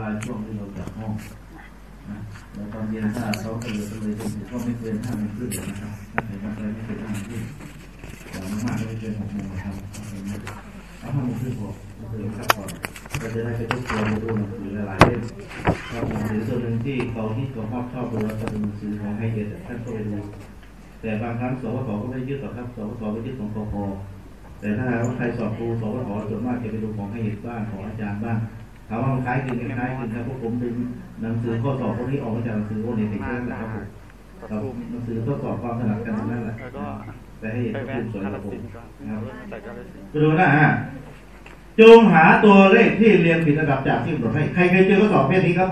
ลายช่วงที่เราจัดห้องนะแล้วตอนเย็นถ้าเขาเออก็เลยเป็นก็ไม่เกินห้าโมงครึ่งนะครับถ้าเกิดว่าอะไม่เกินห้าโมงครึ่งอย่างมากก็ไม่เกินหกโมงนะครับเอาห้าโมงครึ่งพอก็คือพักผ่อนก็จะได้ไปทบทวนดูหนังสือหลายๆเล่มก็หนังสือตัวนหนึ่งที่เขาที่เขาชอบชอบดูแล้วก็เป็นหนังสือของไฮเดรท่านก็ไปดูแต่บางครั้งสวทก็ไม่ยึดหรอกครับสวทก็ยึดของกพแต่ถ้าว่าใครสอบครูสวทส่วนมากจะไปดูของไฮเดรบ้างของอาจารย์บ้าง ถามว่ามันคล้ายกันคล้ายคลึงครับพวกผมดึงหนังสือข้อสอบพวกนี้ออกมาจากหนังสือพวกนี้ไปเชื่อมนะครับผมครับหนังสือทดสอบความถนัดกันนั้นแหละแต่ให้เห็นไปภาพแวะสวยกาคลรับผมสินธุ์ก่อนครับใส่กาดูหน้าฮะจงหาตัวเลขที่เรียงผิดระดับจากที่กำหนดให้ใครเคยเจอข้อสอบเพศนี้ครับ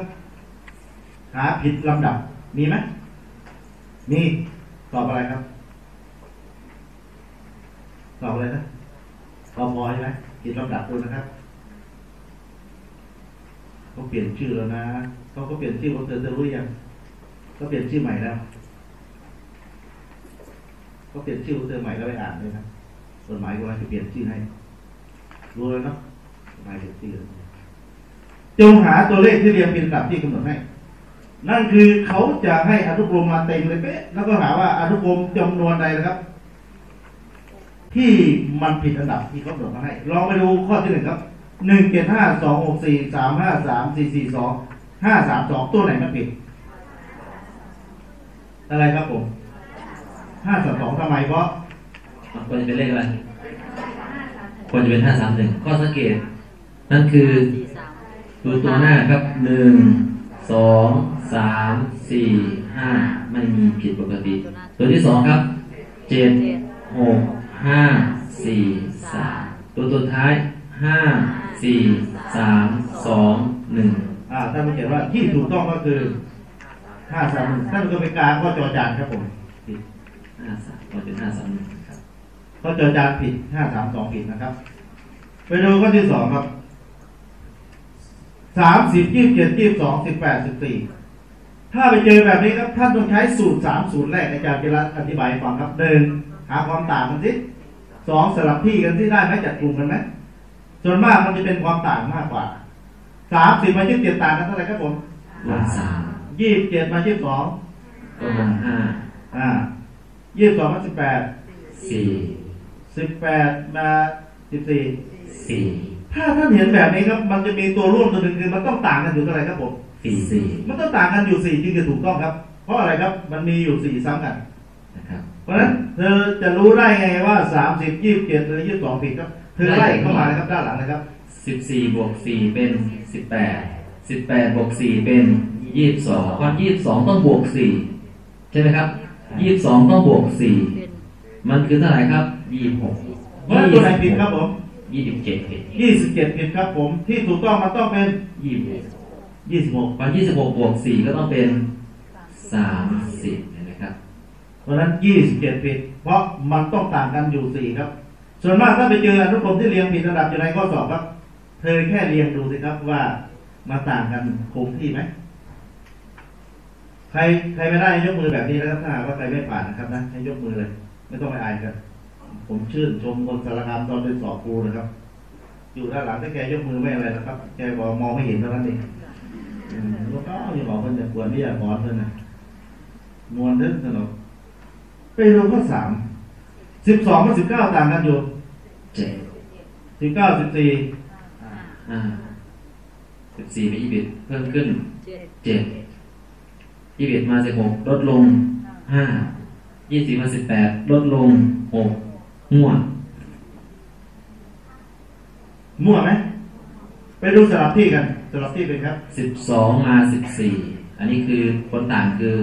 หาผิดลำดับมีไหมมีตอบอะไรครับตอบอะไรนะตอบพอใช่ไหมผิดลำดับด้วยนะครับ เขาเปลี่ยนชื่อแล้วนะเขาก็เปลี่ยนชื่อเขาเธอเธอรู้ยังเขาเปลี่ยนชื่อใหม่แล้วเขาเปลี่ยนชื่อของเธอใหม่แล้วไปอ่านเลยนะกฎหมายกำลังจะเปลี่ยนชื่อให้รู้แล้วเนาะกฎหมายเปลี่ยนชื่อจงหาตัวเลขที่เรียงเป็นลำดับที่กำหนดให้ นั่นคือเขาจะให้อนุกรมมาเต็มเลยเป๊ะแล้วก็หาว่าอนุกรมจำนวนใดนะครับ ที่มันผิดอันดับที่เขากำหนดมาให้ลองไปดูข้อที่หนึ่งครับ หนึ่งเจ็ดห้าสองหกสี่สามห้าสามสี่สี่สองห้าสามสองตัวไหนมันผิด อะไรครับผมห้าสามสองทำไมเพราะควรจะเป็นเลขอะไรควรจะเป็นห้าสามหนึ่งข้อสังเกต นั่นคือดูตัวหน้าครับหนึ่งสองสามสี่ห้าไม่มีผิดปกติ ตัวที่สองครับเจ็ดหกห้าสี่สามตัวสุดท้ายห้า สี่สามสองหนึ่งอ่าถ้ามันเขียนว่าที่ถูกต้องก็คือห้าสามหนึ่งถ้ามันก็เป็นกลางก็จอจานครับผมผิดห้าสามควรเป็นห้าสามหนึ่งครับก็จอจานผิดห้าสามสองผิดนะครับไปดูข้อที่สองครับสามสิบยี่สิบเจ็ดยี่สิบสองสิบแปดสิบสี่ถ้าไปเจอแบบนี้ครับท่านต้องใช้สูตรสามสูตรแรกอาจารย์จะอธิบายให้ฟังครับหนึ่งหาความต่างกันสิสองสลับที่กันที่ได้ไหมจัดกลุ่มกันไหม ส่วนมากมันจะเป็นความต่างมากกว่าสามสิบมายี่สิบเจ็ดต่างกันเท่าไหร่ครับผมรวมสามยี่สิบเจ็ดมายี่สิบสองก็รวมห้าอ่ายี่สิบสองมาสิบแปดสี่สิบแปดมาสิบสี่สี่ถ้าท่านเห็นแบบนี้ครับมันจะมีตัวร่วมตัวหนึ่งคือมันต้องต่างกันอยู่เท่าไหร่ครับผมสี่สี่มันต้องต่างกันอยู่สี่จึงจะถูกต้องครับ เพราะอะไรครับมันมีอยู่สี่ซ้ำกันนะครับเพราะฉะนั้นเธอจะรู้ได้ไงว่าสามสิบยี่สิบเจ็ดหรือยี่สิบสองผิดครับ เธอไล่เข้ามาเลยครับด้านหลังนะครับสิบสี่บวกสี่เป็นสิบแปดสิบแปดบวกสี่เป็นยี่สิบสองเพราะยี่สิบสองต้องบวกสี่ใช่ไหมครับยี่สิบสองต้องบวกสี่มันคือเท่าไหร่ครับยี่สิบหกเพราะฉะนั้นตัวไหนผิดครับผมยี่สิบเจ็ดผิดยี่สิบเจ็ดผิดครับผมที่ถูกต้องมันต้องเป็นยี่สิบหกยี่สิบหกพอยี่สิบหกบวกสี่ก็ต้องเป็นสามสิบเห็นไหมครับ เพราะฉะนั้นยี่สิบเจ็ดผิดเพราะมันต้องต่างกันอยู่สี่ครับ ส่วนมากถ้าไปเจออนุกรมที่เรียงผิดระดับอยู่ในข้อสอบครับเธอแค่เรียงดูสิครับว่ามาต่างกันคงที่ไหมใครใครไม่ได้ยกมือแบบนี้นะครับถ้าหากว่าใครไม่ผ่านนะครับนะให้ยกมือเลย ไม่ต้องไปอายครับ ผมชื่นชมคนสารคามตอนเป็นสอบครูนะครับ อยู่ด้านหลังถ้าแกยกมือไม่อะไรนะครับ แกบอกมองไม่เห็นเท่านั้นเองอืมแล้วก็อย่าบอกเพื่อนจะควรที่จะสอนเพื่อนนะมวนเรื่องสนุกไปดูข้อสาม สิบสองกับสิบเก้าต่างกันอยู่เจ็ดสิบเก้าสิบสี่ห้าสิบสี่ไปยี่สิบเพิ่มขึ้นเจ็ดยี่สิบมาสิบหกลดลงห้ายี่สิบมาสิบแปดลดลงหกมั่วมั่วไหมไปดูสลับที่กันสลับที่เป็นครับสิบสองมาสิบสี่อันนี้คือผลต่างคือ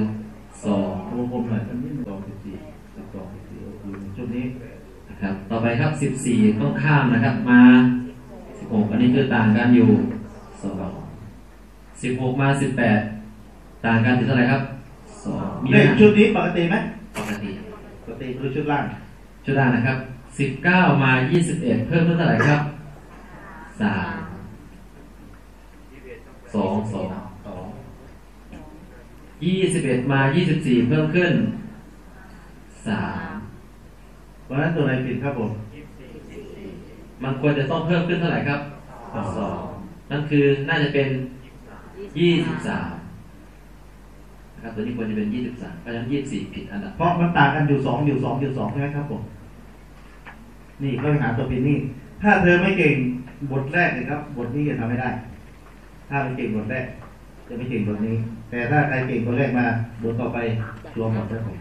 สองวงกลมหน่อย ครับ ต่อไปครับ 14 ต้องข้ามนะครับ มา 16 อันนี้คือต่างกันอยู่2 16 มา 18 ต่างกันถึงเท่าไหร่ครับ2มีเลชุดนี้ปกติไหมปกติปกติคือชุดล่าง ชุดล่างนะครับ 19 มา 21 เพิ่มขึ้นเท่าไหร่ครับ 3 2 2 21 มา 24 เพิ่มขึ้น 3 วันนั้นตัวอะไรผิดครับผม มันควรจะต้องเพิ่มขึ้นเท่าไหร่ครับสองนั่นคือน่าจะเป็นยี่สิบสามนะครับตัวนี้ควรจะเป็นยี่สิบสามเพราะฉะนั้นยี่สิบสี่ผิดอันดับเพราะมันต่างกันอยู่สองอยู่สองอยู่สองใช่ไหมครับผม นี่ก็หาตัวเป็นี่ถ้าเธอไม่เก่งบทแรกเลยครับ บทนี้จะทำไม่ได้ ถ้าไม่เก่งบทแรก จะไม่เก่งบทนี้ แต่ถ้าใครเก่งบทแรกมาบทต่อไปรวมหมดได้ผม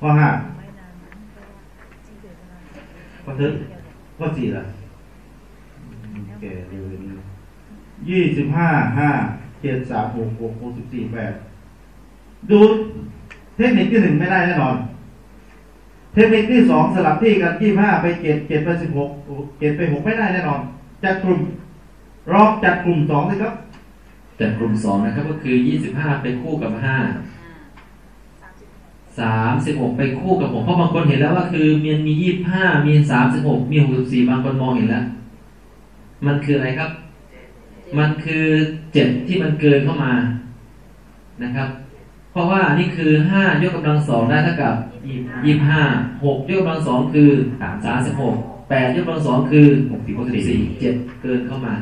ข้อห้า ข้อทึข้อสี่ละแกเร็วยี่สิบห้าห้าเจ็ดสามหกหกหกสิบสี่แปดดูเทคนิคที่หนึ่งไม่ได้แน่นอน เทคนิคที่สองสลับที่กันยี่ห้าไปเจ็ดเจ็ดไปสิบหกเจ็ดไปหกไม่ได้แน่นอน จัดกลุ่ม รอบจัดกลุ่มสองเลยครับ จัดกลุ่มสองนะครับ ก็คือยี่สิบห้าไปคู่กับห้า สามสิบหกไปคู่กับหกเพราะบางคนเห็นแล้วว่าคือมันมียี่สิบห้ามีสามสิบหกมีหกสิบสี่บางคนมองเห็นแล้ว มันคืออะไรครับ มันคือเจ็ดที่มันเกินเข้ามานะครับ เพราะว่าอันนี้คือห้ายกกำลังสองได้เท่ากับยี่ห้าหกยกกำลังสองคือสามสิบหกแปดยกกำลังสองคือหกสิบสี่เจ็ดเกินเข้ามา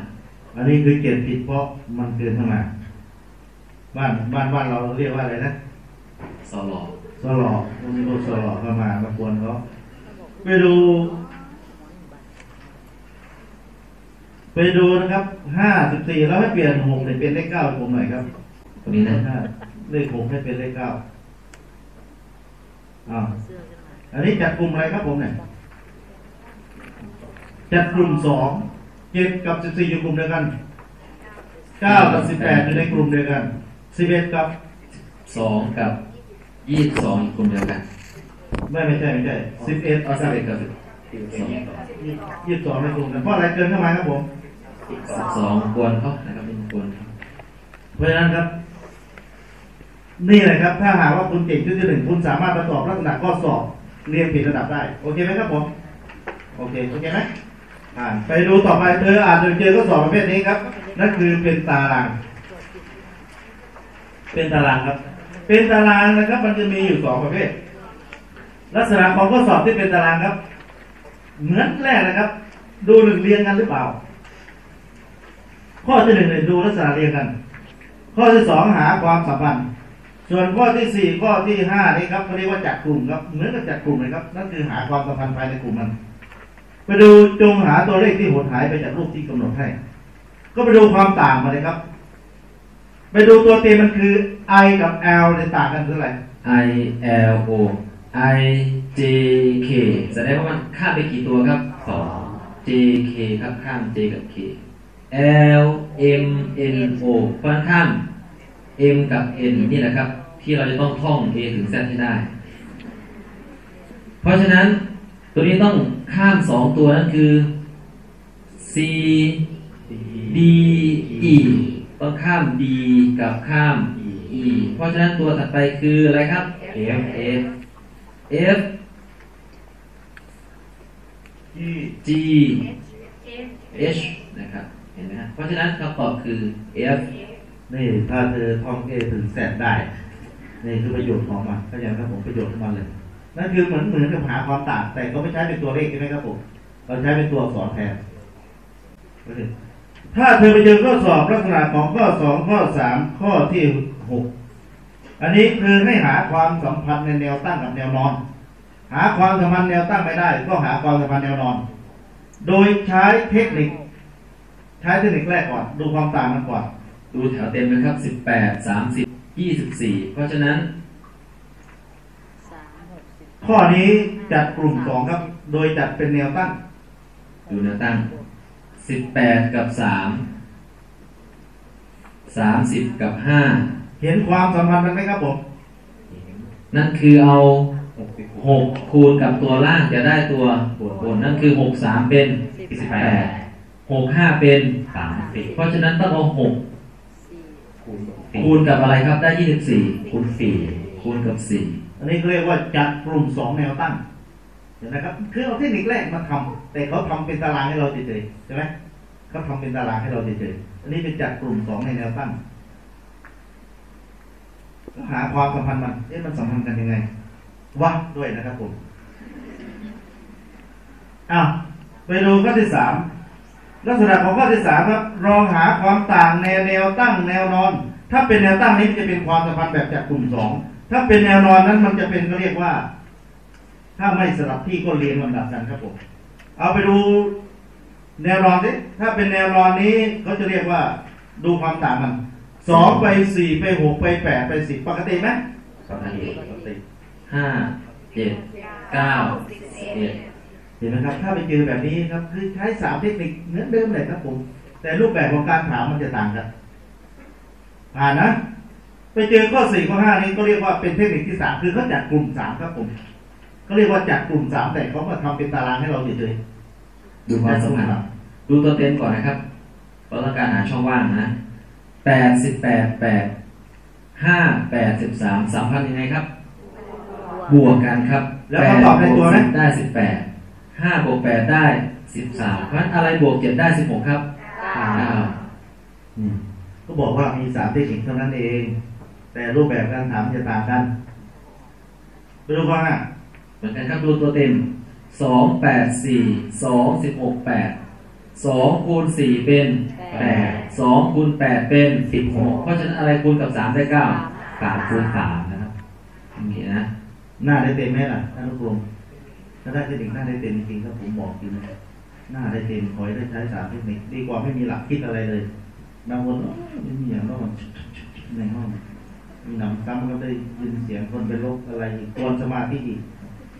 อันนี้คือเกียรติผิดเพราะมันเกินเข้ามา บ้านบ้านบ้านเราเรียกว่าอะไรนะสลอ สลอมันมีพวกสลอเข้ามามากวนเขาไปดู ไปดูนะครับห้าสิบสี่แล้วให้เปลี่ยนหกเนี่ยเป็นเลขเก้าให้ผมหน่อยครับตรงนี้นะห้าเลขหกให้เป็นเลขเก้าอ้าวอันนี้จัดกลุ่มอะไรครับผมเนี่ยจัดกลุ่มสองเจ็ดกับสิบสี่อยู่กลุ่มเดียวกันเก้ากับสิบแปดอยู่ในกลุ่มเดียวกันสิบเอ็ดกับสองกับ ยี่สิบสองกลุ่มเดียวกันไม่ไม่ใช่ไม่ใช่สิบเอ็ดเอาสิบเอ็ดกับสองยี่สิบสองในกลุ่มกันเพราะอะไรเกินเข้ามาครับผมสองกวนเขานะครับเป็นกวนเขาเพราะฉะนั้นครับ นี่แหละครับ ถ้าหากว่าคุณเก่งชุดที่หนึ่งคุณสามารถประกอบลักษณะข้อสอบเรียนผิดระดับได้ โอเคไหมครับผมโอเคโอเคไหมอ่านไปดูต่อไปเธออาจจะเจอข้อสอบประเภทนี้ครับ นั่นคือเป็นตาราง เป็นตารางครับ เป็นตารางนะครับ มันจะมีอยู่สองประเภทลักษณะของข้อสอบที่เป็นตารางครับ เหมือนแรกนะครับ ดูหนึ่งเรียงกันหรือเปล่า ข้อที่หนึ่งเนี่ยดูลักษณะเรียงกัน ข้อที่สองหาความสัมพันธ์ส่วนข้อที่สี่ข้อที่ห้านี่ครับเขาเรียกว่าจัดกลุ่มครับเหมือนกับจัดกลุ่มเลยครับนั่นคือหาความสัมพันธ์ภายในกลุ่มมันไปดูจงหาตัวเลขที่หดหายไปจากรูปที่กำหนดให้ ก็ไปดูความต่างมาเลยครับ ไปดูตัวเต็มมันคือ i กับ l เนี่ยต่างกันเท่าไหร่ I L O I J K แสดงว่ามันข้ามไปกี่ตัวครับสอง J K ครับข้าม J กับ K L M N O เพราะฉะนั้นข้าม M กับ N นี่แหละครับ ที่เราจะต้องท่อง A ถึง Z ให้ได้ เพราะฉะนั้นตัวนี้ต้องข้ามสองตัวนั่นคือ C D E ต้องข้าม D กับข้าม E เพราะฉะนั้นตัวถัดไปคืออะไรครับ F F F ที่ G H นะครับเห็นไหมครับเพราะฉะนั้นคำตอบคือ F นี่ถ้าเธอท่อง A ถึงแสนได้นี่คือประโยชน์ของมันเข้าใจไหมครับผมประโยชน์ของมันเลยนั่นคือเหมือนเหมือนกับหาความต่างแต่ก็ไม่ใช้เป็นตัวเลขใช่ไหมครับผมเราใช้เป็นตัวอักษรแทนโอเคถ้าเธอไปเจอข้อสอบลักษณะของข้อสองข้อสามข้อที่ หกอันนี้คือให้หาความสัมพันธ์ในแนวตั้งกับแนวนอน หาความสัมพันธ์แนวตั้งไม่ได้ ก็หาความสัมพันธ์แนวนอน โดยใช้เทคนิค ใช้เทคนิคแรกก่อน ดูความต่างมันก่อน ดูแถวเต็มนะครับ 18 30 24 เพราะฉะนั้น ข้อนี้จัดกลุ่มสองครับ โดยจัดเป็นแนวตั้ง ดูแนวตั้ง 18 กับ 3 30 กับ เห็นความสัมพันธ์มันไหมครับผม5นั่นคือเอา6คูณกับตัวล่างจะได้ตัวบนนั่นคือ6 3เป็น18 6 5เป็น30เพราะฉะนั้นต้องเอา6คูณกับอะไรครับได้24คูณ4คูณกับ4อันนี้เขาเรียกว่าจัดกลุ่มสองแนวตั้งเห็นไหมครับคือเอาเทคนิคแรกมาทำแต่เขาทำเป็นตารางให้เราเฉยๆใช่ไหมเขาทำเป็นตารางให้เราเฉยๆอันนี้เป็นจัดกลุ่มสองในแนวตั้งก็ หาความสัมพันธ์มันเอ๊ะมันสัมพันธ์กันยังไงวัดด้วยนะครับผมอ้าวไปดูข้อที่สามลักษณะของข้อที่สามครับลองหาความต่างในวแนวตั้งแนวนอน ถ้าเป็นแนวตั้งนี้จะเป็นความสัมพันธ์แบบจากกลุ่มสองถ้าเป็นแนวนอนนั้นมันจะเป็นเขาเรียกว่า ถ้าไม่สลับที่ก็เรียงลำดับกันครับผมเอาไปดูแนวนอนสิถ้าเป็นแนวนอนนี้เขาจะเรียกว่าดูความต่างมัน สองไปสี่ไปหกไปแปดไปสิบปกติไหมปกติปกติห้าเจ็ดเก้าสิบเอ็ดเห็นไหมครับ ถ้าไปเจอแบบนี้ครับคือใช้สามเทคนิคเหมือนเดิมเลยครับผมแต่รูปแบบของการถามมันจะต่างกันผ่านนะ ไปเจอข้อสี่ข้อห้านี้ก็เรียกว่าเป็นเทคนิคที่สามคือเขาจัดกลุ่มสามครับผมเขาเรียกว่าจัดกลุ่มสามแต่เขามาทำเป็นตารางให้เราเฉยดูความสำคัญดูตัวเต็มก่อนนะครับเราต้องการหาช่องว่างนะ แปดสิบแปดแปดห้าแปดสิบสามสามพันยังไงครับ บวกกันครับแล้วคำตอบในตัวแปนะดบก10ได้สิบแปดห้าบวกแปดได้สิบสามเพราะฉะนั้นอะไรบวกเจ็ดได้สิบหกครับเก้าอืมก็บอกว่ามีสามเทคนิคเท่านั้นเอง แต่รูปแบบการถามจะต่างกันไปดูฟังอะเหมือนกันครับดูตัวเต็มสองแปดสี่สองสิบหกแปด สองคูณสี่เป็นแปดสองคูณแปดเป็นสิบหกเพราะฉะนั้นอะไรคูณกับสามได้เก้าสามคูณสามนะครับอย่างนี้นะหน้าได้เต็มไหมล่ะท่านผู้ชมถ้าได้เทคนิคหน้าได้เต็มจริงๆครับผมบอกจริงนะหน้าได้เต็มขอให้ได้ใช้สามเทคนิคดีกว่าไม่มีหลักคิดอะไรเลยบางคนไม่มีอย่างนั้นในห้องมีหนำซ้ำก็ได้ยินเสียงคนเป็นโรคอะไรอีกกวนสมาธิอีก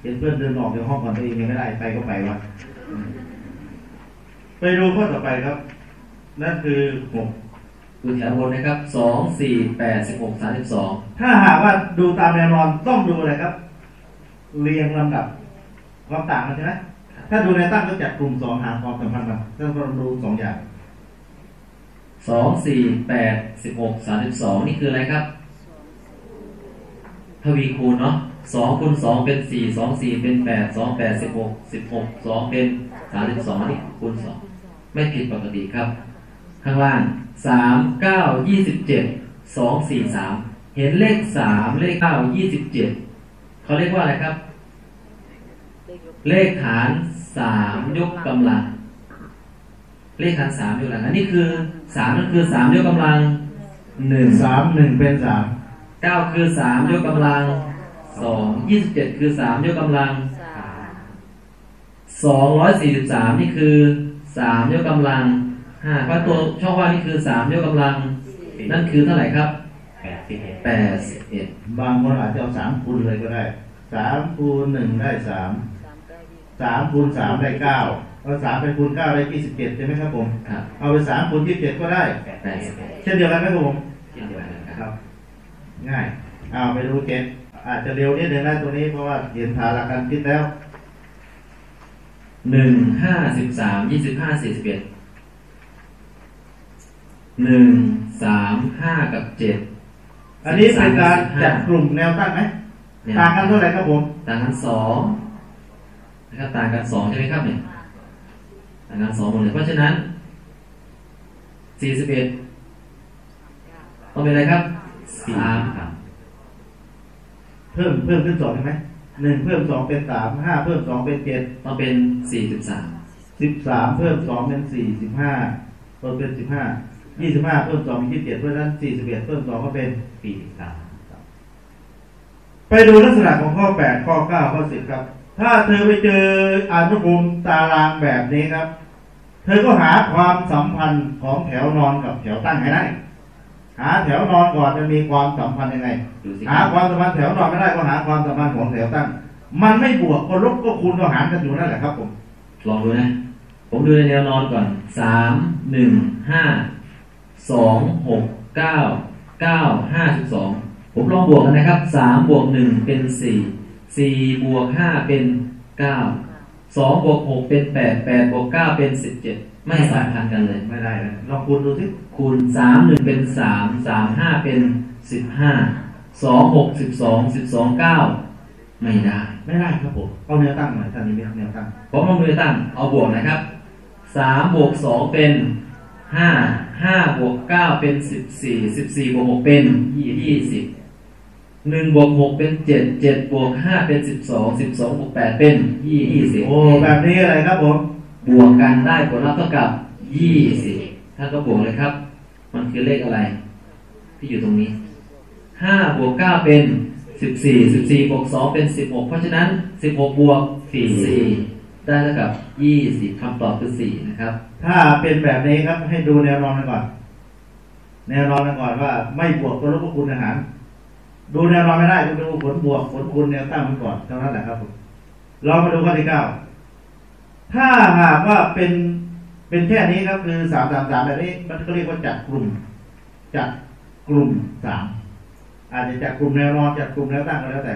เห็นเพื่อนเดินออกจากห้องก่อนตัวเองยังไม่ได้ไปก็ไปวะ ไปดูข้อต่อไปครับ นั่นคือหกดูแถวบนนะครับสองสี่แปดสิบหกสามสิบสองถ้าหากว่าดูตามแนวนอนต้องดูอะไรครับ เรียงลำดับความต่างกันใช่ไหมถ้าดูในตั้งก็จัดกลุ่มสองหาความสัมพันธ์มันต้องดูสองอย่างสองสี่แปดสิบหกสามสิบสองนี่คืออะไรครับ ทวีคูณเนาะสองคูณสองเป็นสี่สองสี่เป็นแปดสองแปดสิบหกสิบหกสองเป็นสามสิบสองนี่คูณสอง ไม่ผิดปกติครับ ข้างล่างสามเก้ายี่สิบเจ็ดสองสี่สามเห็นเลขสามเลขเก้ายี่สิบเจ็ดเขาเรียกว่าอะไรครับ เลขฐานสามยกกำลัง เลขฐานสามยกกำลังอันนี้คือสามนั่นคือสามยกกำลังหนึ่งสามหนึ่งเป็นสามเก้าคือสามยกกำลังสองยี่สิบเจ็ดคือสามยกกำลังสองร้อยสี่สิบสามนี่คือ สามยกกำลังห้าเพราะตัวช่องว่างนี่คือสามยกกำลัง นั่นคือเท่าไหร่ครับแปดสิบเอ็ดแปดสิบเอ็ดบางคนอาจจะเอาสามคูณเลยก็ได้สามคูณหนึ่งได้สามสามคูณสามได้เก้าเอาสามไปคูณเก้าได้ยี่สิบเจ็ดใช่ไหมครับผมครับเอาไปสามคูณยี่สิบเจ็ดก็ได้แปดแปดสิบเอ็ดเช่นเดียวกันไหมครับผมเช่นเดียวกันนะคครับรับ ง่ายเอาไปดูเจ็ดอาจจะเร็วนิดนึงนะตัวนี้เพราะว่าเห็นฐานหลักการคิดแล้ว หนึ่งห้าสิบสามยี่สิบห้าสี่สิบเอ็ดหนึ่งสามห้ากับเจ็ดอันนี้เป็นการจัดกลุ่มแนวตั้งไหมเนี่ยต่างกันเท่าไหร่ครับผมต่างกันสองนะครับต่างกันสองใช่ไหมครับเนี่ยต่างกันสองหมดเลยเพราะฉะนั้นสี่สิบเอ็ดต้องเป็นอะไรครับสามครับเพิ่มเพิ่มขึ้นสองใช่ไหม หนึ่งเพิ่มสองเป็นสามห้าเพิ่มสองเป็นเจ็ดต้องเป็นสี่สิบสามสิบสามเพิ่มสองเป็นสี่สิบห้าเพิ่มเป็นสิบห้ายี่สิบห้าเพิ่มสองเป็นยี่สิบเจ็ดเพราะฉะนั้นสี่สิบเอ็ดเพิ่มสองก็เป็นสี่สิบสามไปดูลักษณะของข้อแปดข้อเก้าข้อสิบครับ ถ้าเธอไปเจออนุภูมิตารางแบบนี้ครับ เธอก็หาความสัมพันธ์ของแถวนอนกับแถวตั้งให้ได้ หาแถวนอนก่อนจะมีความสัมพันธ์ยังไง ดูสิหาความสัมพันธ์แถวนอนไม่ได้ก็หาความสัมพันธ์ของแถวตั้ง มันไม่บวกก็ลบก็คูณก็หารกันอยู่นั่นแหละครับผมลองดูนะ ผมดูในแนวนอนก่อนสามหนึ่งห้าสองหกเก้าเก้าห้าสิบสองผมลองบวกกันนะครับสามบวกหนึ่งเป็นสี่สี่บวกห้าเป็นเก้าสองบวกหกเป็นแปดแปดบวกเก้าเป็นสิบเจ็ด ไม่สัมพันธ์กันเลยไม่ได้นะลองคูณดูสิคูณสามหนึ่งเป็นสามสามห้าเป็นสิบห้าสองหกสิบสองสิบสองเก้าไม่ได้ไม่ได้ครับผมเอาแนวตั้งหน่อยท่านนี้แนวตั้งผมลงมือตั้งเอาบวกนะครับสามบวกสองเป็นห้าห้าบวกเก้าเป็นสิบสี่สิบสี่บวกหกเป็นยี่สิบหนึ่งบวกหกเป็นเจ็ดเจ็ดบวกห้าเป็นสิบสองสิบสองบวกแปดเป็นยี่สิบโอ้แบบนี้อะไรครับผม บวกกันได้ผลลัพธ์เท่ากับยี่สิบท่านก็บวกเลยครับ มันคือเลขอะไร ที่อยู่ตรงนี้ห้าบวกเก้าเป็นสิบสี่สิบสี่บวกสองเป็นสิบหกเพราะฉะนั้นสิบหกบวกสี่สี่ได้เท่ากับยี่สิบคำตอบคือสี่นะครับ ถ้าเป็นแบบนี้ครับให้ดูแนวนอนกันก่อน แนวนอนกันก่อนว่า ไม่บวกก็ลบคูณอาหาร ดูแนวนอนไม่ได้ก็ดูผลบวกผลคูณแนวตั้งมันก่อนเท่านั้นแหละครับผมเรามาดูข้อที่เก้า ถ้าหากว่าเป็นเป็นแค่นี้ครับคือสามสามสามแบบนี้มันก็เรียกว่าจัดกลุ่ม จัดกลุ่มสามอาจจะจัดกลุ่มแนวนอนจัดกลุ่มแนวตั้งก็แล้วแต่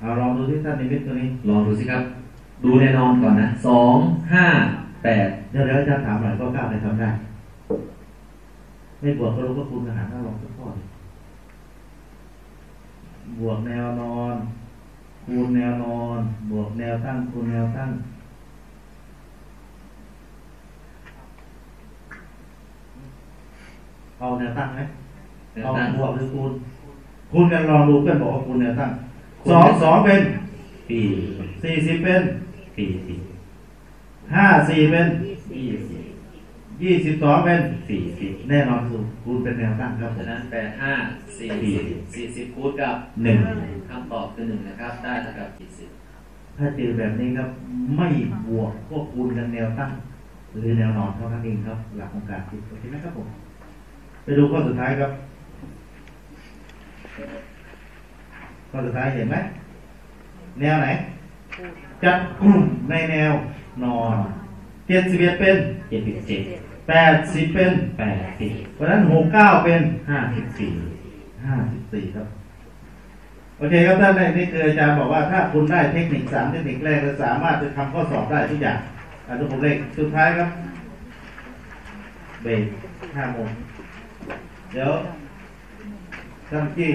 เอาลองดูที่ท่านนิมิตตัวนี้ ลองดูสิครับ ดูแน่นอนก่อนนะสองห้าแปดเดี๋ยวเดี๋ยวอาจารย์ถามหน่อยก็เก้าใครทำได้ ไม่บวกก็รู้ว่าคุณอาหารถ้าลองสักข้อดิบวกแนวนอน คูณแนวนอน บวกแนวตั้งคูณแนวตั้ง เอาแนวตั้งไหมแนวเอาตั้งบวกหรือคูณคูณกันลองดูเพื่อนบอกว่าคูณแนวตั้งสองสองเป็นสี่สี่สิบเป็นสี่สี่ห้าสี่เป็นยี่สิบยี่สิบสองเป็นสี่สิบแน่นอนสูคูณเป็นแนวตั้งครับผฉะมนั้นแปดห้าสี่สิบสี่สิบคูณกับหนึ่งคำตอบคือหนึ่งนะครับ ได้เท่ากับสี่สิบถ้าเจอแบบนี้ครับ ไม่บวกก็คูณกันแนวตั้ง หรือแนวนอนเท่านั้นเองครับ หลักของการคิดโอเคไหมครับผมไป ดูข้อสุดท้ายครับ ข้อสุดท้ายเห็นไหมแนวไหน จัดกลุ่มในแนวนอนเจ็ดสิบเอ็ดเป็นเจ็ดสิบเจ็ดแปดสิบเป็นแปดสิบเพราะฉะนั้นหกเก้าเป็นห้าสิบสี่ห้าสิบสี่ครับโอเคครับท่านนี่คืออาจารย์บอกว่าถ้าคุณได้เทคนิคสามเทคนิคแรกจะสามารถจะทำข้อสอบได้ทุกอย่างอนุผมเลขสุดท้ายครับเบรกห้าโมง เดี๋ยวท่านที่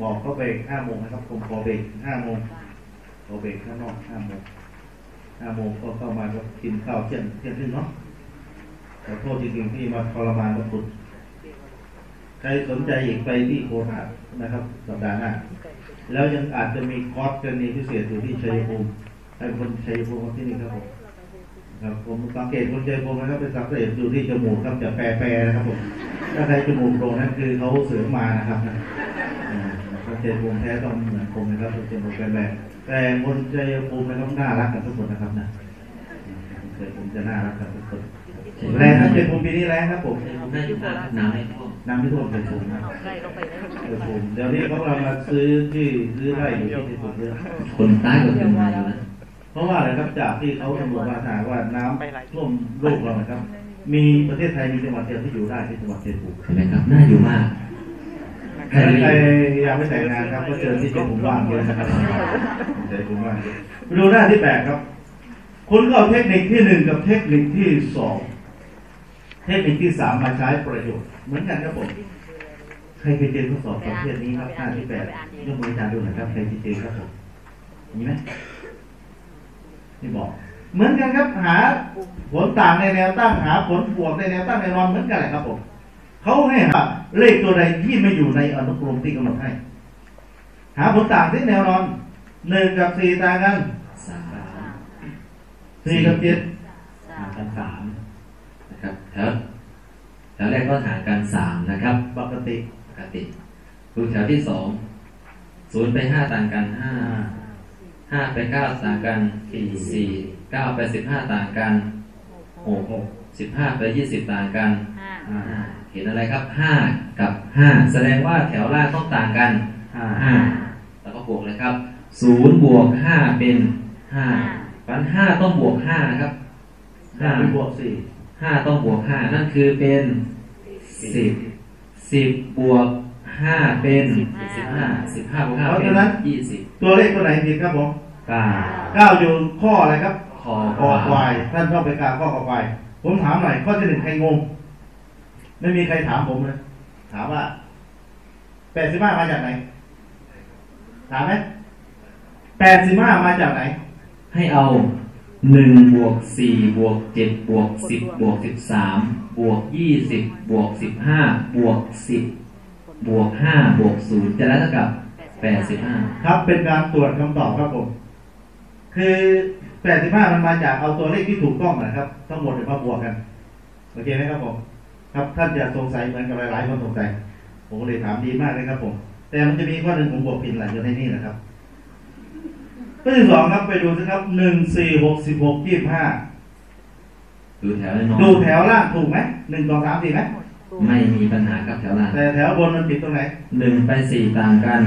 บอกเขาเบรกห้าโมงนะครับผมขอเบรกห้าโมงขอเบรกข้างนอกห้าโมงห้าโมงก็เข้ามาก็กินข้าวเที่ยงเที่ยงครึ่งเนาะขอโทษจริงๆที่มาทรมานพวกคุณใครสนใจอีกไปที่โคราชนะครับ สัปดาห์หน้าแล้วยังอาจจะมีคอร์สกรณีพิเศษอยู่ที่ชัยภูมิให้คนชัยภูมิที่นี่ครับผม ครับผมสังเกตคนชัยภูมินะครับเป็นสังเกตอยู่ที่จมูกครับจะแปรๆนะครับผมถ้าใครจมูกโด่งนั่นคือเขาเสริมมานะครับนะอ่าคนชัยภูมิแท้ต้องเหมือนผมนะครับจมูกแปรๆแต่คนชัยภูมินะครับน่ารักกันทุกคนนะครับนะคนชัยภูมิจะน่ารักกันทุกคนแรงครับชัยภูมิปีนี้แรงครับผมผมได้อยู่น้ำน้ำไม่ท่วมน้ำไม่ท่วมชัยภูมินะไล่ลงไปได้เดี๋ยวผมเดี๋ยวนี้เขากำลังมาซื้อที่ซื้อไร่อยู่ที่ที่สุดเยอะคนใต้ก็เป็นมาแล้วนะ เพราะว่าอะไรครับจากที่เขาสำรวจมาถามว่าน้ำท่วมโลกเรานะครับ มีประเทศไทยมีจังหวัดเดียวที่อยู่ได้ที่จังหวัดเชียงภูมิเห็นไหมครับน่าอยู่มากใครใครยังไม่แต่งงานครับก็เจอที่เชียงภูมิว่างเยอะนะครับเชียงภูมิว่างเยอะไปดูหน้าที่แปดครับคุณก็เอาเทคนิคที่หนึ่งกับเทคนิคที่สองเทคนิคที่สามมาใช้ประโยชน์เหมือนกันครับผมใครเคยเจอข้อสอบประเภทนี้ครับหน้าที่แปดยกมืออาจารย์ดูหน่อยครับใครที่เจอครับผมมีไหม นี่บอกเหมือนกันครับหาผลต่างในแนวตั้งหาผลบวกในแนวตั้งในนอนเหมือนกันเลยครับผมเขาให้หาเลขตัวใดที่ไม่อยู่ในอนุกรมที่กำหนดให้ หาผลต่างที่แนวนอนหนึ่งกับสี่ต่างกันสามสี่กับเจ็ดห่างกันสามนะครับแถวแถวแรกก็ห่างกันสามนะครับ ปกติปกติดูแถวที่สองศูนย์ไปห้าต่างกันห้า ห้าไปเก้าต่างกันสี่สี่เก้าไปสิบห้าต่างกันหกสิบห้าไปยี่สิบต่างกันห้าอ่าอ่าเห็นอะไรครับห้ากับห้าแสดงว่าแถวล่างต้องต่างกันอ่าห้าแล้วก็บวกเลยครับศูนย์บวกห้าเป็นห้าปันห้าต้องบวกห้านะครับห้าไปบวกสี่ห้าต้องบวกห้านั่นคือเป็นสิบสิบบวก ห้าเป็นสิบห้าสิบห้าบวกห้าเป็นยี่สิบตัวเลขตัวไหนผิดครับผมเก้าเก้าอยู่ข้ออะไรครับคอคอควายท่านชอบไปกาข้อคอควายผมถามหน่อยข้อที่หนึ่งใครงง ไม่มีใครถามผมเลยถามว่าแปดสิบห้ามาจากไหนถามไหมแปดสิบห้ามาจากไหน ให้เอาหนึ่งบวกสี่บวกเจ็ดบวกสิบบวกสิบสามบวกยี่สิบบวกสิบห้าบวกสิบ บวกห้าบวกศูนย์จะได้เท่ากับแปดสิบห้าครับเป็นการตรวจคำตอบครับผม คือแแปดสิบห้ามันมาจากเอาตัวเลขที่ถูกต้องนะครับ ทั้งหมดเนี่ยมาบวกกัน โอเคไหมครับผม ครับท่านจะสงสัยเหมือนกับหลายๆคนสงสัย ผมก็เลยถามดีมากเลยครับผม แต่มันจะมีข้อหนึ่งผมบวกผิดหลังอยู่ในนี้นะครับข้อที่สองครับไปดูนะครับหนึ่งสี่หกสิบหกยี่สิบห้าดูแถวเลยน้องดูแถวล่างถูกไหมหนึ่งสองสามสี่ไหม ไม่มีปัญหาครับแถวล่างแต่แถวบนมันผิดตรงไหนหนึ่งไปสี่ต่างกัน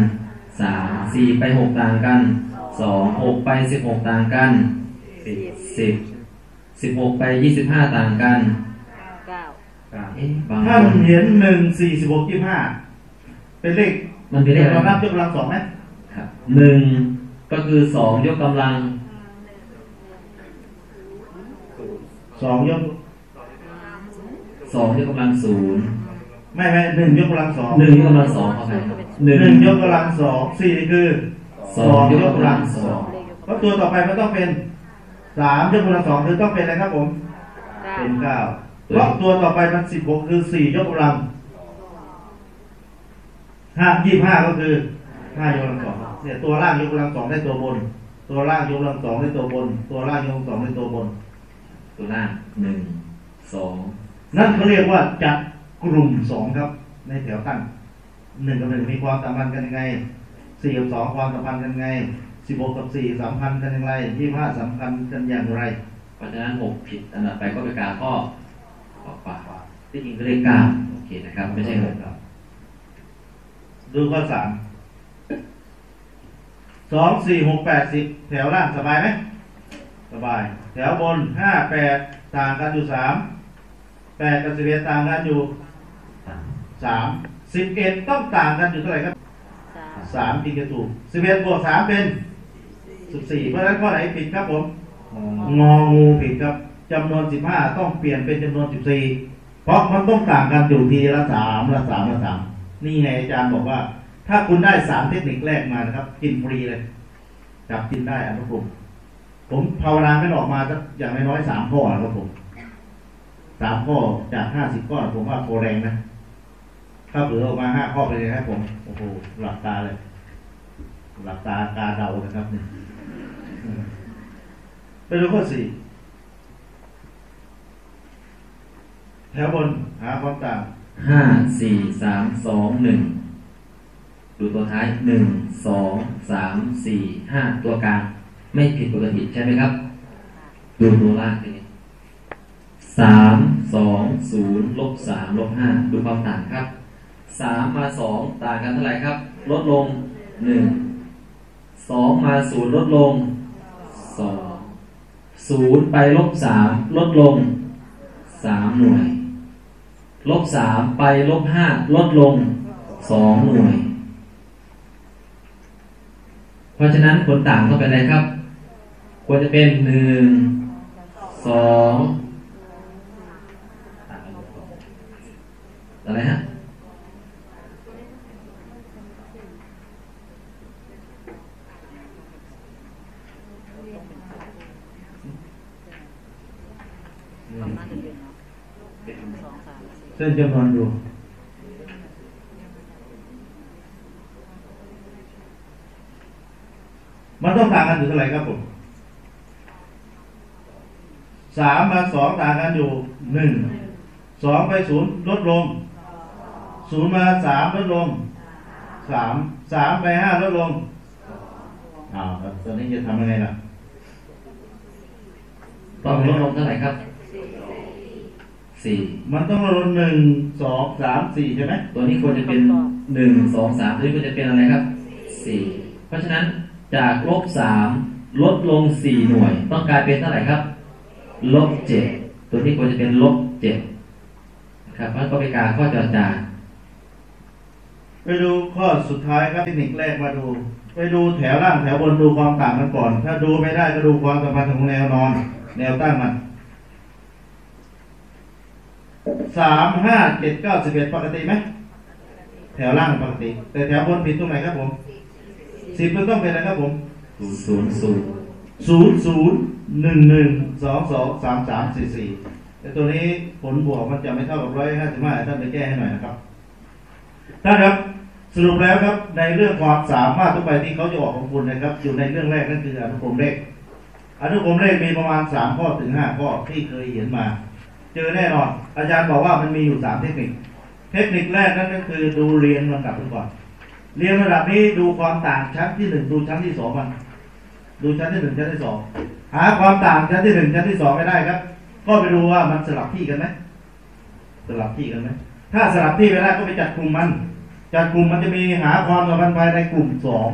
สามสี่ไปหกต่างกันสองหกไปสิบหกต่างกันสิบสิบหกไปยี่สิบห้าต่างกันเก้าเอ๊ะบางท่าคนนเห็นหนึ่งสี่สิบหกยี่สิบห้าเป็นเลขมันเป็นเลขอะไรเราคนัรับบยกกำลังสองไหมครับหนึ่งก็คือสองยกกำลังสองยก สองยกกำลังศูนย์ไม่ไม่หนึ่งยกกำลังสองหนึ่งยกกำลังสองเข้าไปครับหหนึ่งนึ่งยกกำลังสองสี่คือสองยกกำลังสองเพราะตัวต่อไปมันต้องเป็นสามยกกำลังสองคือต้องเป็นอะไรครับผมเก้าเป็นเก้าเพราะตัวต่อไปมันสิบหกคือสี่ยกกำลังห้ายี่ห้าก็คือห้ายกกำลังสองเนี่ยตัวล่างยกกำลังสองได้ตัวบน ตัวล่างยกกำลังสองได้ตัวบน ตัวล่างยกกำลังสองได้ตัวบน ตัวล่างหนึ่งสอง นั่นเขาเรียกว่าจัดกลุ่มสองครับในแถวตั้งหนึ่งกับหนึ่งมีความสัมพันธ์กันยังไงสี่กับสองความสัมพันธ์กันยังไงสิบหกกับสี่สัมพันธ์กันยังไงยี่ห้าสัมพันธ์กันอย่างไร เพราะฉะนั้นหกผิดอันดับไปก็ไปกาข้อข้อปากที่จริงก็เลขเก้าโอเคนะครับไม่ใช่หกครับดูข้อสามสองสี่หกแปดสิบแถวล่างสบายไหมสบาย แถวบนห้าแปดต่างกันอยู่สาม แปดกับสิบเอ็ดต่างกันอยู่สามสิบเอ็ดต้องต่างกันอยู่เท่าไหร่ครับสามสามที่จะถูกสิบเอ็ดบวกสามเป็นสิบสี่เพราะฉะนั้นข้อไหนผิดครับผมงองูผิดครับจำนวนสิบห้าต้องเปลี่ยนเป็นจำนวนสิบสี่เพราะมันต้องต่างกันอยู่ทีละสามละสามละสามนี่ไงอาจารย์บอกว่า ถ้าคุณได้สามเทคนิคแรกมานะครับ กินฟรีเลยจับกินได้อนุกรมผมภาวนาให้ออกมาสักอย่างน้อยๆสามข้อนะครับผม สามข้อจากห้าสิบข้อนผมว่าโคแรงนะถ้าเผื่อออกมาห้าข้อไปเลยครับผมโอ้โหหลับตาเลย หลับตากาเดานะครับเนี่ยไปดูข้อสี่แถวบนหาความต่างห้าสี่สามสองหนึ่งดูตัวท้ายหนึ่งสองสามสี่ห้าตัวกลางไม่ผิดปกติใช่ไหมครับ ดูตัวล่างทีนี้ สามสองศูนย์ลบสามลบห้าดูความต่างครับสามมาสองต่างกันเท่าไหร่ครับ ลดลงหนึ่งสองมาศูนย์ลดลงสองศูนย์ไปลบสามลดลงสามหน่วย ลบสามไปลบห้าลดลงสองหน่วย เพราะฉะนั้นผลต่างต้องเป็นอะไรครับ ควรจะเป็นหนึ่งสอง อะไรฮะประมาณหนึ่งเดือนเนาะสองสามสี่เส้นจำนวนดูมันต้องต่างกันอยู่เท่าไหร่ครับผมสามมาสองต่างกันอยู่หนึ่งสองไปศูนย์ลดลง ศูนย์มาสามลดลงสามสามไปห้าลดลงอ้าวแล้วตอนนี้จะทำยังไงล่ะต้องลดลงเท่าไหร่ครับสี่มันต้องลดหนึ่งสองสามสี่ใช่ไหมตัวนี้ควรจะเป็นหนึ่งสองสามตัวนี้ควรจะเป็นอะไรครับสี่เพราะฉะนั้นจากลบสามลดลงสี่หน่วย ต้องกลายเป็นเท่าไหร่ครับลบเจ็ดตัวนี้ควรจะเป็นลบเจ็ดครับเพราะก็ไปกาข้อจอจาน ไปดูข้อสุดท้ายครับเทคนิคแรกมาดู ไปดูแถวล่างแถวบนดูความต่างกันก่อน ถ้าดูไม่ได้ก็ดูความสัมพันธ์ของแนวนอน แนวตั้งมันสามห้าเจ็ดเก้าสิบเอ็ดปกติไหมแถวล่างปกติ แต่แถวบนผิดตรงไหนครับผมสิบมันต้องเป็นอะไรครับผมศูนย์ศูนย์ศูนย์ศูนย์หนึ่งหนึ่งสองสองสามสามสี่สี่แต่ตัวนี้ผลบวกมันจะไม่เท่ากับร้อยห้าสิบห้าท่านไปแก้ให้หน่อยนะครับท่านครับ สรุปแล้วครับในเรื่องความสามารถทุกไปที่เขาจะออกของคุณนะครับ อยู่ในเรื่องแรกนั่นคืออนุกรมเลขอนุกรมเลขมีประมาณสามข้อถึงห้าข้อที่เคยเห็นมา เจอแน่นอน อาจารย์บอกว่ามันมีอยู่สามเทคนิค เทคนิคแรกนั่นก็คือดูเรียนลำดับก่อนเรียนระดับนี้ดูความต่างชั้นที่หนึ่งดูชั้นที่สองมัน ดูชั้นที่หนึ่งชั้นที่สองหาความต่างชั้นที่หนึ่งชั้นที่สองไม่ได้ครับ ก็ไปดูว่ามันสลับที่กันไหมสลับที่กันไหมถ้าสลับที่ไม่ได้ก็ไปจัดกลุ่มมัน จัดกลุ่มมันจะมีหาความสัมพันธ์ภายในกลุ่มสอง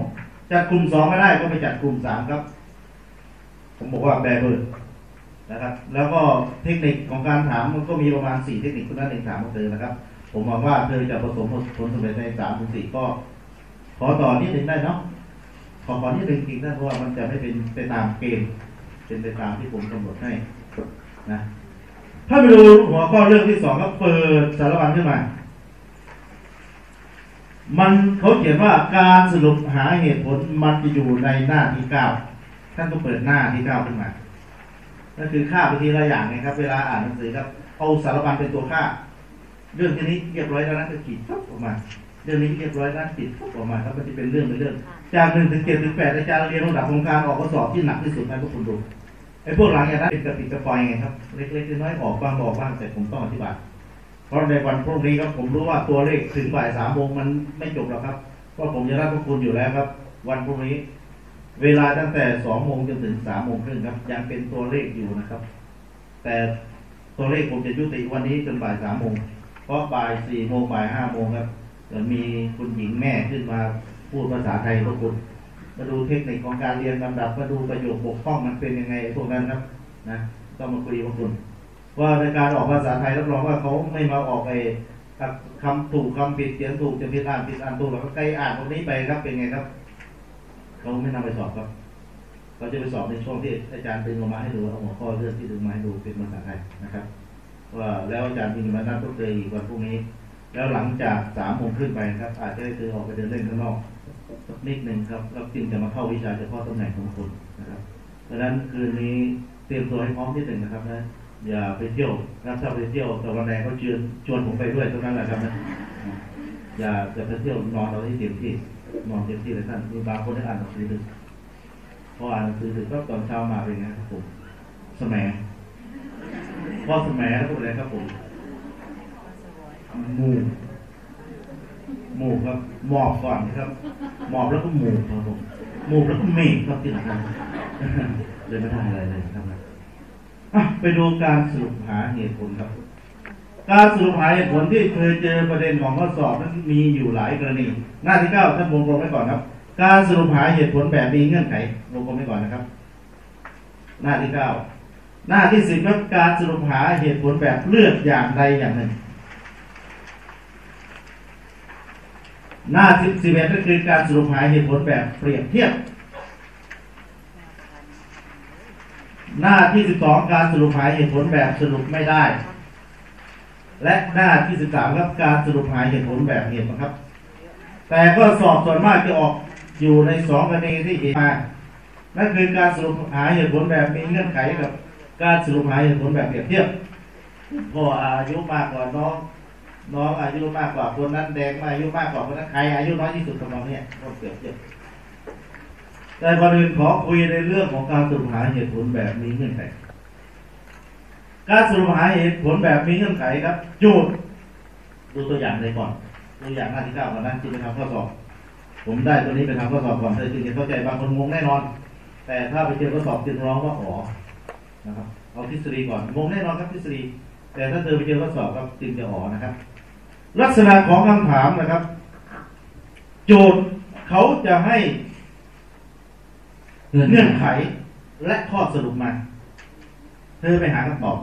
จัดกลุ่มสองไม่ได้ก็ไปจัดกลุ่มสามครับ ผมบอกว่าแบเบิร์นะครับ แล้วก็เทคนิคของการถามมันก็มีประมาณสี่เทคนิคเท่านั้นเองถามของเธอนะครับ ผมหวังว่าเธอจะประสบผลสำเร็จในสามถึงสี่ก็ ขอต่อนิดหนึ่งได้เนาะขอขอนิดหนึ่งจริงนะเพราะว่ามันจะไม่เป็นไปตามเกณฑ์เป็นไปตามที่ผมกำหนดให้นะถ้าไปดูหัวข้อเรื่องที่สองก็เปิดสารบัญขึ้นมา มันเขาเขียนว่าการสรุปหาเหตุผลมันจะอยู่ในหน้าที่เก้าท่านก็เปิดหน้าที่เก้าขึ้นมานั่นคือค่าไปทีละอย่างไงครับ เวลาอ่านหนังสือครับ เอาสารบัญเป็นตัวค่า เรื่องที่นี้เรียบร้อยแล้วนะก็ขีดปุ๊บออกมา เรื่องนี้เรียบร้อยแล้วขีดปุ๊บออกมาครับมันจะเป็นเรื่องเป็นเรื่อง จากหนึ่งถึงเจ็ดถึงแปดอาจารย์เรียนระดับโครงการออกข้อสอบที่หนักที่สุดให้พวกคุณดูไอ้พวกหลังอย่างนั้นเป็นกระปิดกระปอยไงครับ เล็กๆน้อยๆออกบ้างบอกบ้างแต่ผมต้องอธิบาย เพราะในวันพรุ่งนี้ครับผมรู้ว่าตัวเลขถึงบ่ายสามโมงมันไม่จบหรอกครับเพราะผมจะรับพวกคุณอยู่แล้วครับ วันพรุ่งนี้ เวลาตั้งแต่สองโมงจนถึงสามโมงครึ่งครับยังเป็นตัวเลขอยู่นะครับ แต่ตัวเลขผมจะยุติวันนี้จนบ่ายสามโมงเพราะบ่ายสี่โมงบ่ายห้าโมงครับจะมีคุณหญิงแม่ขึ้นมาพูดภาษาไทยพวกคุณมาดูเทคนิคของการเรียนลำดับมาดูประโยคบกพร่องมันเป็นยังไงพวกนั้นครับนะต้องมาคุยกับคุณ ว่าในการออกภาษาไทยรับรองว่าเขาไม่มาออกไอ้คำถูกคำผิดเขียนถูกจะผิดอ่านผิดอ่านถูกแล้วก็ใกล้อ่านตรงนี้ไปครับเป็นไงครับเขาไม่นำไปสอบครับเขาจะไปสอบในช่วงที่อาจารย์เป็นลงมาให้ดูเอาหัวข้อเรื่องที่ดึงมาให้ดูเป็นภาษาไทยนะครับ ว่าแล้วอาจารย์มีมานัดต้องเจออีกวันพรุ่งนี้ แล้วหลังจากสามโมงขึ้นไปครับ อาจจะได้เจอออกไปเดินเล่นข้างนอกสักนิดหนึ่งครับแล้วจึงจะมาเข้าวิชาเฉพาะตำแหน่งของคุณนะครับดังนั้นคืนนี้เตรียมตัวให้พร้อมนิดหนึ่งนะครับนะ อย่าไปเที่ยวนะถ้าไปเที่ยวตะวันแดงเขาเชิญชวนผมไปด้วยเท่านั้นแหละครับนะอย่าจะไปเที่ยวนอนเราที่เต็มที่นอนเต็มที่เลยท่านมีบางคนได้อ่านหนังสือดึกพออ่านหนังสือดึกก็ตอนเช้ามาเป็นไงครับผมสมัยพอสมัยแล้วพูดอะไรครับผมหมูหมูครับหมอบก่อนครับหมอบแล้วก็หมูครับผมหมูแล้วก็เมฆครับที่หลังนั้นเลยไม่ได้อะไรเลยครับ ไปดูการสรุปหาเหตุผลครับ การสรุปหาเหตุผลที่เคยเจอประเด็นของข้อสอบนั้นมีอยู่หลายกรณี หน้าที่เก้าท่านวงกลมไว้ก่อนครับ การสรุปหาเหตุผลแบบมีเงื่อนไขวงกลมไว้ก่อนนะครับ หน้าที่เก้าหน้าที่สิบครับการสรุปหาเหตุผลแบบเลือกอย่างใดอย่างหนึ่ง หน้าที่สิบเอ็ดก็คือการสรุปหาเหตุผลแบบเปรียบเทียบ หน้าที่สิบสองการสรุปหาเหตุผลแบบสรุปไม่ได้ และหน้าที่สิบสามครับการสรุปหาเหตุผลแบบเหตุนะครับ แต่ก็สอบส่วนมากจะออกอยู่ในสองกรณีที่เห็นมานั่นคือการสรุปหาเหตุผลแบบมีเงื่อนไขกับ การสรุปหาเหตุผลแบบเปรียบเทียบพ่ออายุมากกว่าน้องน้องอายุมากกว่าคนนั้นแดงมาอายุมากกว่าคนนั้นใครอายุน้อยที่สุดของเราเนี่ยก็เปรียบเทียบ แต่ก่อนอื่นขอคุยในเรื่องของการสรุปหาเหตุผลแบบมีเงื่อนไข การสรุปหาเหตุผลแบบมีเงื่อนไขครับโจทย์ดูตัวอย่างเลยก่อนตัวอย่างหน้าที่เก้าก่อนนะที่ไปทำข้อสอบ ผมได้ตัวนี้ไปทำข้อสอบก่อนเธอจึงจะเข้าใจบางคนงงแน่นอน แต่ถ้าไปเจอข้อสอบจึงร้องว่าอ๋อนะครับเอาทฤษฎีก่อนงงแน่นอนครับทฤษฎีแต่ถ้าเธอไปเจอข้อสอบครับจึงจะอ๋อนะครับ ลักษณะของคำถามนะครับ โจทย์เขาจะให้ เงื่อนไขและข้อสรุปมา เธอไปหาคำตอบ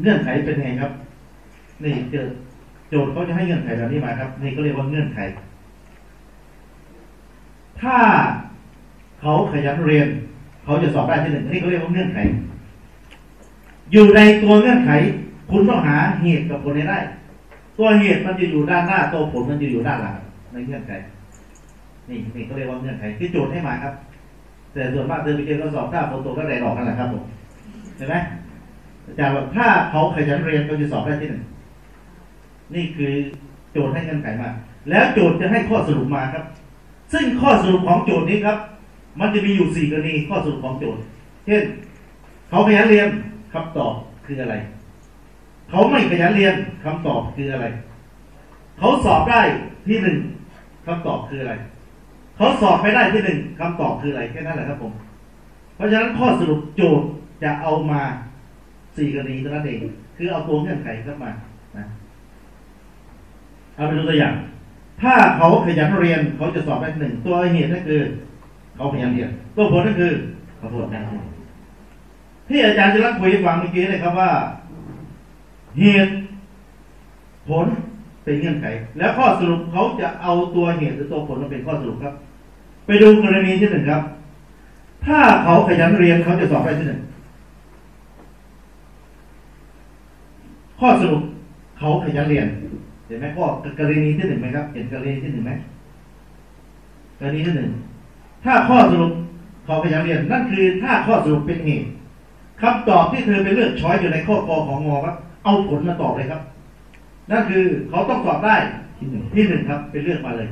เงื่อนไขเป็นไงครับ นี่เจอโจทย์เขาจะให้เงื่อนไขแบบนี้มาครับ นี่ก็เรียกว่าเงื่อนไข ถ้าเขาขยันเรียน เขาจะสอบได้ที่หนึ่งนี่เขาเรียกว่าเงื่อนไข อยู่ในตัวเงื่อนไข คุณต้องหาเหตุกับผลให้ได้ ตัวเหตุมันจะอยู่ด้านหน้าตัวผลมันจะอยู่ด้านหลังในเงื่อนไข นี่นี่เขาเรียกว่าเงื่อนไขที่โจทย์ให้มาครับ แต่ส่วนมากเดินไปเจอข้อสอบถ้าฝนตกก็แดดออกกันแหละครับผมเห็นไหมอาจารย์บอกถ้าเขาขยันเรียนเขาจะสอบได้ที่หนึ่งนี่คือโจทย์ให้เงื่อนไขมา แล้วโจทย์จะให้ข้อสรุปมาครับ ซึ่งข้อสรุปของโจทย์นี้ครับ มันจะมีอยู่สี่กรณีข้อสรุปของโจทย์ เช่น เขาขยันเรียนคำตอบคืออะไร เขาไม่ขยันเรียนคำตอบคืออะไร เขาสอบได้ที่หนึ่งคำตอบคืออะไร เขาสอบไม่ได้ที่หนึ่งคำตอบคืออะไรแค่นั้นแหละครับผม เพราะฉะนั้นข้อสรุปโจทย์จะเอามาสี่กรณีเท่านั้นเอง คือเอาตัวเงื่อนไขเข้ามานะเอาไปดูตัวอย่าง ถ้าเขาขยันเรียนเขาจะสอบได้หนึ่งตัวเหตุนั่นคือ เขาขยันเรียน ตัวผลนั่นคือเขาพูดได้ที่ที่อาจารย์จะรักคุยฟังเมื่อกี้เลยครับว่า เหตุผล เป็นเงื่อนไข แล้วข้อสรุปเขาจะเอาตัวเหตุหรือตัวผลมาเป็นข้อสรุปครับ ไปดูกรณีที่หนึ่งครับ ถ้าเขาขยันเรียนเขาจะสอบได้ที่หนึ่งข้อสรุปเขาขยันเรียนเห็นไหมข้อกรณีที่หนึ่งไหมครับ เห็นกรณีที่หนึ่งไหมกรณีที่หนึ่งถ้าข้อสรุปเขาขยันเรียนนั่นคือถ้าข้อสรุปเป็นเหตุคำตอบที่เธอไปเลือกช้อยอยู่ในข้อกอของงอครับเอาผลมาตอบเลยครับ นั่นคือเขาต้องตอบได้ที่หนึ่งที่หนึ่งครับไปเลือกมาเลย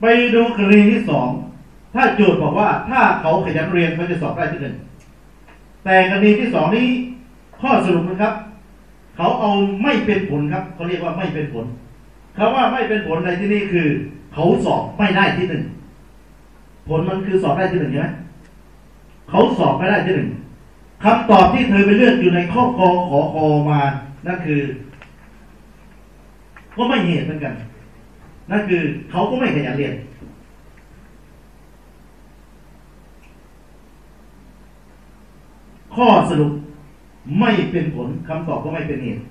ไปดูกรณีที่สองถ้าโจทย์บอกว่าถ้าเขาขยันเรียนเขาจะสอบได้ที่หนึ่งแต่กรณีที่สองนี้ข้อสรุปนะครับ เขาเอาไม่เป็นผลครับเขาเรียกว่าไม่เป็นผลคำว่าไม่เป็นผลในที่นี้คือ เขาสอบไม่ได้ที่หนึ่งผลมันคือสอบได้ที่หนึ่งใช่ไหมเขาสอบไม่ได้ที่หนึ่ง คำตอบที่เธอไปเลือกอยู่ในข้อกอขอคอมานั่นคือ ก็ไม่เหตุเหมือนกัน นั่นคือเขาก็ไม่ขยันเรียน ข้อสรุปไม่เป็นผลคำตอบก็ไม่เป็นเหตุ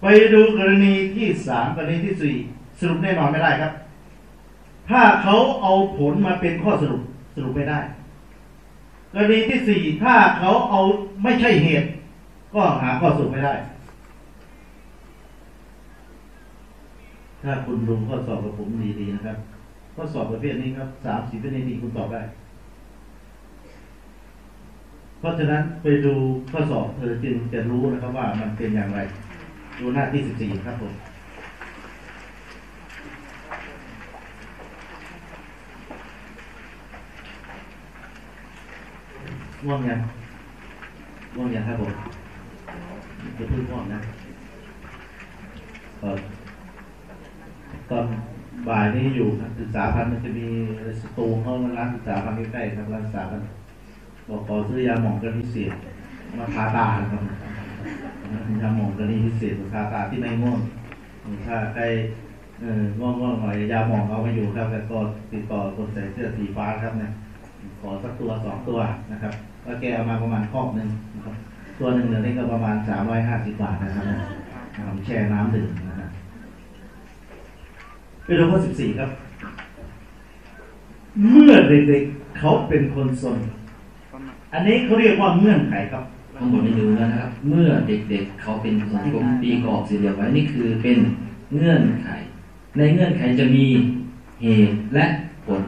ไปดูกรณีที่สามกรณีที่สี่สรุปแน่นอนไม่ได้ครับ ถ้าเขาเอาผลมาเป็นข้อสรุปสรุปไม่ได้ กรณีที่สี่ถ้าเขาเอาไม่ใช่เหตุ ก็หาข้อสรุปไม่ได้ ถ้าคุณดูข้อสอบกับผมดีๆนะครับ ข้อสอบประเภทนี้ครับสามสิบวินาทีคุณตอบได้ เพราะฉะนั้นไปดูข้อสอบเธอจึงจะรู้นะครับว่ามันเป็นอย่างไร ดูหน้าที่สิบสี่ครับผม ง่วงยังง่วงยังครับผมจะพึ่งง่วงนะเออตอนบ่ายนี้อยู่ศึกษาพันมันจะมีสตูเขาร้านศึกษาพันใกล้ๆครับร้านศึกษาพันบอกขอซื้อยาหมองกันพิเศษมาทาตาครับยาหมองกันนี้พิเศษมาทาตาที่ไม่ง่วงถ้าใครเออง่วงง่วงหน่อยยาหมองเอาไม่อยู่ครับแล้วก็ติดต่อคนใส่เสื้อสีฟ้าครับเนี่ยขอสักตัวสองตัวนะครับ ก็แกเอามาประมาณคอกหนึ่งนะครับตัวหนึ่งเดี๋ยก็ประมาณสามร้อยห้าสิบบาทนะครับนะแช่น้ำดื่มนะครับไปดูข้อสิบสี่ครับ เมื่อเด็กๆเขาเป็นคนสนอันนี้เขาเรียกว่าเงื่อนไขครับทั้งหมดนี้ดูแล้วนะครับ เมื่อเด็กๆเขาเป็นคนที่ผมตีกรอบสี่เหลี่ยมไว้นี่คือเป็นเงื่อนไข ในเงื่อนไขจะมีเหตุและผล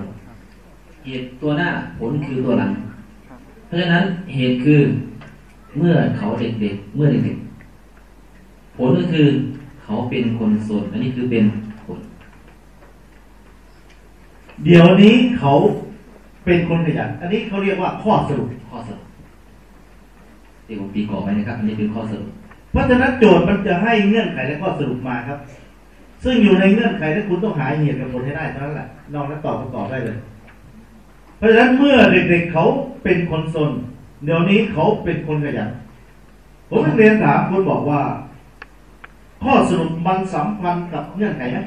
เหตุตัวหน้าผลคือตัวหลัง ราะฉะนั้นเหตุคือเมื่อเขาเด็กๆเมื่อเด็กๆผลก็คือเขาเป็นคนโสดอันนี้คือเป็นผลเดี๋ยวนี้เขาเป็นคนขยันอันนี้เขาเรียกว่าข้อสรุปข้อสรุปที่ผมตีกรอบไว้นะครับ อันนี้เป็นข้อสรุปเพราะฉะนั้นโจทย์มันจะให้เงื่อนไขและข้อสรุปมาครับ ซึ่งอยู่ในเงื่อนไขที่คุณต้องหาเหตุกับผลให้ได้เท่านั้นแหละนอกนั้นตอบก็ตอบได้เลย เพราะฉะนั้นเมื่อเด็กๆเขาเป็นคนสนเดี๋ยวนี้เขาเป็นคนขยันผมนักเรียนถามคุณบอกว่า ข้อสรุปมันสัมพันธ์กับเงื่อนไขไหม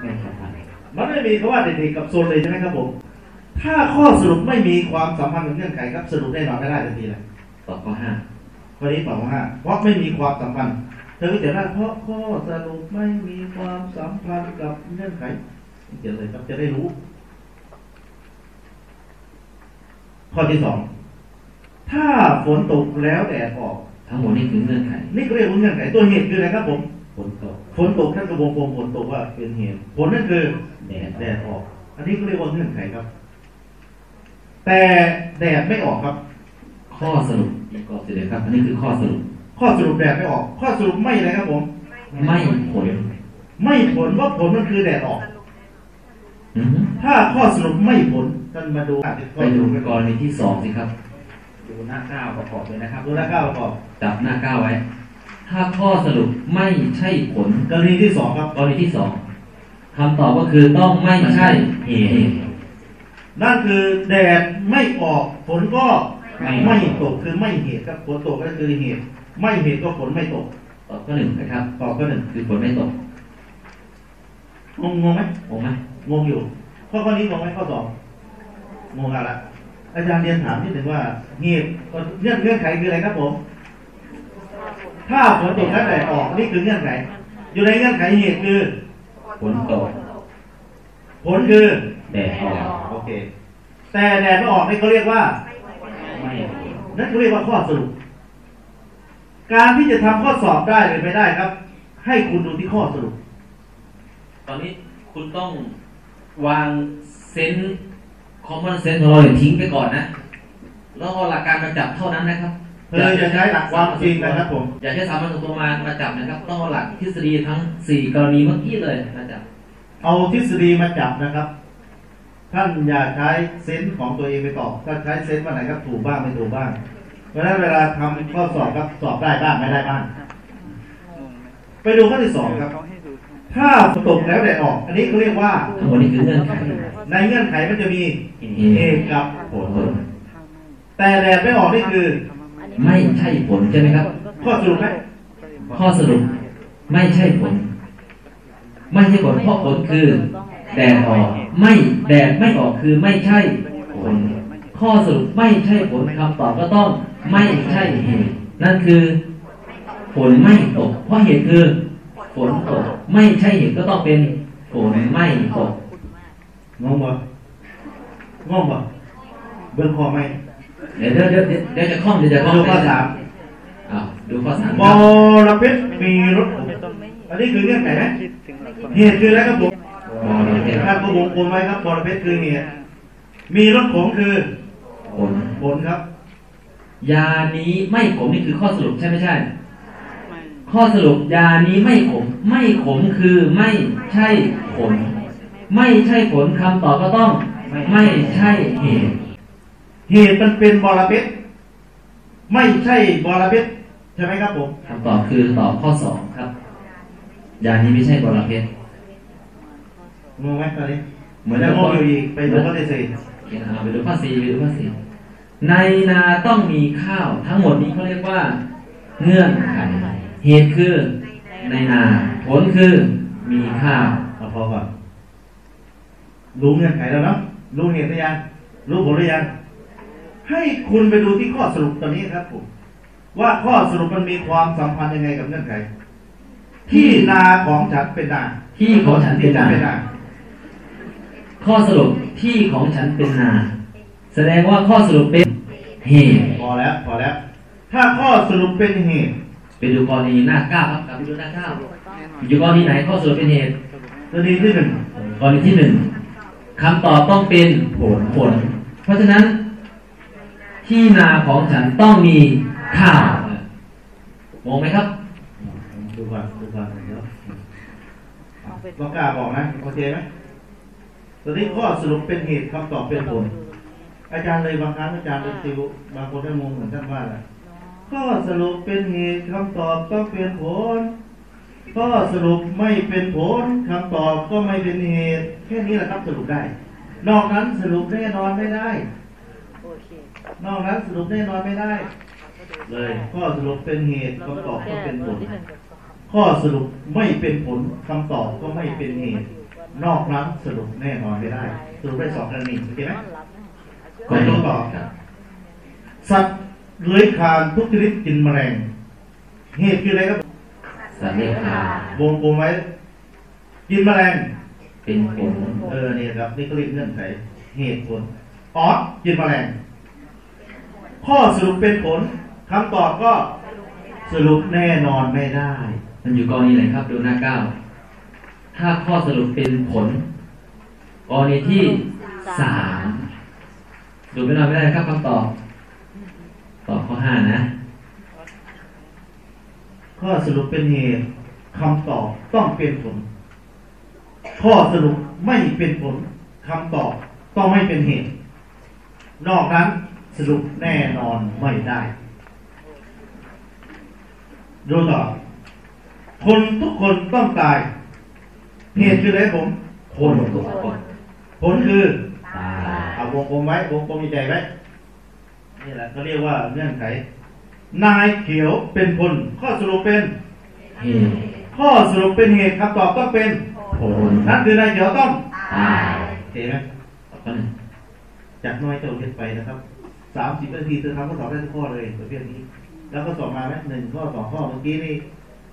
ไม่สัมพันธ์มันไม่มีคำว่าเด็กๆกับโซนเลยใช่ไหมครับผมถ้าข้อสรุปไม่มีความสัมพันธ์กับเงื่อนไขครับสรุปแน่นอนไม่ได้ทันทีเลยตอบข้อห้าข้อนี้ตอบว่าเพราะไม่มีความสัมพันธ์เธอก็จะได้เพราะข้อสรุปไม่มีความสัมพันธ์กับเงื่อนไขเขียนเลยครับจะได้รู้ ข้อที่สองถ้าฝนตกแล้วแดดออก ทั้งหมดนี่คือเงื่อนไขนี่ก็เรียกว่าเงื่อนไขตัวเหตุคืออะไรครับผมผลตกฝนตกท่านกระวงกลมฝนตกว่าเป็นเหตุผลนั่นคือแดดแดดออก อันนี้ก็เรียกว่าเงื่อนไขครับ แต่แดดไม่ออกครับ ข้อสรุปตีกรอบสี่เหลี่ยมครับ อันนี้คือข้อสรุป ข้อสรุปแดดไม่ออก ข้อสรุปไม่อะไรครับผม ไม่ผล ไม่ผลว่าผลมันคือแดดออกสอือฮึ ถ้าข้อสรุปไม่ผลท่านมาดูอ่านไปดูกรณีที่สองสิครับ ดูหน้าเก้าประกอบเลยนะครับ ดูหน้าเก้าประกอบจับหน้าเก้าไว้ ถ้าข้อสรุปไม่ใช่ผลกรณีที่สองครับกรณีที่สองคำตอบก็คือต้องไม่ใช่เหตุนั่นคือแดดไม่ออกฝนก็ไม่ไม่ตกคือไม่เหตุครับฝนตกก็คือเหตุ ไม่เหตุก็ฝนไม่ตกตอบก็หนึ่งนะครับตอบก็หนึ่งคือฝนไม่ตกงงงงไหมงงไหม งงอยู่ข้อข้อนี้งงไหมข้อสองงงอะไรอาจารย์เรียนถามนิดหนึ่งว่าเหตุเงื่อนเงื่อนไขคืออะไรครับผม ถ้าฝนตกและแดดออกนี่คือเงื่อนไขอยู่ในเงื่อนไขเหตุคือฝนตกผลคือแดดออกโอเค แต่แดดไม่ออกนี่เขาเรียกว่าไม่นั่นเขาเรียกว่าข้อสรุปการที่จะทำข้อสอบได้หรือไม่ได้ครับ ให้คุณดูที่ข้อสรุป ตอนนี้คุณต้อง วางเซนส์คอมมอนเซนส์ของเราเนี่ยทิ้งไปก่อนนะแล้วเอาหลักการมาจับเท่านั้นนะครับเธอจะใช้หลักความจริงนะครับผมอย่าใช้สามัญสมตัวมามาจับนะครับต้องเอาหลักทฤษฎีทั้งสี่กรณีเมื่อกี้เลยมาจับเอาทฤษฎีมาจับนะครับ ท่านอย่าใช้เซนส์ของตัวเองไปตอบถ้าใช้เซนส์วันไหนครับถูกบ้างไม่ถูกบ้างเพราะฉะนั้นเวลาทำข้อสอบครับสอบได้บ้างไม่ได้บ้างไปดูข้อที่สองครับ ถ้าตกแล้วแดดออก อันนี้เขาเรียกว่าทั้งหมดนี้คือเงื่อนไขในเงื่อนไขมันจะมีเหเหตุตุกับผล แต่แดดไม่ออกนี่คือ ไม่ใช่ผลใช่ไหมครับ ข้อสรุปไหมข้อสรุป ไม่ใช่ผล ไม่ใช่ผลเพราะผลคือ แดดออก ไม่แดดไม่ออกคือไม่ใช่ผล ข้อสรุปไม่ใช่ผลคำตอบก็ต้อง ไม่ใช่เหตุนั่นคือฝนไม่ตก เพราะเหตุคือ ฝนตก ไม่ใช่เหตุก็ต้องเป็นฝนไม่ตกงงบ่งงบ่เบิ่งคอไหมเดี๋ยวเดี๋ยวเดี๋ยวเดี๋ยวจะคล่อมเดี๋ยวจะคล่อมดูข้อสามอ้าวดูข้อสามบอระเพ็ดมีรถขมอันนี้คือเงื่อนไขไหมเหตุคืออะไรครับผมบอระเพ็ดถ้าก็วงกลมไว้ครับบอระเพ็ดคือเหตุมีรถขมคือผลผลครับ ยานี้ไม่ขมนี่คือข้อสรุปใช่ไม่ใช่ ข้อสรุปยานี้ไม่ขม ไม่ขมคือไม่ใช่ผล ไม่ใช่ผลคำตอบก็ต้อง ไม่ใช่เหตุ เหตุมันเป็นบอระเพ็ดไม่ใช่บอระเพ็ดใช่ไหมครับผมคำตอบคือตอบข้อสองครับ ยานี้ไม่ใช่บรเพชงงไหมตอนนี้เหมือนแล้วงงอยู่อีกไปดูข้อที่สี่เอาไปดูข้อสี่ไปดูข้อสี่ในนาต้องมีข้าวทั้งหมดนี้เขาเรียกว่า เงื่อนไข เหตุคือในนาผลคือมีข้าวเอาพอก่อนรู้เงื่อนไขแล้วเนาะรู้เหตุหรือยังรู้ผลหรือยังให้คุณไปดูที่ข้อสรุปตอนนี้ครับผมว่าข้อสรุปมันมีความสัมพันธ์ยังไงกับเงื่อนไขที่นาของฉันเป็นนาที่ของฉันเป็นนาเป็นนาข้อสรุปที่ของฉันเป็นนา แสดงว่าข้อสรุปเป็นเหตุพอแล้วพอแล้ว ถ้าข้อสรุปเป็นเหตุ ไปดูกรณีหน้าเก้าครับกลับไปดูหน้าเก้าอยู่กรณีไหนข้อสรุปเป็นเหตุกรณีที่หนึ่งกรณีที่หนึ่งคำตอบต้องเป็นผลผล เพราะฉะนั้น ที่นาของฉันต้องมีข้าวงงไหมครับดูก่อนดูก่อนเดี๋ยวก็กล้าบอกนะโอเคไหมตอนนี้ข้อสรุปเป็นเหตุคำตอบเป็นผล อาจารย์เลยบางครั้งอาจารย์เป็นติวบางคนได้งงเหมือนท่านว่าแหละ ข้อสรุปเป็นเหตุคำตอบต้องเป็นผลข้อสรุปไม่เป็นผลคำตอบก็ไม่เป็นเหตุแค่นี้แหละครับสรุปได้ นอกนั้นสรุปแน่นอนไม่ได้โอเคนอกนั้นสรุปแน่นอนไม่ได้ เลยข้อสรุปเป็นเหตุคำตอบก็เป็นผลที่หนึ่งกับสองข้อสรุปไม่เป็นผลคำตอบก็ไม่เป็นเหตุ นอกนั้นสรุปแน่นอนไม่ได้ สรุปได้สองกรณีโอเคไหมต้อนรับนะไปดูต่อสัตว์ เลื้อยคลานทุกชนิดกินแมลงเหตุคืออะไรครับสัตว์เลี้ยงคาวงกลมไว้กินแมลงเป็นผลเออเนี่ยครับนี่ก็เรียกเงื่อนไขเหตุผลออสกินแมลงข้อสรุปเป็นผลคำตอบก็สรุปแน่นอนไม่ได้ มันอยู่กรณีไหนครับดูหน้าเก้าถ้าข้อสรุปเป็นผลกรณีที่สามดูไม่นอนไม่ได้ครับคำตอบ ตอบข้อห้านะ ข้อสรุปเป็นเหตุคำตอบต้องเป็นผล ข้อสรุปไม่เป็นผลคำตอบต้องไม่เป็นเหตุ นอกนั้นสรุปแน่นอนไม่ได้ ดูต่อ คนทุกคนต้องตาย เหตุคืออะไรผม คนทุกคน ผลคือ ตาย เอาวงกลมไว้วงกลมมีใจไว้ นี่แหละเขาเรียกว่าเงื่อนไข นายเขียวเป็นผลข้อสรุปเป็นเหตุข้อสรุปเป็นเหตุคำตอบต้องเป็นผลนั่นคือนายเขียวต้องตายโอเคไหมข้อหนึ่งจากน้อยเจ้าเรียนไปนะครับสามสิบนาทีเธอทำข้อสอบได้ทุกข้อเลยประเภทนี้ แล้วก็สอบมาไหมหนึ่งข้อสองข้อเมื่อกี้นี่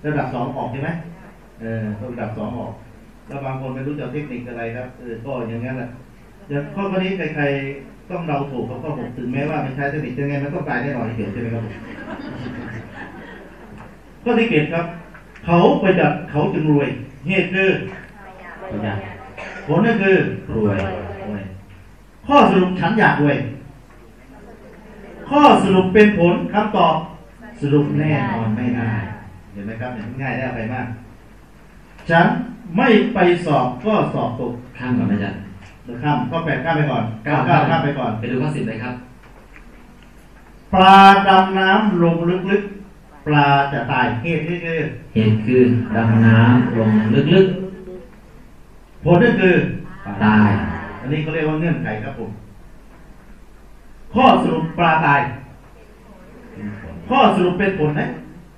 ระดับสองออกใช่ไหมเออต้องระดับสองออกแล้วบางคนไม่รู้จะเอาเทคนิคอะไรครับเออก็อย่างนั้นแหละอย่างข้อข้อนี้ใครๆ ต้องเดาถูกกับข้อหกถึงแม้ว่าไม่ใช้เทคนิคยังไงมันต้องตายแน่นอนเขียวใช่ไหมครับผมข้อที่เจ็ดครับ เขาประหยัดเขาจึงรวย เหตุคือประหยัดผลก็คือรวยรวยข้อสรุปฉันอยากรวย ข้อสรุปเป็นผลคำตอบสรุปแน่นอนไม่ได้เห็นไหมครับเนี่ยง่ายได้ไปมาก ฉันไม่ไปสอบก็สอบตกข้ามก่อนนะจ๊ะ เดี๋ยวข้ามข้อแปดข้ามไปก่อนเก้าเก้าข้ามไปก่อน ไปดูข้อสิบเลยครับ ปลาดำน้ำลงลึกๆ ปลาจะตายเหตุนี่คือเหตุคือดำน้ำลงลึกผลก็คือๆตาย อันนี้เขาเรียกว่าเงื่อนไขครับผม ข้อสรุปปลาตายเป็นผลข้อสรุปเป็นผลนะ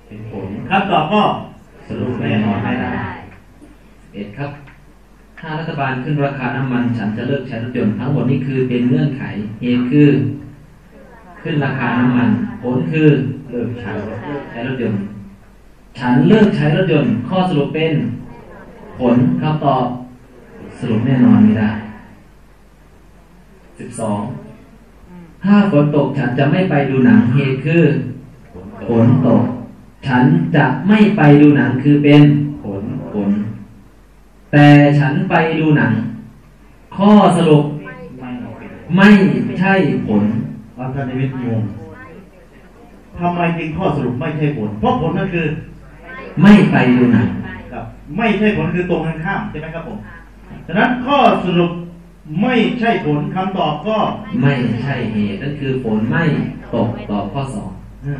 เป็นผลคำตอบก็สรุปแน่นอนไม่ได้เอ็ดครับ ถ้ารัฐบาลขึ้นราคาน้ำมันฉันจะเลิกใช้รถยนต์ทั้งหมดนี่คือเป็นเงื่อนไขเหตุคือ ขึ้นราคาน้ำมันผลคือเลิกใช้ใช้รถยนต์ฉันเลิกใช้รถยนต์ข้อสรุปเป็น ผลคำตอบสรุปแน่นอนไม่ได้สิบสองถ้าฝนตกฉันจะไม่ไปดูหนังเหตุคือฝนตก ฉันจะไม่ไปดูหนังคือเป็น แต่ฉันไปดูหนัง ข้อสรุปไม่เป็นไม่ใช่ผลอาจารย์นิวิทย์งงทำไมจึงข้อสรุปไม่ใช่ผล เพราะผลนั่นคือ ไม่ไปดูหนังครับ ไม่ใช่ผลคือตรงกันข้ามใช่ไหมครับผมฉะนั้นข้อสรุปไม่ใช่ผลคำตอบก็ ไม่ใช่เหตุนั่นคือฝนไม่ตกตอบข้อสองอ่า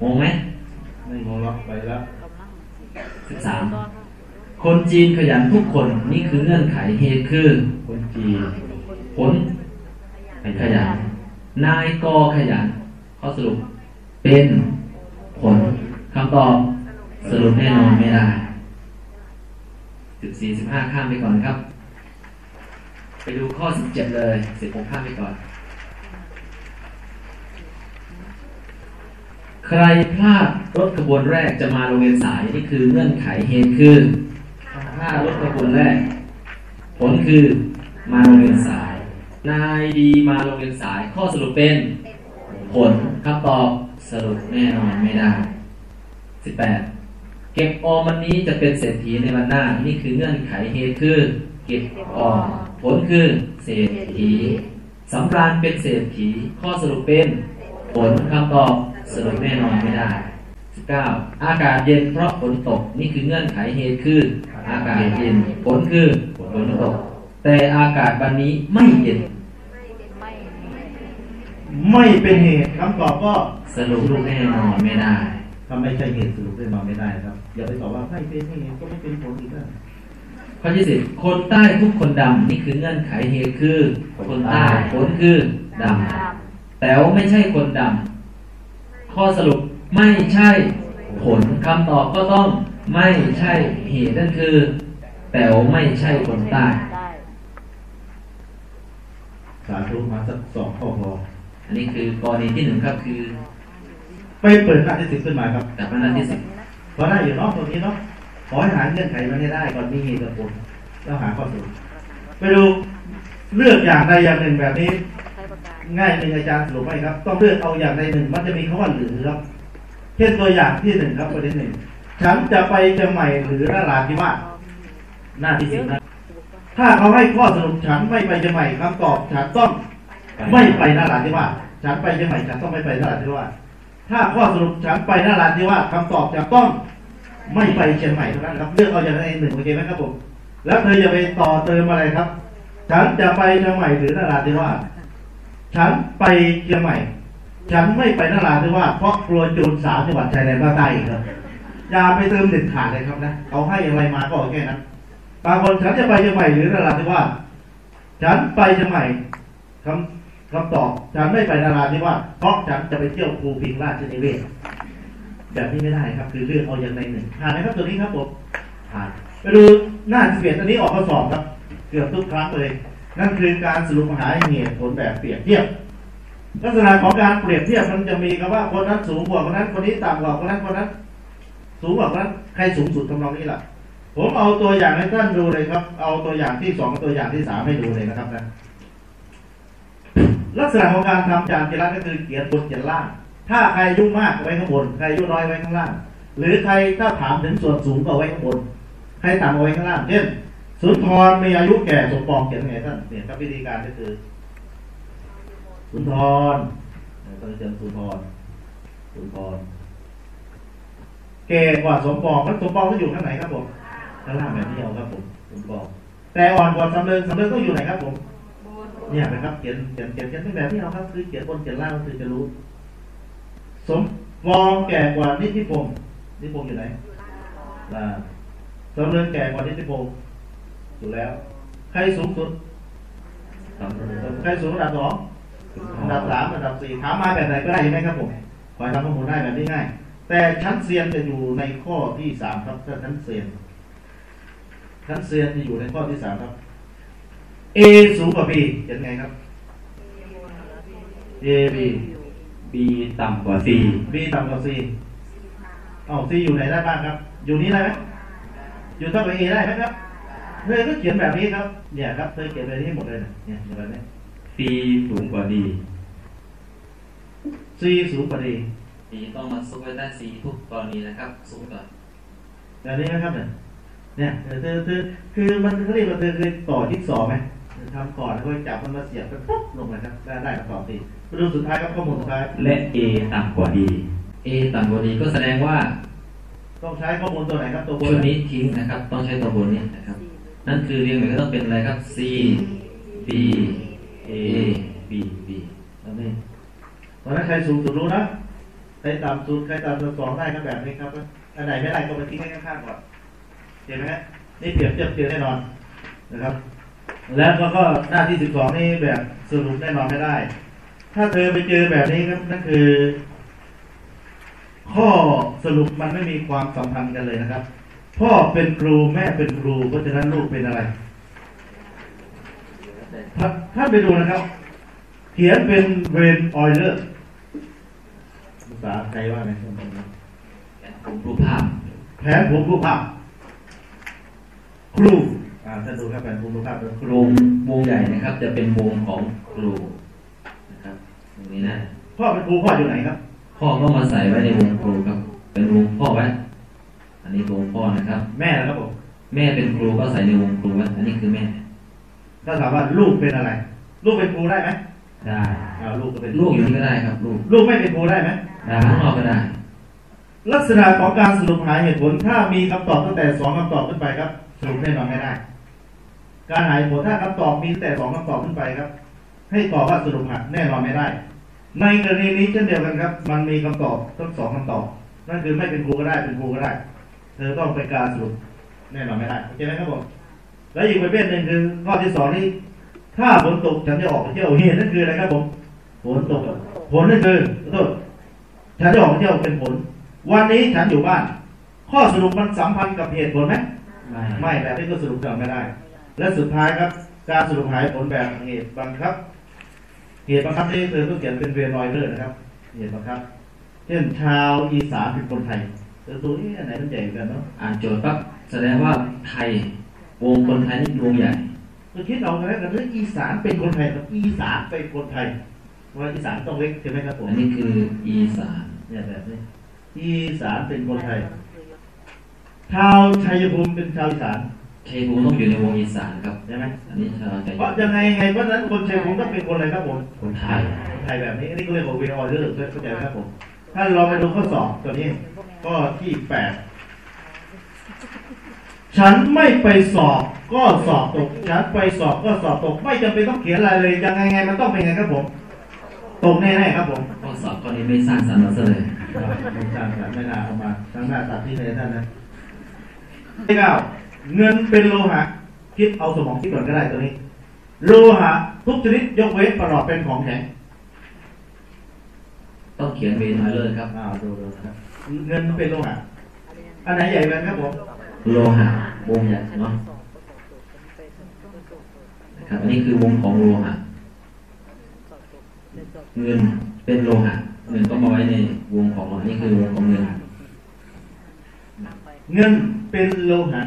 งงไหมไม่งงหรอกไปแล้วสิบสาม คนจีนขยันทุกคนนี่คือเงื่อนไขเหตุคือคนจีนผลเป็นขยัน นายกอขยันข้อสรุปเป็นผลคำตอบสรุปแน่นอนไม่ได้สิบสี่สิบห้าข้ามไปก่อนครับ ไปดูข้อสิบเจ็ดเลยสิบหกข้ามไปก่อน ใครพลาดรถขบวนแรกจะมาโรงเรียนสายนี่คือเงื่อนไขเหตุคือ พลาลดรถขบวนแรก ผลคือมาโรงเรียนสาย นายดีมาโรงเรียนสาย ข้อสรุปเป็น ผลคำตอบสรุปแน่นอนไม่ได้ 18 เก็บออมวันนี้จะเป็นเศรษฐีในวันหน้า นี่คือเงื่อนไขเหตุคือ เก็บออมผลคือเศรษฐีสำราญเป็นเศรษฐีข้อสรุปเป็น ผลคำตอบสรุปแน่นอนไม่ได้ 19 อากาศเย็นเพราะฝนตกนี่คือเงื่อนไขเหตุคือ อากาศเย็นผลคือฝนตก แต่อากาศวันนี้ไม่เย็น ไม่เป็นเหตุคำตอบก็สรุปแน่นอนไม่ได้ถ้าไม่ใช่เหตุสรุปแน่นอนไม่ได้ครับ อย่าไปตอบว่าไม่เป็นเหตุก็ไม่เป็นผลอีกแล้วข้อที่สิบคนใต้ทุกคนดำนี่คือเงื่อนไขเหตุคือ คนใต้ผลคือดำแต่ว่าไม่ใช่คนดำข้อสรุป ไม่ใช่ผลคำตอบก็ต้องไม่ใช่เหตุนั่นคือแต่ว่าไม่ใช่คนใต้ได้สาธุมาสักสองข้อพออันนี้คือกรณีที่หนึ่งครับคือ ไปเปิดหน้าที่สิบขึ้นมาครับกับหน้าที่สิบพอได้อยู่เนาะตรงนี้เนาะขอให้หาเงื่อนไขมาให้ได้ก่อนมีเหตุผลแล้วหาข้อสรุปไปดูเลือกอย่างใดอย่างหนึ่งแบบนี้ ง่ายหนึ่งอาจารย์สรุปให้ครับ ต้องเลือกเอาอย่างใดหนึ่ง มันจะมีคำว่าหรือครับ เช่นตัวอย่างที่หนึ่งครับประเด็นหนึ่งฉันจะไปเชียงใหม่หรือนาราธิวาสหน้าที่สิบนะถ้าเขาให้ข้อสรุปฉันไม่ไปเชียงใหม่คำตอบฉันต้องไม่ไปนาราธิวาสฉันไปเชียงใหม่ฉันต้องไม่ไปนาราธิวาสถ้าข้อสรุปฉันไปนาราธิวาสคำตอบจะต้องไม่ไปเชียงใหม่เท่านั้นครับเลือกเอาอย่างใดหนึ่งโอเคไหมครับผมแล้วเธอจะไปต่อเติมอะไรครับ ฉันจะไปเชียงใหม่หรือนาราธิวาสฉันไปเชียงใหม่ ฉันไม่ไปนราธิวาสเพราะกลัวโจรสาวจังหวัดชายแดนภาคใต้อีกครับอย่าไปเติมเด็ดขาดเลยครับนะเขาให้อะไรมาก็เอาแค่นั้นบางคนฉันจะไปเชียงใหม่หรือนราธิวาสฉันไปเชียงใหม่คำคำตอบฉันไม่ไปนราธิวาสเพราะฉันจะไปเที่ยวภูพิงราชนิเวศแบบนี้ไม่ได้ครับ คือเลือกเอาอย่างใดหนึ่งผ่านไหมครับตัวนี้ครับผมผ่านไปดูหน้าสิบเอ็ดอันนี้ออกข้อสอบครับ เกือบทุกครั้งเลย นั่นคือการสรุปหาเหตุผลแบบเปรียบเทียบ ลักษณะของการเปรียบเทียบมันจะมีคำว่าคนนั้นสูงกว่าคนนั้นคนนี้ต่ำกว่าคนนั้นคนนั้น สูงกว่าคนนั้นใครสูงสุดทำนองนี้ล่ะ ผมเอาตัวอย่างให้ท่านดูเลยครับ เอาตัวอย่างที่สองตัวอย่างที่สามให้ดูเลยนะครับนะลักษณะของการทำจานจิรัตก็คือเขียนบนเขียนล่าง ถ้าใครยุ่งมากไว้ข้างบนใครยุ่งน้อยไว้ข้างล่าง หรือใครถ้าถามถึงส่วนสูงก็ไว้ข้างบนใครต่ำเอาไว้ข้างล่างเช่นสุนทรมีอายุแก่สมปองเขียนไงท่านเนี่ยครับวิธีการก็คือ สุนทรเนี่ยต้อสุนทรสุนทรแก่กว่าสมปองแล้วสมปองก็อยู่ข้างไหนครับผมข้างล่างแบบนี้เอาครับผมสมปองแต่อ่อนกว่าสำเริงสำเริงต้องอยู่ไหนครับผมเนี่ยนะครับเขียนเขียนเขียนเขียนแบบนี้เอาครับคือเขียนบนเขียนล่างก็คือจะรู้ สมปองแก่กว่านิติพงศ์นิติพงศ์อยู่ไหนล่างสำเริงแก่กว่านิติพงศ์อยู่แล้ว ใครสูงสุดใครสูงอันดับสอง อันดับสามอันดับสี่ถามมาแบบไหนก็ได้ใช่ไหมครับผมคอยทำข้อมูลได้แบบนี้ง่ายแต่ชั้นเซียนจะอยู่ในข้อที่สามครับถ้าชั้นเซียนชั้นเซียนจะอยู่ในข้อที่สามครับ A สูงกว่า B เป็นไงครับ A B B ต่ำกว่า C B ต่ำกว่า C เอ้า C อยู่ไหนได้บ้างครับ อยู่นี้ได้ไหมอยู่เท่ากับ A ได้ไหมครับเธอก็เขียนแบบนี้ครับ เนี่ยครับเธอเขียนแบบนี้หมดเลยนะเนี่ยแบบนี้ C สูงกว่า D C สูงกว่า D D ต้องมาซุกไว้ด้าน C ทุกกรณีนะครับซุกก่อนแบบนี้นะครับเนี่ยเนี่ยเธอเธอเธอคือมันเขาเรียกว่าเธอเคยต่อจิ๊กซอว์ไหมเธอทำก่อนแล้วก็จับมันมาเสียบกันปุ๊บลงไปครับได้ได้คำตอบทีมาดูสุดท้ายครับข้อมูลสุดท้ายและ A ต่ำกว่า D A ต่ำกว่า D ก็แสดงว่าต้องใช้ข้อมูลตัวไหนครับตัวบนชุดนี้ทิ้งนะครับ ต้องใช้ตัวบนนี้นะครับ นั่นคือเรียงเหมือนก็ต้องเป็นอะไรครับ C B A B B อันนี้ตอนนั้นใครสูงสุดรู้นะใครต่ำสุดใครต่ำสุดสองได้ก็แบบนี้ครับอันไหนไม่ได้ก็ไปทิ้งให้ข้างๆก่อนเห็นไหมฮะนี่เปรียบเทียบเทียบแน่นอนนะครับ แล้วก็ก็หน้าที่สิบสองนี่แบบสรุปแน่นอนไม่ได้ ถ้าเธอไปเจอแบบนี้ครับนั่นคือ ข้อสรุปมันไม่มีความสัมพันธ์กันเลยนะครับ พ่อเป็นครูแม่เป็นครูเพราะฉะนั้นลูกเป็นอะไร ท่านท่านไปดูนะครับ เขียนเป็นเวนออยเลอร์ภาษาไทยว่าไงผมรูปภาพแผนผมรูปภาพครูอ่าท่านดูครับแผนผมรูปภาพเป็นครูวงวงใหญ่นะครับ จะเป็นวงของครูนะครับตรงนี้นะพ่อเป็นครูพ่ออยู่ไหนครับ พ่อก็มาใส่ไว้ในวงครูครับ เป็นวงพ่อไว้อันนี้วงพ่อนะครับ แม่นะครับผมแม่เป็นครูก็ใส่ในวงครูไว้อันนี้คือแม่ ถ้าถามว่าลูกเป็นอะไร ลูกเป็นครูได้ไหมได้อ่าลูกก็เป็นลูกอยู่นี่ก็ได้ครับลูกลูกไม่เป็นครูได้ไหมได้ข้างนอกก็ได้ ลักษณะของการสรุปหาเหตุผลถ้ามีคำตอบตั้งแต่สองคำตอบขึ้นไปครับสรุปแน่นอนไม่ได้ การหาเหตุผลถ้าคำตอบมีตั้งแต่สองคำตอบขึ้นไปครับ ให้ตอบว่าสรุปหาแน่นอนไม่ได้ ในกรณีนี้เช่นเดียวกันครับ มันมีคำตอบทั้งสองคำตอบ นั่นคือไม่เป็นครูก็ได้เป็นครูก็ได้เธอต้องเป็นการสรุปแน่นอนไม่ได้เข้าใจไหมครับผม แล้วอีกประเภทหนึ่งคือข้อที่สองนี่ถ้าฝนตกฉันจะออกไปเที่ยวเหตุนั่นคืออะไรครับผมฝนตกผลนั่นคือขอโทษฉันจะออกไปเที่ยวเป็นผล วันนี้ฉันอยู่บ้าน ข้อสรุปมันสัมพันธ์กับเหตุผลไหมไม่ไม่แบบนี้ก็สรุปกันไม่ได้ และสุดท้ายครับ การสรุปหาเหตุผลแบบเหตุบังคับ เหตุบังคับนี่คือต้องเขียนเป็นเวรอยเลอร์นะครับ เหตุบังคับเช่นชาวอีสานเป็นคนไทยเออตัวนี้อันไหนมันใหญ่กว่ากันเนาะอ่านโจทย์ปั๊บแสดงว่าไทย วงคนไทยนี่วงใหญ่ก็คิดเอากันแล้วกันเรื่องอีสานเป็นคนไทยครับอีสานเป็นคนไทยว่าอีสานต้องเล็กใช่ไหมครับผมอันนี้คืออีสานเนี่ยแบบนี้อีสานเป็นคนไทยชาวชัยภูมิเป็นชาวอีสานชัยภูมิต้องอยู่ในวงอีสานครับใช่ไหมอันนี้ชาวชัยเพราะยังไงไงเพราะฉะนั้นคนชัยภูมิต้องเป็นคนอะไรครับผมคนไทยไทยแบบนี้อันนี้ก็เรียกว่าเวออเดอร์เข้าใจไหมครับผมถ้าเราไปดูข้อสอบตัวนี้ ก็ที่แปด ฉันไม่ไปสอบก็สอบตก ฉันไปสอบก็สอบตก ไม่จำเป็นต้องเขียนอะไรเลยยังไงไงมันต้องเป็นไงครับผม ตกแน่ๆครับผมข้อสอบข้อนี้ไม่สร้างสรรค์เราซะเลยไม่จ้างกันไม่น่าเอามาทั้งหน้าตัดที่ในท่านนะที่เก้าเงินเป็นโลหะคิดเอาสมองคิดก่อนก็ได้ตัวนี้ โลหะทุกชนิดยกเว้นประหลอดเป็นของแข็งต้องเขียนเวนอยเลอร์ครับอ่าดูดูนะครับ เงินเป็นโลหะอันไหนใหญ่กันครับผม โลหะวงใหญ่เนาะนะครับอันนี้คือวงของโลหะเงินเป็นโลหะเงินก็มาไว้ในวงของโลหะนี่คือวงของเงินเงินเป็นโลหะ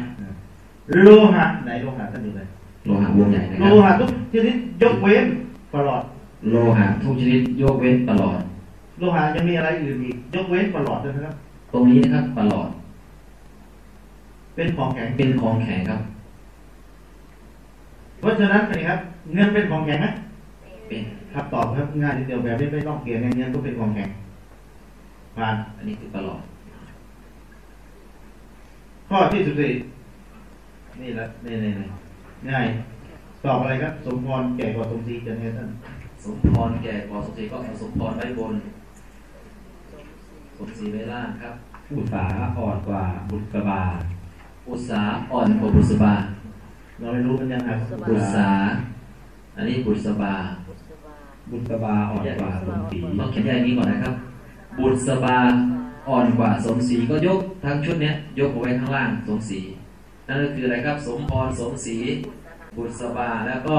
โลหะไหนโลหะท่านดูเลยโลหะวงใหญ่นะคโลรับหะทุกชนิดยกเว้นประหลอด โลหะทุกชนิดยกเว้นประหลอด โลหะยังมีอะไรอื่นอีกยกเว้นประหลอดด้วยนะครับ ตรงนี้นะครับประหลอด เป็นของแข็งเป็นของแข็งครับ เพราะฉะนั้นเป็นไงครับ เงินเป็นของแข็งไหมเป็นครับตอบครับง่ายนิดเดียวแบบนี้ไม่ต้องเขียนเงินก็เป็นของแข็งผ่านอันนี้คือประหลอด ข้อที่สิบสี่นี่แหละนี่นี่นี่ง่ายตอบอะไรครับ สมพรแก่กว่าสมศรีจะไงท่านสมพรแก่กว่าสมศรีก็เอาสมพรไว้บนสมศรีไว้ล่างครับอุตสาหอ่อนกว่าบุษบา อุตสาหอ่อนกว่าบุษบา เราไม่รู้มันยังครับบุษา อันนี้บุษบา บุษบาอ่อนกว่าสมศรีต้องเขียนแยกอย่างนี้ก่อนนะครับ บุษบาอ่อนกว่าสมศรีก็ยกทั้งชุดเนี้ยยกเอาไว้ข้างล่างสมศรีนั่นก็คืออะไรครับ สมพรสมศรีบุษบาแล้วก็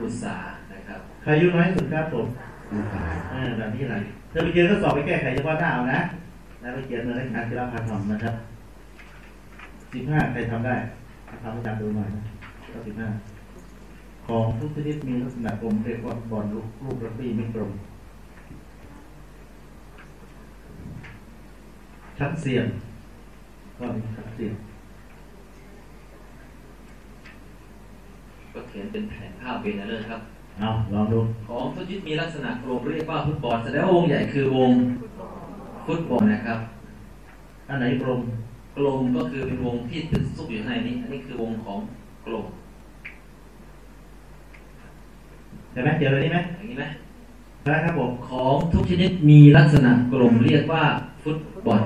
อุตสานะครับใครอายุน้อยที่สุดครับผมอุตสาอ่าแบบนี้อะไรเธอไปเจอก็สอบไปแก้ไขเฉพาะหน้าเอานะนะไปเขียนเนื้อรายการที่เราพาทำนะครับ สิบห้าใครทำได้ทำอาจารย์ดูหน่อยนะก็สิบห้าของทุกชนิดมีลักษณะกลมเรียกว่าบอลลูกรูปรักบี้ไม่กลมชัดเสียงก็มีชัดเสียงก็เขียนเป็นแผนภาพเวนเนอร์ครับ เอาลองดู ของทุกชนิดมีลักษณะกลมเรียกว่าฟุตบอลแสดงว่าวงใหญ่คือวงฟุตบอลนะครับ อันไหนกลม กลมก็คือเป็นวงที่ตึกซุกอยู่ข้างในนี้ อันนี้คือวงของกลมเห็นไหมเจอแบบนี้ไหมอย่างนี้ไหมนะครับผมของทุกชนิดมีลักษณะกลมเรียกว่าฟุตบอล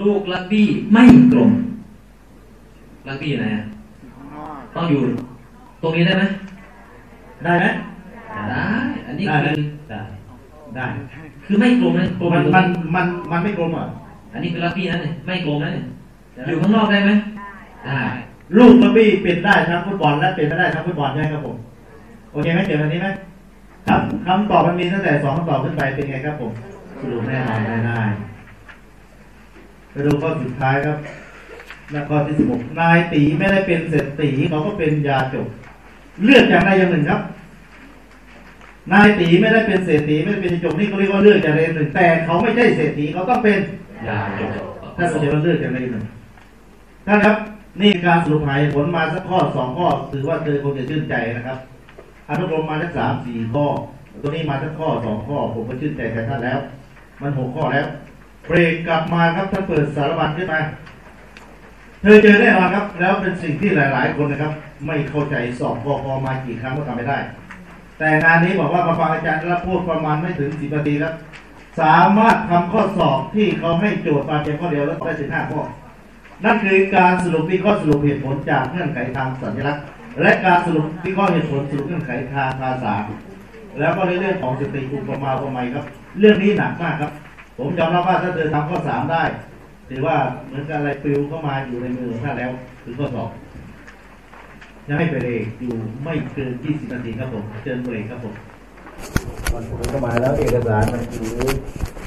ลูกลักบี้ไม่กลมลักบี้อยู่ไหนอะต้องอยู่ตรงนี้ได้ไหมได้ไหมได้ อันนี้ได้ไหมคือได้ได้ คือไม่กลมนะกลมมันอยู่ตรงมันมันมันไม่กลมอะ อันนี้คือลักบี้นะเนี่ยไม่กลมนะเนี่ยอยู่ข้างนอกได้ไหมได้ลูกระบี้เป็นได้ทั้งฟุตบอลและเป็นไม่ได้ทั้งฟุตบอลใช่ไหมครับผมโอเคไหมเจอแบบนี้ไหมครับคำตอบมันมีตั้งแต่สองคำตอบขึ้นไปเป็นไงครับผมสรุปแน่นอนได้ได้ไปดูข้อสุดท้ายครับหน้าข้อที่สิบหกนายตีไม่ได้เป็นเศรษฐีเขาก็เป็นยาจกเลือกอย่างใดอย่างหนึ่งครับ นายตีไม่ได้เป็นเศรษฐีไม่ได้เป็นยาจกนี่เขาเรียกว่าเลือกอย่างใดอย่างหนึ่งแต่เขาไม่ใช่เศรษฐีเขาต้องเป็น ยาจบท่านผู้ชมเลือกอย่างใดอย่างหนึ่งท่านครับ นี่การสรุปหายผลมาสักข้อสองข้อถือว่าเธอคงจะชื่นใจนะครับอนุกรมมาสักสามสี่ข้อ ตัวนี้มาสักข้อสองข้อ ผมก็ชื่นใจแทนท่านแล้ว มันหกข้อแล้วเบรกกลับมาครับท่าเปิดสารบัญขึ้นมาเธอเจอแน่นอนครับ แล้วเป็นสิ่งที่หลาย ๆ คนนะครับ ไม่เข้าใจสอบพอพอมากี่ครั้งก็ทำไม่ได้ แต่งานนี้บอกว่ามาฟังอาจารย์แล้วพูดประมาณไม่ถึงสิบนาทีครับ สามารถทำข้อสอบที่เขาให้โจทย์มาเพียงข้อเดียวแล้วได้สิบห้าข้อ นั่นคือการสรุปวิเคราะห์สรุปเหตุผลจากเงื่อนไขทางสัญลักษณ์ และการสรุปวิเคราะห์เหตุผลสรุปเงื่อนไขทางภาษา แล้วก็ในเรื่องของสติอุประมาอุปไมยครับ เรื่องนี้หนักมากครับ ผมยอมรับว่าถ้าเธอทำข้อสามได้ถือว่าเหมือนกับอะไรปลิวเข้ามาอยู่ในมือของท่านแล้วคือข้อสอบจะให้ไปเบรกอยู่ไม่เกิน 20 นาทีครับผม เชิญเบรกครับผม มันผมเข้ามาแล้วเอกสารมันคือ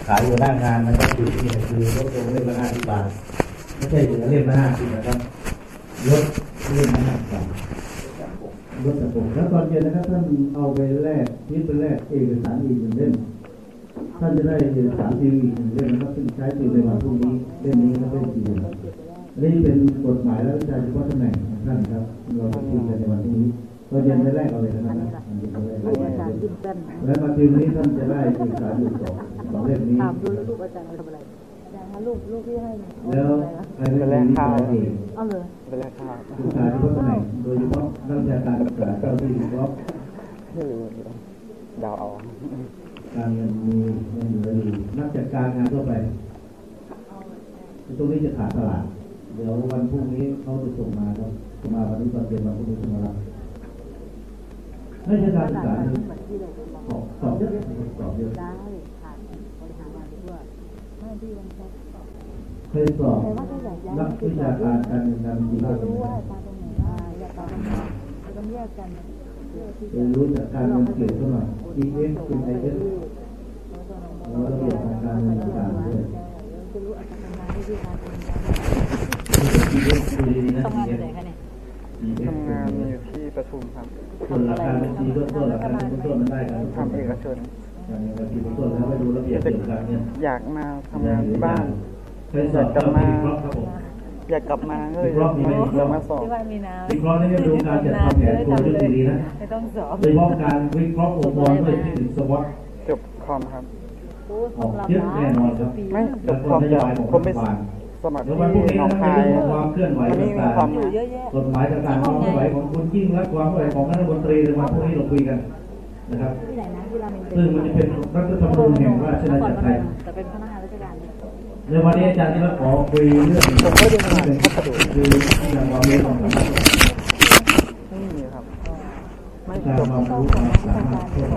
ขายอยู่หน้างานมันก็คือที่ไหนคือลดลงเล่มละห้าสิบบาทไม่ใช่ถึงเล่มละห้าสิบนะครับลดเล่มละห้าสิบบาทลดจากผมแล้วตอนเย็นนะครับท่านเอาไปแลกพิมพ์ไปแลกเอกสารอีกหนึ่งเล่มท่านจะได้เอกสารทีวีหนึ่งเล่มนะครับซึ่งใช้จริงในวันพรุ่งนี้เล่มนี้ก็เป็นจริงอันนี้เป็นกฎหมายและวิชาเฉพาะตำแหน่งของท่านครับเราจะคุยกันในวันพรุ่งนี้ตอนเย็นไปแรกเอาเลยนะครับ นะตอนเย็นไปแรกเอาเลยและมาทีนี้ท่านจะได้เอกสารอยู่สองสองเล่มนี้ถามดูแล้วลูกอาจารย์ทำอะไรทลูกลูกที่ให้แล้วใครเป็นวิชาเอกเอาเลยเป็นไรครับวิชาที่ตำแหน่งโดยเฉพาะนักวิชาการศึกษาเจ้าที่วิเคราะห์คือเดาวเอาการเงินมีเงินเหลืออยู่นักจัดการงานทั่วไปตรงนี้จะขาดตลาดเดี๋ยววันพรุ่งนี้เขาจะส่งมาครับส่งมาวันนี้ตอนเย็นวันพรุ่งนี้จะมารับ นักวิชาการศึกษาเนี่ยสอบสอบเยอะสอบเยอะได้ผ่านบริหารงานไปด้วยไม่ที่วันแรกเคยสอบนักวิชาการการเงินการบัญชีบ้างไหมรู้ว่าตารงไหนด้อยากตาตรงไหนต้องแยกกันเพื่อที่เรียนรู้จากการเงินเกี่ยวกับหน่อย ES เป็น IS แล้วระเบียบทางการเงินต่างๆด้วยจะรู้อัตราการงานที่การเป็นการ ES ดูดีๆนทำงาน ES ไหนคะเนี่ย ES ทำงานอยู่ ที่ประชุมครับส่วนหลักการบัญชีเบื้องต้นหลักการเบื้องต้นมันได้ครับทำเอกชนการเงินบัญชีเบื้องต้นแล้วไปดูระเบียบเกี่ยวกับการเงินอยากมาทำงานที่บ้านเคยสอบเจ้าที่วิเคราะห์ครับผมอยากกลับมาเลยวิเคราะห์มีไหมเรามาสอบที่บ้านมีน้ำวิเคราะห์นี่ไม่ดูการจัดทำแผนโครงเรื่องดีๆนะไม่ต้องสอบโดยเฉพาะการวิเคราะห์องค์กรด้วยที่ถึงสวอตจบคอมครับออกเยอะแน่นอนครับไม่จแล้วบก็คอมนโยบายของผมไปรัฐบาล สมัครที่วันพรุ่งนี้หนองคายความเคลื่อนไหวมีต่างความอยู่เยอะแยะกฎหมายต่างๆความเคลื่อนไหวของคุณยิ่งรักษณ์ความเคลื่อนไหวของรัฐมนตรีในวันพรุ่งนี้เราคุยกันนะครับซึ่งมันจะเป็นรัฐธรรมนูญแห่งราชอาณาจักรไทยแต่เป็นพนักงานราชการเนี่ยในวันนี้อาจารย์ที่เราขอคุยเรื่องผมก็ยังอ่เป็นพัสดุปคือการความรู้ความสามารถไม่มีครับไม่จบความรู้ความสามารถทั่วไป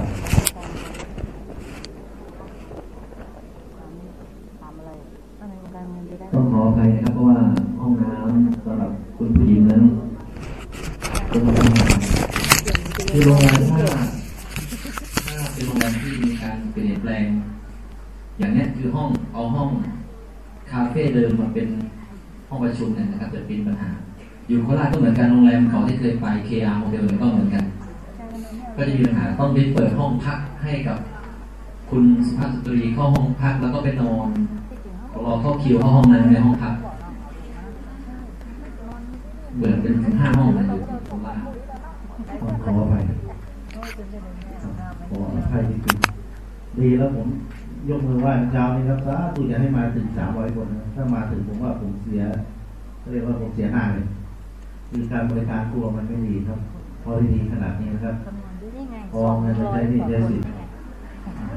ทำอะไรอะไรการเงินจะได้ ต้องขออภัยนะครับเพราะว่าห้องน้ำสำหรับคุณผู้หญิงนั้นเป็นโรงแรมคือโรงแรมถ้าถ้าเป็นโรงแรมที่มีการเปลี่ยนแปลง อย่างนี้คือห้องเอาห้องคาเฟ่เดิมมาเป็นห้องประชุมเนี่ยนะครับจะเป็นปัญหา อยู่โคราชก็เหมือนกันโรงแรมเก่าที่เคยไป KR โมเดลก็เหมือนกัน ก็จะมีปัญหาต้องไปเปิดห้องพักให้กับ คุณสุภาพสตรีเข้าห้องพักแล้วก็ไปนอน รอเข้าคิวเข้าห้องนั้นในห้องพักเหมือนเป็นถึงห้าห้องเลยอยู่โคราชต้องขออภัยขออภัยจริงๆดีแล้วผมยกมือไหว้เช้านี้ครับสาธุอย่าให้มาถึงสามร้อยคนนะถ้ามาถึงผมว่าผมเสียเรียกว่าผมเสียหน้าเลยคือการบริการครัวมันไม่ดีครับพอดีขนาดนี้นะครับนี่ไงกองเงินใช้หนี่ใช้สิ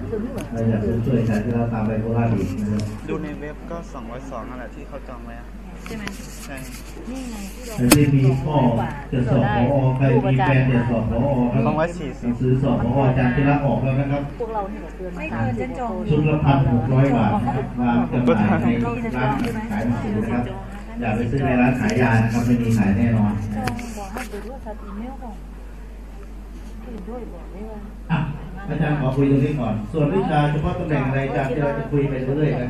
นใครอยากจะช่วยกันที่เราตามไปโคราชอีกนะครับดูในเว็บก็ 202นั่นแหละที่เขาจองไว้อะใช่ไหมใช่นี่ไงที่ใครที่มีข้อจะสอบพอใครมีแฟนจะสอบพอครับต้องร้อยสี่หสินับงสือสอบพออาจารย์ที่รักออกแล้วนะครับพวกเราเนี่ยเกินไม่เกินฉันจองชุดละพันหกร้อยบาทนะครับวางจำหน่ายในร้านขายหนังสือนะครับอย่าไปซื้อในร้านขายยานะครับไม่มีขายแน่นอนจองบอกให้ดูว่าสัตว์อีเมลของคือด้วยบอกได้ว่า อาจารย์ขอคุยตรงนี้ก่อน ส่วนวิชาเฉพาะตำแหน่งอะไรอาจารย์ที่เราจะคุยไปเรื่อยๆกัน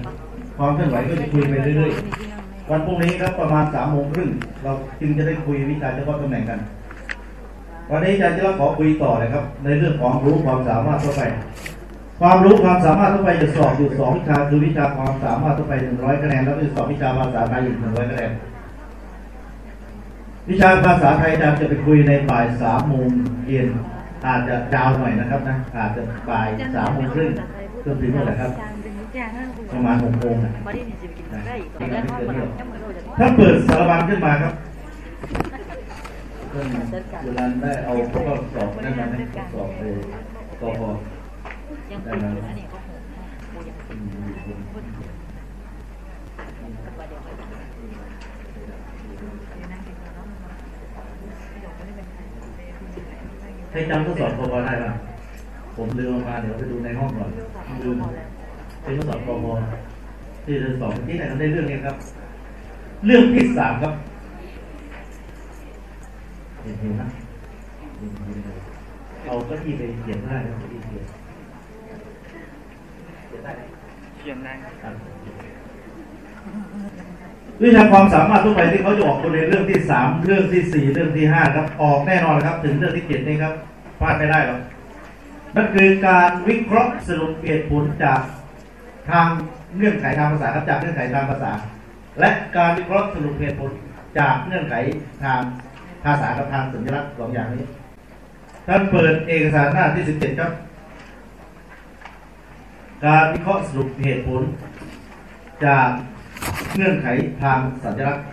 ความเคลื่อนไหวก็จะคุยไปเรื่อยๆ วันพรุ่งนี้ครับประมาณสามโมงครึ่งเราจึงจะได้คุยวิชาเฉพาะตำแหน่งกัน วันนี้อาจารย์จะขอคุยต่อเลยครับ ในเรื่องความรู้ความสามารถทั่วไป ความรู้ความสามารถทั่วไปจะสอบอยู่สองวิชาคือวิชาความสามารถทั่วไปหนึ่งร้อยคะแนนแล้วก็สอบวิชาภาษาไทยอีกหนึ่งร้อยคะแนนวิชาภาษาไทยอาจารย์จะไปคุยในบ่ายสามโมงเย็น อาจจะยาวหน่อยนะครับนะอาจจะบ่ายสามโมงครึ่งจนถึงเมื่อไหร่ครับประมาณหกโมงนะบอดี้เนี่ยจะไปกินได้อีกตอนแรกว่ามันจะเหมือนเราจะถ้าเปิดสารบัญขึ้นมาครับเรื่องเวลาได้เอาข้อสอบนั่นมาไหมข้อสอบไปกพยังเป็นอันนี้ก็โหโหยังอืม กับว่าเดี๋ยวไปเดี๋ยวนั่งกินข้าวแล้วมันเดี๋ยวไม่ได้เป็นใคร ให้จำข้อสอบกพได้ป่ะผมลืมเอามาเดี๋ยวไปดูในห้องก่อนลืมเป็นข้อสอบกพที่จะสอบเมื่อกี้ไหนเราได้เรื่องนี้ครับ เรื่องที่สามครับเห็นเห็นนะเห็นเห็นเลยเอาเก็ที่ไปเขียนได้นะเก้าอี้เขียนเขียนได้ไหมเขียนได้ วิชาความสามารถทั่วไปที่เขาจะออกบทเรียนเรื่องที่สามเรื่องที่สี่เรื่องที่ห้าครับออกแน่นอนครับ ถึงเรื่องที่เจ็ดนี่ครับพลาดไม่ได้หรอกนั่นคือการวิเคราะห์สรุปเหตุผลจากทางเงื่อนไขทางภาษาครับจากเงื่อนไขทางภาษา และการวิเคราะห์สรุปเหตุผลจากเงื่อนไขทางภาษากับทางสัญลักษณ์สองอย่างนี้ท่านเปิดเอกสารหน้าที่สิบเจ็ดครับ การวิเคราะห์สรุปเหตุผลจาก เงื่อนไขทางสัญลักษณ์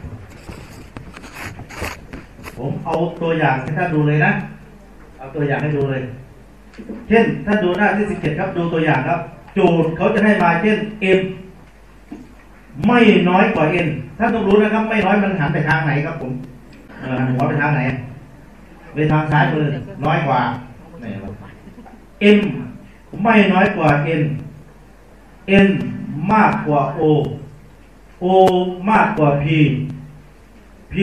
ผมเอาตัวอย่างให้ท่านดูเลยนะ เอาตัวอย่างให้ดูเลย เช่นท่านดูหน้าที่สิบเจ็ดครับดูตัวอย่างครับ โจทย์เขาจะให้มาเช่น m ไม่น้อยกว่า n ท่านต้องรู้นะครับ ไม่น้อยมันหันไปทางไหนครับ ผมหันหัวไปทางไหนไปทางซ้ายมือน้อยกว่า m ไม่น้อยกว่า n n มากกว่า o o มากกว่า p p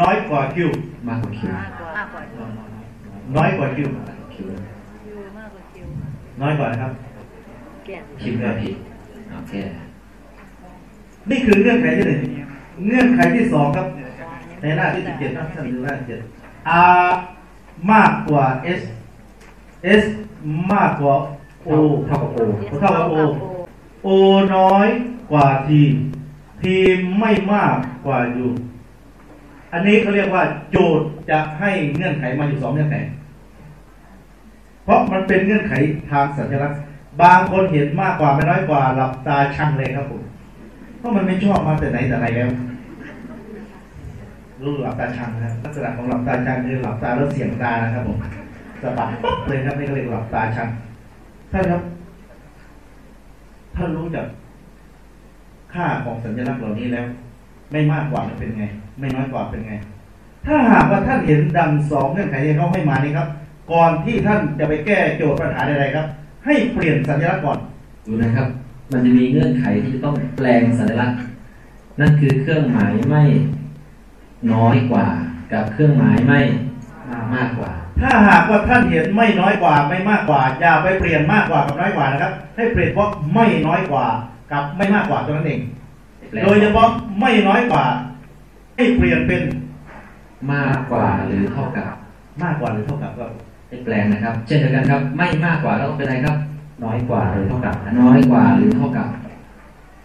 น้อยกว่า q มากกว่าคิวมากกว่ามากกว่าน้อยกว่า q คิวคิวมากกว่าคิวน้อยกว่านะครับเก่งคิวก็ผิดโอเคนี่คือเงื่อนไขที่หนึ่งเงื่อนไขที่สองครับ ในหน้าที่สิบเจ็ดนะท่านดูหน้าเจ็ด r มากกว่า s s มากกว่า o เท่ากับโอเท่ากับ o o น้อยกว่า t t ไม่มากกว่า u อันนี้เขาเรียกว่าโจทย์จะให้เงื่อนไขมาอยู่สองเงื่อนไข เพราะมันเป็นเงื่อนไขทางสัญลักษณ์ บางคนเห็นมากกว่าไม่น้อยกว่าหลับตาชังเลยครับผม เพราะมันไม่ชอบมาแต่ไหนแต่ไรแล้วรู้หลับตาชังนะครับลักษณะของหลับตาชังคือหลับตาแล้วเสียงตานะครับผมสะบัดปุ๊บเลยครับนี่ก็เรียกหลับตาชังท่านครับท่านรู้จัก ค่าของสัญลักษณ์เหล่านี้แล้ว ไม่มากกว่ามันเป็นไง ไม่น้อยกว่าเป็นไง ถ้าหากว่าท่านเห็นดังสองเงื่อนไขที่เขาให้มานี่ครับ ก่อนที่ท่านจะไปแก้โจทย์ปัญหาใดๆครับ ให้เปลี่ยนสัญลักษณ์ก่อนดูนะครับ มันจะมีเงื่อนไขที่จะต้องแปลงสัญลักษณ์ นั่นคือเครื่องหมายไม่น้อยกว่า กับเครื่องหมายไม่มากกว่า ถ้าหากว่าท่านเห็นไม่น้อยกว่าไม่มากกว่าอย่าไปเปลี่ยนมากกว่ากับน้อยกว่านะครับ ให้เปลี่ยนเพราะไม่น้อยกว่า กับไม่มากกว่าตัวนั้นเอง โดยเฉพาะไม่น้อยกว่าให้เปลี่ยนเป็นมากกว่าหรือเท่ากับ มากกว่าหรือเท่ากับก็ให้แปลงนะครับ เช่นเดียวกันครับ ไม่มากกว่าก็ต้องเป็นอะไรครับ น้อยกว่าหรือเท่ากับ น้อยกว่าหรือเท่ากับ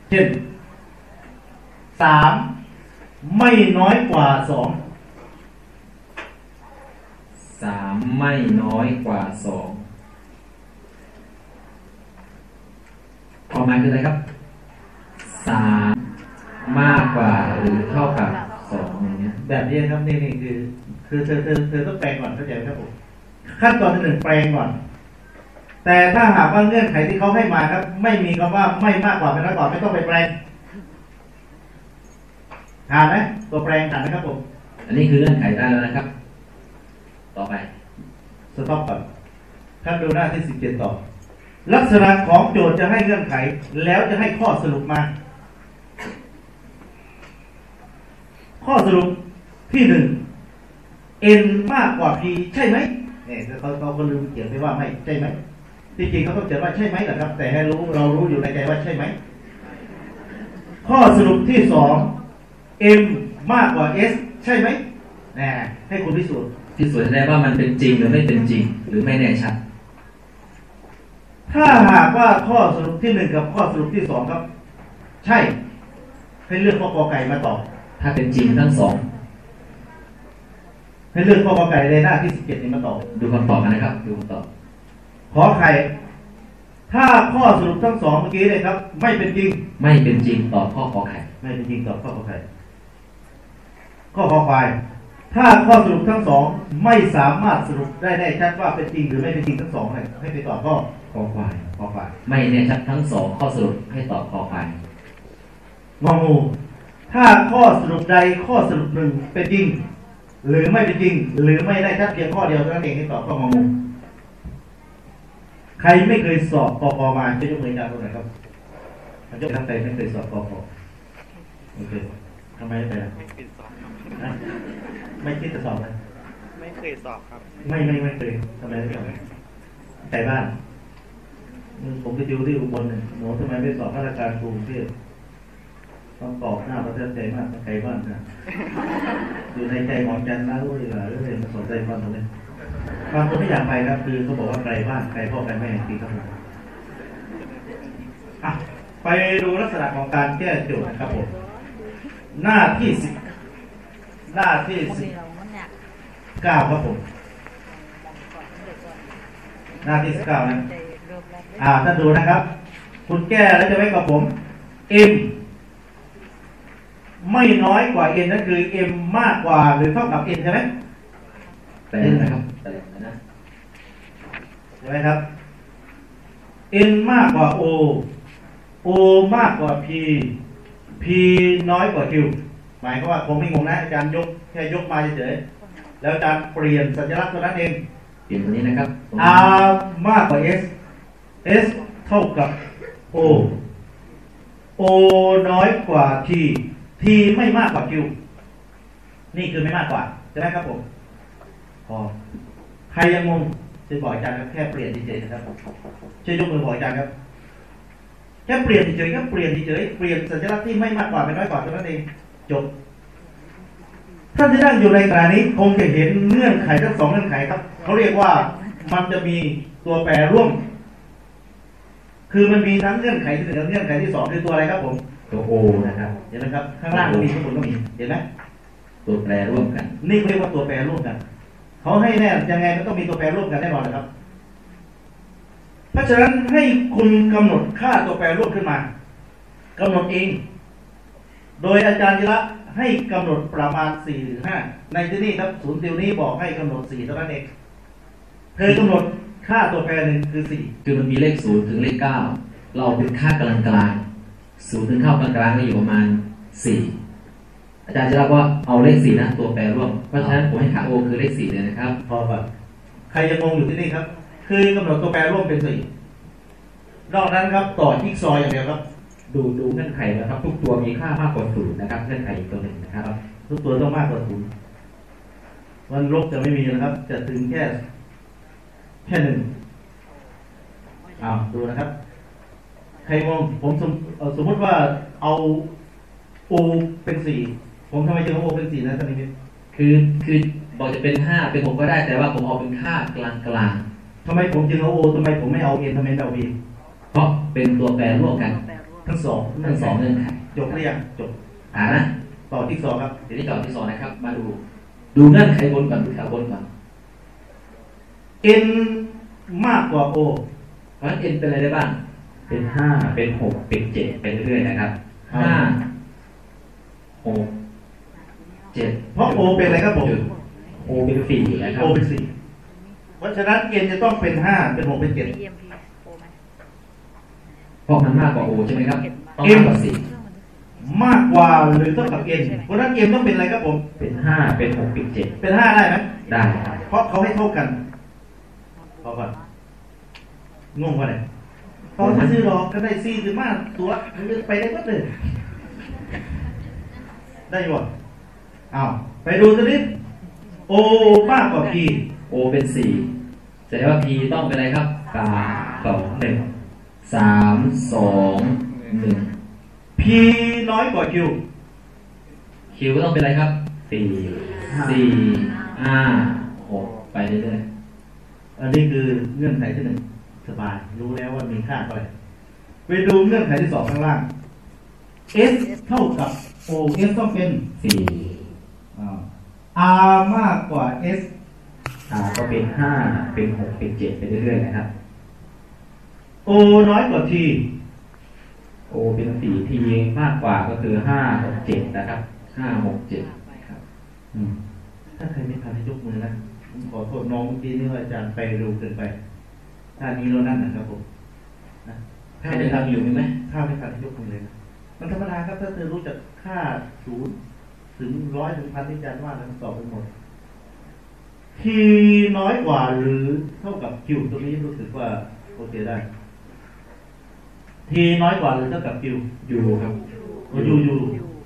เช่นสามไม่น้อยกว่าสองสามไม่น้อยกว่าสอง ความหมายคืออะไรครับสามมากกว่าหรือเท่ากับสองอย่างเงี้ยแบบนี้ครับนี่นี่คือคือเธอเธอเธอต้องแปลงก่อนเข้าใจไหมครับผมขั้นตอนที่หนึ่งแปลงก่อน แต่ถ้าหากว่าเงื่อนไขที่เขาให้มาครับ ไม่มีคำว่าไม่มากกว่าไม่น้อยกว่าไม่ต้องไปแปลงผ่านไหมตัวแปลงผ่านไหมครับผมอันนี้คือเงื่อนไขได้แล้วนะครับ ต่อไปสต็อปก่อนท่านดูหน้าที่สิบเจ็ดต่อ ลักษณะของโจทย์จะให้เงื่อนไข แล้วจะให้ข้อสรุปมา ข้อสรุปที่หนึ่ง n มากกว่า p ใช่ไหมเนี่ยเขาเขาก็ลืมเขียนไปว่าไม่ใช่ไหมที่จริงเขาต้องเขียนว่าใช่ไหมแหละครับ แต่ให้รู้เรารู้อยู่ในใจว่าใช่ไหมข้อสรุปที่สอง m มากกว่า s ใช่ไหมแน่ให้คุณพิสูจน์ที่สุดได้ว่ามันเป็นจริงหรือไม่เป็นจริงหรือไม่แน่ชัด ถ้าหากว่าข้อสรุปที่หนึ่งกับข้อสรุปที่สองครับ ใช่ให้เลือกข้อกอไก่มาตอบถ้าเป็นจริงทั้งสองให้เลือกข้อกอไก่ในหน้าที่สิบเจ็ดนี้มาตอบดูคำตอบกันนะครับ ดูคำตอบขอไข่ถ้าข้อสรุปทั้งสองเมื่อกี้เลยครับ ไม่เป็นจริง ไม่เป็นจริงตอบข้อขอไข่ไม่เป็นจริงตอบข้อกอไก่ข้อคอควายถ้าข้อสรุปทั้งสองไม่สามารถสรุปได้แน่ชัดว่าเป็นจริงหรือไม่เป็นจริงทั้งสองเลยให้ไปตอบข้อ คอควายคอควายไม่แน่ชัดทั้งสองข้อสรุปให้ตอบคอควายงองูถ้าข้อสรุปใดข้อสรุปหนึ่งเป็นจริง หรือไม่เป็นจริง หรือไม่ได้ชัดเพียงข้อเดียวเท่านั้นเองให้ตอบข้ององูใครไม่เคยสอบปปมาจะยกมือจากตรงไหนครับมันยกทั้งใจไม่เคยสอบปปโอเคทำไมไม่ไปอะไม่เคยสอบครับฮะไม่คิดจะสอบเลยไม่เคยสอบครับ ไม่ไม่ไม่เคยทำไมไม่สอบไก่บ้านอืม ผมไปดูที่อุบลเนี่ยหนูทำไมไม่สอบข้าราชการกรุงเทพต้องตอบหน้าประเทศใจมากไก่บ้านนะอยู่ในใจของจันทร์นะรู้เลยว่าเรื่องมันสนใจความตรงนี้บางคนไม่อยากไปครับคือเขาบอกว่าไกลบ้านไกลพ่อไกลแม่จริงครับผมอะไปดูลักษณะของการแก้โจทย์นะครับผมหน้าที่สิบหน้าที่คนสิบนี้เรามันเนี่ยเก้าครับผมมองก่อนเด็กก่อนหน้าที่สิบเก้านะ อ่าท่านดูนะครับ คุณแก้แล้วจะไว้กับผม m ไม่น้อยกว่า n นั่นคือ m มากกว่าหรือเท่ากับ n ใช่ไหมแต่นะครับแต่นะใช่ไหมครับ n มากกว่า o o มากกว่า p p น้อยกว่า q หมายความว่าผมไม่งงนะอาจารย์ยกแค่ยกมาเฉยๆแล้วอาจารย์เปลี่ยนสัญลักษณ์ตัวนั้นเองเปลี่ยนตัวนี้นะครับ r มากกว่า s s เท่ากับ o o น้อยกว่า t t ไม่มากกว่า q นี่คือไม่มากกว่าใช่ไหมครับผมพอใครยังงงช่วยบอกอาจารย์ครับแค่เปลี่ยนเฉยๆนะครับช่วยยกมือบอกอาจารย์ครับแค่เปลี่ยนเฉยๆครับเปลี่ยนเฉยๆเปลี่ยนสัญลักษณ์ที่ไม่มากกว่าเป็นน้อยกว่าเท่านั้นเองจบท่านที่นั่งอยู่ในขณะนี้คงจะเห็นเงื่อนไขทั้งสองเงื่อนไขครับเขาเรียกว่ามันจะมีตัวแปรร่วม คือมันมีทั้งเงื่อนไขที่หนึ่งและเงื่อนไขที่สองคือตัวอะไรครับผมตัวโอนะครับเห็นไหมครับข้างล่างก็มีข้างบนก็มีเห็นไหมตัวแปรร่วมกัน นี่เรียกว่าตัวแปรร่วมกันเขาให้แน่ยังไงมันต้องมีตัวแปรร่วมกันแน่นอนนะครับ เพราะฉะนั้นให้คุณกำหนดค่าตัวแปรร่วมขึ้นมากำหนดเอง โดยอาจารย์ยิระให้กำหนดประมาณสี่หรือห้าในที่นี้ครับศูนย์เดียวนี้บอกให้กำหนดสี่เท่านั้นเองเคยกำหนด ค่าตัวแปรหนึ่งคือสี่คือมันมีเลขศูนย์ถึงเลขเก้าเราเอาเป็นค่ากลางกลางๆศูนย์ถึงเข้ากลางกลางๆก็อยู่ประมาณสี่อาจารย์จะรับว่าเอาเลขสี่นะตัวแปรร่วมเพราะฉะนั้นผมให้ค่าโอคือเลขสี่เลยนะครับพอป่ะใครยังงงอยู่ที่นี่ครับ คือกำหนดตัวแปรร่วมเป็นสี่นอกนั้นครับต่อจิ๊กซอว์อย่างเดียวครับ ดูดูเงื่อนไขนะครับ ทุกตัวมีค่ามากกว่าศูนย์นะครับเงื่อนไขอีกตัวหนึ่งนะครับ ทุกตัวต้องมากกว่าศูนย์วันลบจะไม่มีนะครับ จะถึงแค่ แค่หนึ่งอ้าวดูนะครับ ใครงงผมสมเอ่อสมมติว่าเอาโอเป็นสี่ผมทำไมจึงเอาโอเป็นสี่นะตอนนี้คือคือบอกจะเป็นห้าเป็นหกก็ได้แต่ว่าผมเอาเป็นค่ากลางกลางทำไมผมจึงเอาโอทำไมผมไม่เอาเอ็นทำไมไม่เอาบีๆเพราะเป็นตัวแปรร่วมกัน ทั้งสองทั้งสองเงื่อนไขจบหรือยังจบอ่านะต่อที่สองครับทีนี้ต่อที่สองนะครับ มาดู ดูเงื่อนไขบนก่อนดูแถวบนก่อน n มากกว่า o เพราะฉะนั้น n เป็นอะไรได้บ้าง เป็นห้าเป็นหกเป็นเจ็ดไปเรื่อยๆนะครับห้าหกเจ็ดเพราะ o เป็นอะไรครับผมจุดโอเป็นสี่นะครั o บเป็นสี่เพราะฉะนั้น n จะต้องเป็นห้าเป็นหกเป็นเจ็ด EMP โอไหมเพราะมันมากกว่า o ใช่ไหมครับต้องมากกว่าสี่มากกว่าหรือเท่ากับ n เพราะฉะนั้น n ต้องเป็นอะไรครับผม เป็นห้าเป็นหกเป็นเจ็ดเป็นห้าได้ไหมได้ครับเพราะเขาให้เท่ากันพ อก่อนงงวะเนี่ยตอนที่ซื้อหรอกก็ได้ซีหรือมากตัวมันจะไปได้ก็เลยได้อยู่อะอ้าวไปดูตัวนี้ o มากกว่า p o เป็นสี่แสดงว่า p ต้องเป็นอะไรครับสามสองหนึ่งสามสองหนึ่ง p น้อยกว่า q q ก็ต้องเป็นอะไรครับสี่ห้าสี่ห้าหกไปเรื่อย อันนี้คือเงื่อนไขที่หนึ่งสบาย รู้แล้วว่ามีค่าเท่าไหร่ไปดูเงื่อนไขที่สองข้างล่าง s เท่ากับ o s ต้องเป็นสี่อ่า r มากกว่า s อ่าก็เป็นห้าเป็นหกเป็นเจ็ดไปเรื่อยๆนะครับ o น้อยกว่า t โอเป็นสี่ทีมากกว่าก็คือห้าหกเจ็ดนะครับห้าหกเจ็ดครับ อืมถ้าใครไม่ทันให้ยกมือนะ ผมขอโทษน้องเมื่อกี้นี่ว่าอาจารย์ไปเร็วเกินไปท่านี้เรานั่นนะครับผมนะใครจะทำอยู่ไหมถ้าไม่ทันให้ยกมือเลยนะมันธรรมดาครับถ้าเธอรู้จักค่าศูนย์ถึงร้อยถึงพันที่อาจารย์ว่าแล้วมันตอบไปหมด t น้อยกว่าหรือเท่ากับ q ตรงนี้รู้สึกว่าโอเคได้ t น้อยกว่าหรือเท่ากับ q ยูครับก็อยู่อยู่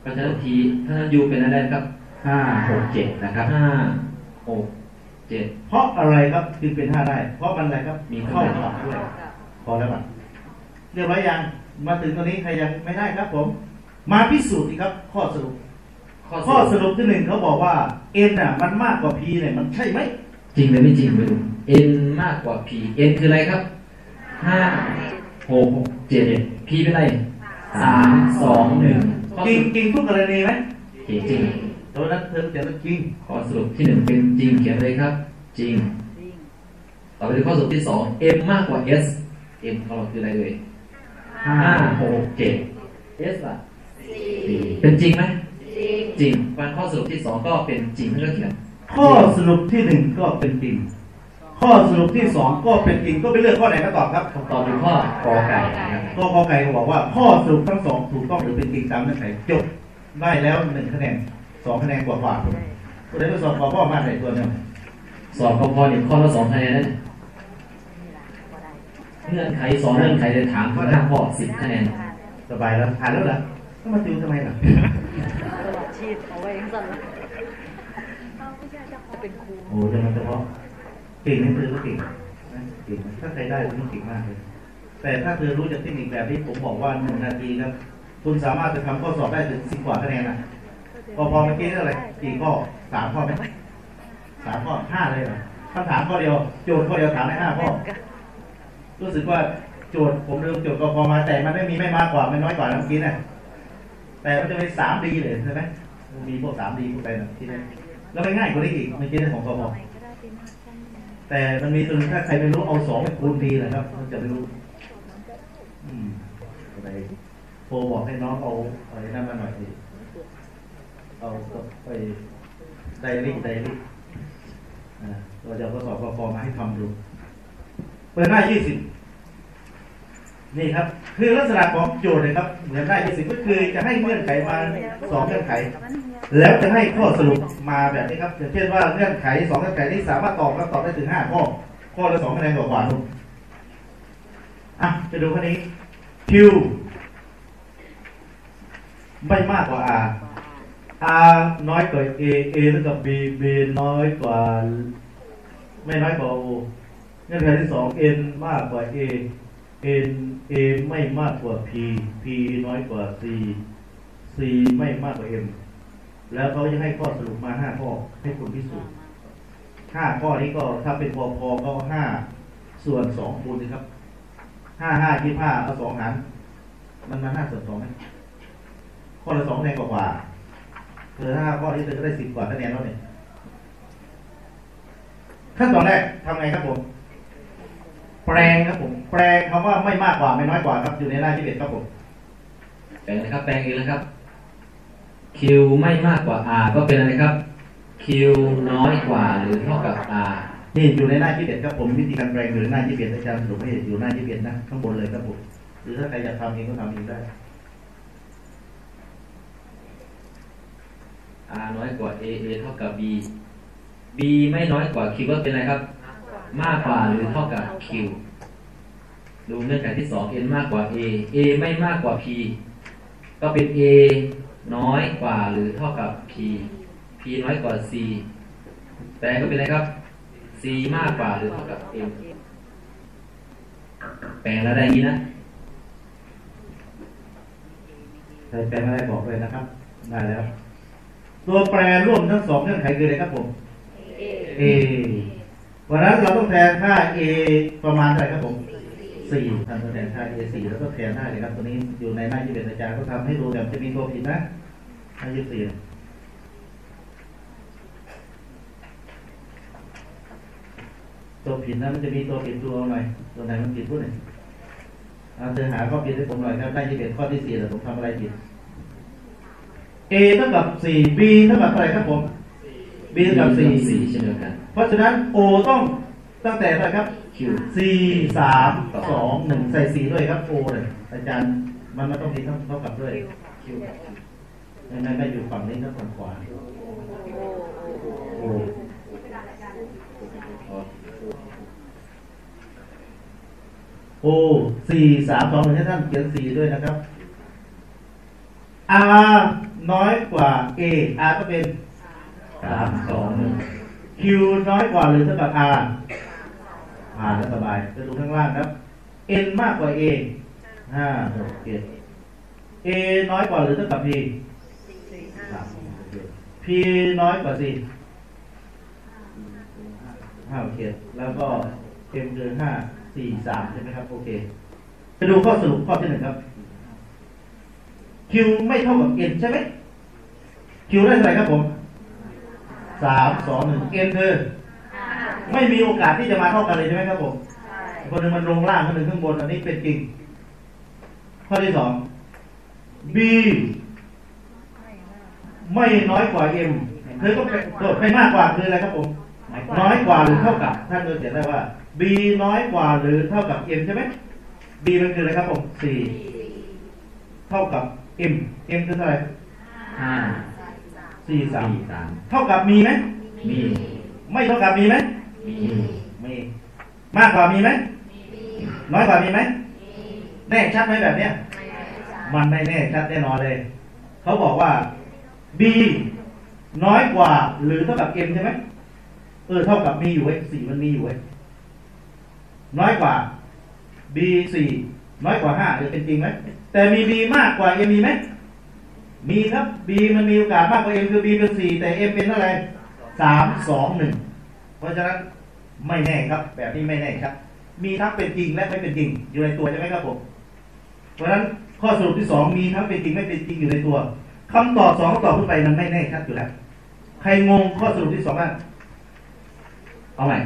เพราะฉะนั้น t ถ้านั้นยูเป็นอะไรครับห้าหกเจ็ดนะครับห้าหก เจ็ดเพราะอะไรครับจึงเป็นห้าได้ เพราะมันอะไรครับมีเข้าเข้ากับด้วยพอแล้วป่ะเรียบร้อยยังมาถึงตอนนี้ใครยังไม่ได้ครับผม มาพิสูจน์สิครับ ข้อสรุป ข้อสรุปที่หนึ่งเขาบอกว่า n อะ มันมากกว่า p เนี่ยมันใช่ไหมจริงหรือไม่จริงไปดู n มากกว่า p n คืออะไรครับห้าหกเจ็ด p เป็นอะไรสามสองหนึ่งข้อจสริงรุปจริงทุกกรณีไหมจริงจริง ตัวนั้นเธอเขียนว่าจริงข้อสรุปที่หนึ่งเป็นจริงเขียนเลยครับจริงจริง ต่อไปดูข้อสรุปที่สอง m มากกว่า s m ของเราคืออะไรเลยห้าหกเจ็ด m S ล่ะเป็นจริงไหมจริงวันข้อสรุปที่สองก็เป็นจริงนั่นก็เขียนข้อสรุปที่หนึ่งก็เป็นจริง ข้อสรุปที่สองก็เป็นจริงก็ไปเลือกข้อไหนมาตอบครับคำตอบคือข้อกอไก่นะครับก็กอไก่บอกว่าข้อสรุปทั้งสองถูกต้องหรือเป็นจริงตามเงื่อนไขจบได้แล้วหนึ่งคะแนน สองคะแนนกว่าๆคุณได้ทดสอบขอพ่อมาใส่ตัวเนี่ยสอบกพเนี่ยข้อละสองคะแนนนะเงื่อนไขสองเงื่อนไขจะถามข้อห้าข้อสิบคะแนนสบายแล้วผ่านแล้วเหรอต้องมาติวทำไมล่ะตลอดชีพเอาไว้ยังสั่นละจะเป็นครูโอ้จะมันเฉพาะเก่งนี่เธอก็เก่งนะเก่งนะถ้าใครได้คุณต้องเก่งมากเลยแต่ถ้าเธอรู้จากเทคนิคแบบที่ผมบอกว่าหนึ่งนาทีครับคุณสามารถจะทำข้อสอบได้ถึงสิบกว่าคะแนนนะ พอพอเมื่อกี้เท่าไรกี่ข้อสามข้อไหมสามข้อห้าเลยเหรอคำถามข้อเดียวโจทย์ข้อเดียวถามได้ห้าข้อรู้สึกว่าโจทย์ผมลืมโจทย์กพมาแต่มันไม่มีไม่มากกว่าไม่น้อยกว่าเมื่อกี้นะแต่มันจะเป็นสามดีเลยใช่ไหมมีพวกสามดีพวกอะไรนะที่นี่แล้วไม่ง่ายกว่านี้อีกเมื่อกี้เรื่องของกพแต่มันมีตัวนึงถ้าใครไม่รู้เอาสองคูณดีนะครับ มันจะไม่รู้อืมอะไรโทรบอกให้น้องเอาอะไรนั่นมาหน่อยดิ เอาไปไดริ่งไดริ่งเราจะเอาข้อสอบกพมาให้ทำดูเปิดหน้า 20 นี่ครับ คือลักษณะของโจทย์นะครับ เหมือนหน้า 20 ก็คือจะให้เงื่อนไขมาสองเงื่อนไข แล้วจะให้ข้อสรุปมาแบบนี้ครับอย่างเช่นว่าเงื่อนไขสองเงื่อนไขที่สามารถตอบแล้ตอบได้ถึงห้าข้อ ข้อละสองคะแนนกว่าๆลูกอะจะดูข้อนี้ Q ไม่มากกว่า R R น้อยกว่า A A เท่ากับ B B น้อยกว่า ไม่น้อยกว่า O เงื่อนไขที่สอง n มากกว่า a n a ไม่มากกว่า p p น้อยกว่า c c ไม่มากกว่า m แล้วเขาจะให้ข้อสรุปมาห้าข้อให้คุณพิสูจน์ห้าข้อนี้ก็ถ้าเป็นพอพอก็ห้าส่วนสองคูณนะครับห้าห้าคิดห้าเอาสองหารมันมาห้าส่วนสองไหมข้อละสองแนนกว่า ๆเธอห้าข้อนี้เธอก็ได้สิบกว่าคะแนนแล้วเนี่ยขั้นตอนแรกทำไงครับผม แปลงครับผม แปลงคำว่าไม่มากกว่าไม่น้อยกว่าครับ อยู่ในหน้าที่เด็ดครับผม แปลงนะครับ แปลงเองนะครับ Q ไม่มากกว่า R ก็เป็นอะไรครับ Q น้อยกว่าหรือเท่ากับ R นี่อยู่ในหน้าที่เด็ดครับผม วิธีการแปลงอยู่ในหน้าที่เด็ดอาจารย์สรุปให้เห็นอยู่หน้าที่เด็ดนะข้างบนเลยครับผม หรือถ้าใครจะทำเองก็ทำเองได้ R น้อยกว่า A A เท่ากับ B B ไม่น้อยกว่า Q ก็เป็นอะไรครับ มากกว่าหรือเท่ากับ Q ดูเงื่อนไขที่สอง n มากกว่า a a ไม่มากกว่า p ก็เป็น a น้อยกว่าหรือเท่ากับ p p น้อยกว่า c แปลก็เป็นอะไรครับ c มากกว่าหรือเท่ากับ m แปลแล้วได้นี้นะใครแปลอะไรบอกเลยนะครับ ได้แล้ว ตัวแปรร่วมทั้งสองเงื่อนไขคืออะไรครับผม A วันนั้นเราต้องแทนค่า A ประมาณเท่าไหร่ครับผมสี่ทำตัวแทนค่า A สี่แล้วก็แทนได้เลยครับตัวนี้อยู่ในหน้ายี่สิบอาจารย์ก็ทำให้ดูแต่จะมีตัวผิดนะหน้ายี่สิบสี่ตัวผิดนะมันจะมีตัวผิดตัวหน่อยตัวไหนมันผิดพูดหน่อยเอาเธอหาข้อผิดให้ผมหน่อยครับหน้ายี่สิบข้อที่สี่แต่ผมทำอะไรผิด A เท่ากับสี่ B เท่ากับเท่าไหร่ครับผม B เท่ากับ สี่สี่เช่นเดียวกันเพราะฉะนั้น O ต้องตั้งแต่เท่าไหร่ครับ Q สี่สามสองหนึ่งใส่สี่ด้วยครับ O เลยอาจารย์มันไม่ต้องมีเท่าเท่ากับด้วย Q ไม่ไม่ไม่อยู่ฝั่งนี้ก็ฝั่งขวาโอ้ O อ๋อ O สี่สามสองหนึ่งให้ท่านเขียนสี่ด้วยนะครับ R น้อยกว่า A R ก็เป็นสามสองหนึ่ง Q น้อยกว่าหรือเท่ากับ R ผ่านแล้วสบายจะดูข้างล่างครับ N มากกว่า A ห้าหกเจ็ด A น้อยกว่าหรือเท่ากับ P สามหกเจ็ด P น้อยกว่า C ห้าโอเค แล้วก็ M คือห้าสี่สามใช่ไหมครับ โอเค จะดูข้อสรุปข้อที่หนึ่งครับ Q ไม่เท่ากับ N ใช่ไหม Q ได้เท่าไหร่ครับผมสามสองหนึ่ง N คือไม่มีโอกาสที่จะมาเท่ากันเลยใช่ไหมครับผมคนหนึ่งมันลงล่างคนหนึ่งข้างบนอันนี้เป็นจริงข้อที่สอง B ไม่น้อยกว่า M เธอก็เป็นโดดไม่มากกว่าคืออะไรครับผม น้อยกว่าหรือเท่ากับท่านเราเขียนได้ว่า B น้อยกว่าหรือเท่ากับ M ใช่ไหม B มันคืออะไรครับผมสี่เท่ากับ M M คือเท่าไหร่ห้าสี่สามสี่สามเท่ากับมีไหมมีไม่เท่ากับมีไหมมีมีมากกว่ามีไหมน้อยกว่ามีไหมแน่ชัดไหมแบบเนี้ยมันไม่แน่ชัดแน่นอนเลยเขาบอกว่า B น้อยกว่า หรือเท่ากับ M ใช่ไหมเออเท่ากับมีอยู่ไว้สี่มันมีอยู่ไว้น้อยกว่า B สี่ น้อยกว่าห้าจะเป็นจริงไหมแต่มี B มากกว่า M มีไหมมีครับ B มันมีโอกาสมากกว่า M คือ B เป็นสี่แต่ M เป็นเท่าไหร่สามสองหนึ่งเพราะฉะนั้นไม่แน่ครับ แบบนี้ไม่แน่ครับ มีทั้งเป็นจริงและไม่เป็นจริงอยู่ในตัวใช่ไหมครับผมเพราะฉะนั้นข้อสรุปที่สองมีทั้งเป็นจริงไม่เป็นจริงอยู่ในตัวคำตอบสองคำตอบขึ้นไปมันไม่แน่ชัดอยู่แล้วใครงงข้อสรุปที่สองบ้างเอาใหม่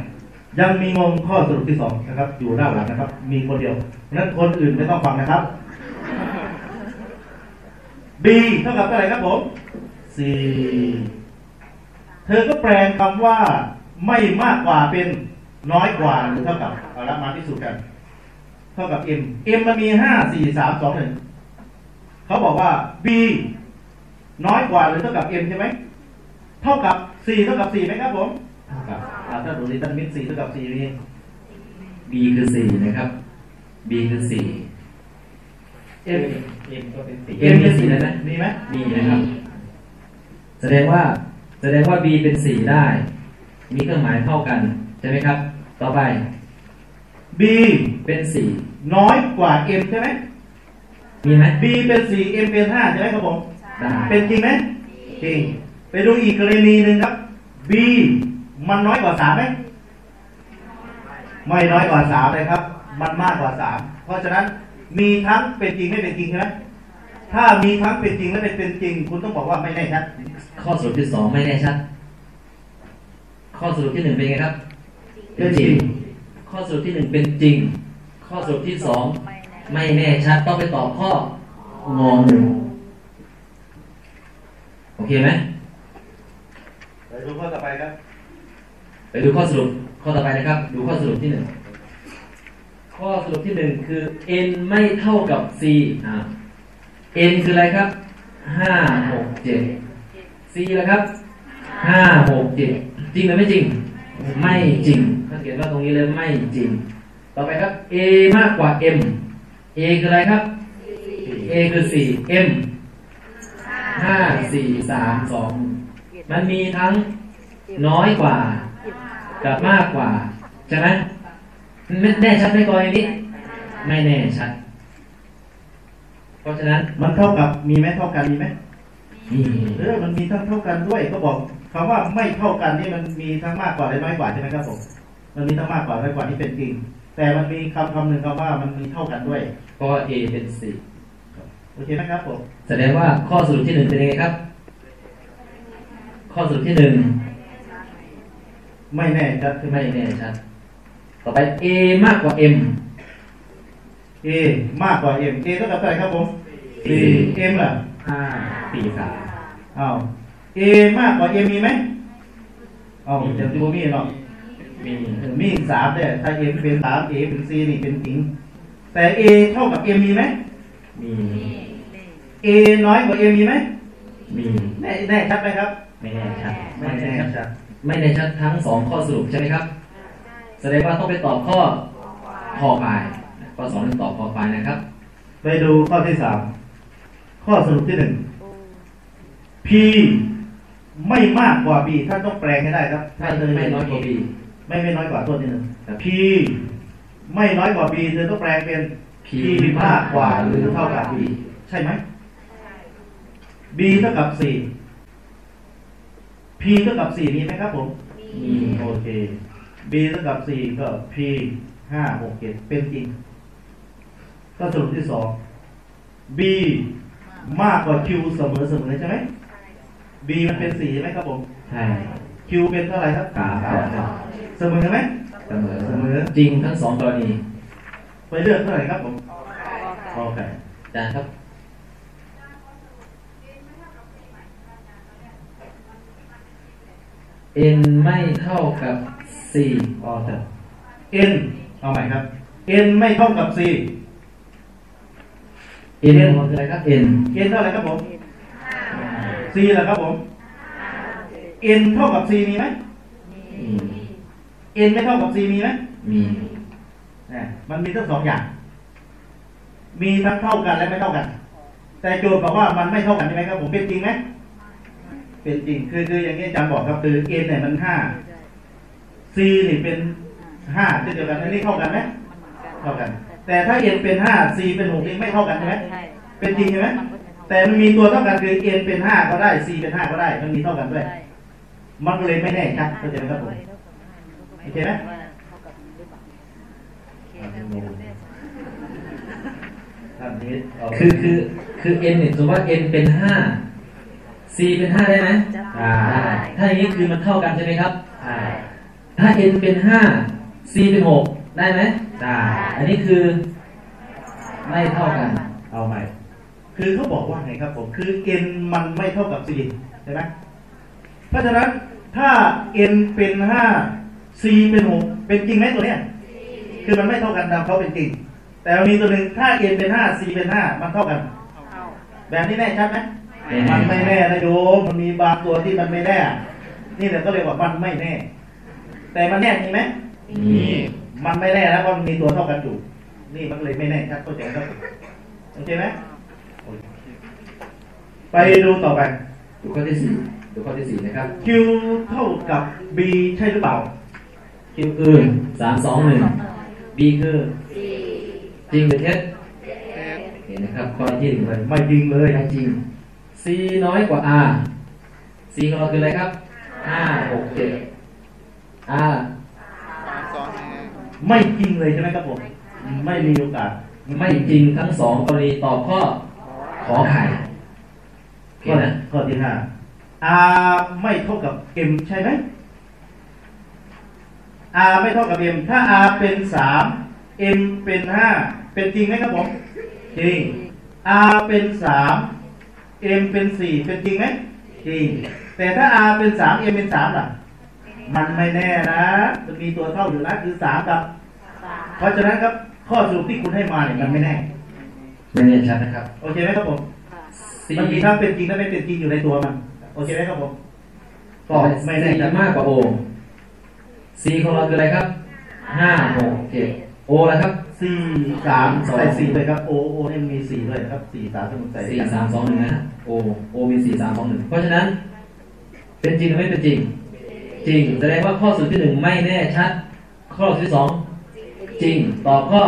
ยังมีงงข้อสรุปที่สองนะครับ อยู่ด้านหลังนะครับ มีคนเดียวเพราะฉะนั้นคนอื่นไม่ต้องฟังนะครับ B เท่ากับเท่าไหร่ครับผมสี่เธอก็แปลงคำว่า ไม่มากกว่าเป็นน้อยกว่าหรือเท่ากับเอาละมาพิสูจน์กัน เท่ากับ m m มันมีห้าสี่สามสองหนึ่งเขาบอกว่า b น้อยกว่าหรือเท่ากับ m ใช่ไหมเท่ากับสี่เท่ากับสี่ไหมครับผม ถ้าดูดิตันมิตสี่เท่ากับสี่มี B คือสี่นะครับ B คือสี่ m เอ็มก็เป็นสี่ M เป็นสี่แล้วนะมีไหมมีนะครับ แสดงว่าแสดงว่า B เป็นสี่ได้ มีเครื่องหมายเท่ากันใช่ไหมครับ ต่อไป b เป็นสี่น้อยกว่า m ใช่ไหมมีไหม b เป็นสี่ m เป็นห้าใช่ไหมครับผมได้เป็นจริงไหมจริงไปดูอีกกรณีหนึ่งครับ b มันน้อยกว่าสามไหมไม่น้อยกว่าสามเลยครับ มันมากกว่าสามเพราะฉะนั้นมีทั้งเป็นจริงไม่เป็นจริงใช่ไหมถ้ามีทั้งเป็นจริงและไม่เป็นจริง คุณต้องบอกว่าไม่แน่ชัดข้อสรุปที่สองไม่แน่ชัดข้อสรุปที่หนึ่งเป็นไงครับ เป็นจริง ข้อสรุปที่หนึ่งเป็นจริง ข้อสรุปที่สองไม่แน่ชัดต้องไปตอบข้องอหนึ่งโอเคไหมไปดูข้อต่อไปครับ ไปดูข้อสรุปข้อต่อไปนะครับ ดูข้อสรุปที่หนึ่งข้อสรุปที่หนึ่งคือ n ไม่เท่ากับ c อ่า n คืออะไรครับห้าหกเจ็ด c แล้วครับห้าหกเจ็ดจริงหรือไม่จริง ไม่จริงถ้าเขียนว่าตรงนี้เลยไม่จริง ต่อไปครับ a มากกว่า m a คืออะไรครับ a คือสี่ m ห้าสี่สามสองมันมีทั้งน้อยกว่า กับมากกว่าใช่ไหมไม่แน่ชัดไหมกรณีนี้ไม่แน่ชัด เพราะฉะนั้นมันเท่ากับมีไหมเท่ากันมีไหมนี่เออมันมีทั้งเท่ากันด้วยก็บอกคำว่าไม่เท่ากันนี่มันมีทั้งมากกว่าและน้อยกว่าใช่ไหมครับผมมันมีทั้งมากกว่าและน้อยกว่านี่เป็นจริง แต่มันมีคำคำหนึ่งคำว่ามันมีเท่ากันด้วยเพราะว่า a เป็นสี่โอเคไหมครับผมแสดงว่าข้อสรุปที่หนึ่งเป็นยังไงครับ ข้อสรุปที่หนึ่ง ไม่แน่ชัดใช่ไหมไม่แน่ชัดต่อไป a มากกว่า m A มากกว่า M A เท่ากับเท่าไหร่ครับผมสี่4 M ล่ะห้าสี่สามอ้าว A มากกว่า M มีไหมอ้าวเดี๋ยวดูมีเนาะมีเออมีอีกสามเนี่ยถ้า M เป็นสาม A เป็น C นี่เป็นจริงแต่ A เท่ากับ M มีไหมมี A น้อยกว่า M มีไหมมีแน่แน่ชัดไหมครับ ไม่แน่ชัดไม่แน่ชัด ไม่แน่ชัดทั้งสองข้อสรุปใช่ไหมครับแสดงว่าต้องไปตอบข้อข้อปลายข้อสองต้องตอบข้อปลายนะครับ ไปดูข้อที่สามข้อสรุปที่หนึ่ง P ไม่มากกว่า B ท่านต้องแปลงให้ได้ครับไม่ถ้าเธอไม่น้อยกว่า b ไม่ไม่น้อยกว่าตัวที่หนึ่ง P ไม่น้อยกว่า B เธอต้องแปลงเป็น p P มากกว่าหรือเท่ากับ B ใช่ไหม B เท่ากับสี่ P เท่ากับสี่มีไหมครับผมมีโอเค B เท่ากับสี่ก็ P ห้าหกเจ็ดเป็นจริง ก็สรุปที่สอง B มากกว่า Q เสมอเสมอใช่ไหม B มันเป็นสี่ใช่ไหมครับผม ใช่ Q เป็นเท่าไหร่ครับสามครับเสมอไหมเสมอเสมอจริงทั้งสองกรณีไปเลือกเท่าไหร่ครับผมโอเคอาจารย์ครับ n ไม่เท่ากับสี่พอจะ n เอาใหม่ครับ n ไม่เท่ากับ c n คืออะไรครับ n n เท่าไหร่ครับผม c ล่ะครับผม n เท่ากับ c มีไหม n ไม่เท่ากับ c มีไหมมีเนี่ยมันมีทั้งสองอย่าง มีทั้งเท่ากันและไม่เท่ากัน แต่โจทย์บอกว่ามันไม่เท่ากันใช่ไหมครับผมเป็นจริงไหม เป็นจริงคือคืออย่างนี้อาจารย์บอกครับคือ n เนี่ยมันห้า c นี่เป็นห้าเช่นเดียวกันอันนี้เท่ากันไหมเท่ากัน แต่ถ้า n เป็นห้า c เป็นหกนี่ไม่เท่ากันใช่ไหมใช่เป็นจริงใช่ไหมแต่มันมีตัวเท่ากันคือ n เป็นห้าก็ได้ c เป็นห้าก็ได้ มันมีเท่ากันด้วยใช่มันก็เลยไม่แน่ชัดเข้าใจไหมครับผมโอเคไหมเท่ากับหรือเปล่าโอเคครับไม่รู้แน่ใจท่านนี้เอาคือคือคือ n เนี่ยสมมติว่า n เป็นห้า c เป็นห้าได้ไหมอ่าได้ถ้าอย่างนี้คือมันเท่ากันใช่ไหมครับใช่ถ้า n เป็นห้า c เป็นหกได้ไหมได้อันนี้คือไม่เท่ากัน เอาใหม่ คือเขาบอกว่าไงครับผม คือ n มันไม่เท่ากับ c ใช่ไหมเพราะฉะนั้นถ้า n เป็นห้า c เป็นหกเป็นจริงไหมตัวเนี้ย คือมันไม่เท่ากันตามเขาเป็นจริง แต่มันมีตัวหนึ่งถ้า n เป็นห้า c เป็นห้ามันเท่ากันเอาแบบนี้แน่ชัดไหมแน่ มันไม่แน่นะโยมมันมีบางตัวที่มันไม่แน่ นี่แหละก็เรียกว่ามันไม่แน่ แต่มันแน่จริงไหมมีมันไม่แน่แล้วเพราะมันมีตัวเท่ากันอยู่นี่มันเลยไม่แน่ชัดเข้าใจครับโอเคไหมโอเคไปดูต่อไปดูข้อที่สี่ดูข้อที่สี่นะครับ Q เท่ากับ B ใช่หรือเปล่า q คือสามสองหนึ่ง b คือจริงหรือเท็จเห็นนะครับข้อที่หนึ่งเลยไม่จริงเลยไม่จริง c น้อยกว่า r c ของเราคืออะไรครับห้าหกเจ็ด r ไม่จริงเลยใช่ไหมครับผม ไม่มีโอกาส ไม่จริงทั้งสองกรณีตอบข้อขอไข่โอเคข้อนะข้อที่ห้า R ไม่เท่ากับ M ใช่ไหม R ไม่เท่ากับ M ถ้า R เป็นสาม M เป็นห้าเป็นจริงไหมครับผม จริง R เป็นสาม M เป็นสี่เป็นจริงไหมจริง แต่ถ้า R เป็นสาม M เป็นสามล่ะ มันไม่แน่นะมันมีตัวเท่าอยู่นะคือสามกับสามเพราะฉะนั้นครับข้อสรุปที่คุณให้มาเนี่ยมันไม่แน่ ไม่แน่ชัดนะครับ โอเคไหมครับผมค่ะ c มันมีทั้งเป็นจริงและไม่เป็นจริงอยู่ในตัวมัน โอเคไหมครับผมก็ไม่แน่ใจ c มากกว่า o c ของเราคืออะไรครับห้าหกเจ็ด o แล้วครับ สี่สามใส่สี่เลยครับโอโอเนี่ยมีสี่ด้วยนะครับสี่สามสมุนใส่สี่สามสองหนึ่งนะ o o มีสี่สามสองหนึ่งเพราะฉะนั้น เป็นจริงหรือไม่เป็นจริง จริงแสดงว่าข้อสุดที่หนึ่งไม่แน่ชัด ข้อสุดที่สองจริงตอบข้อ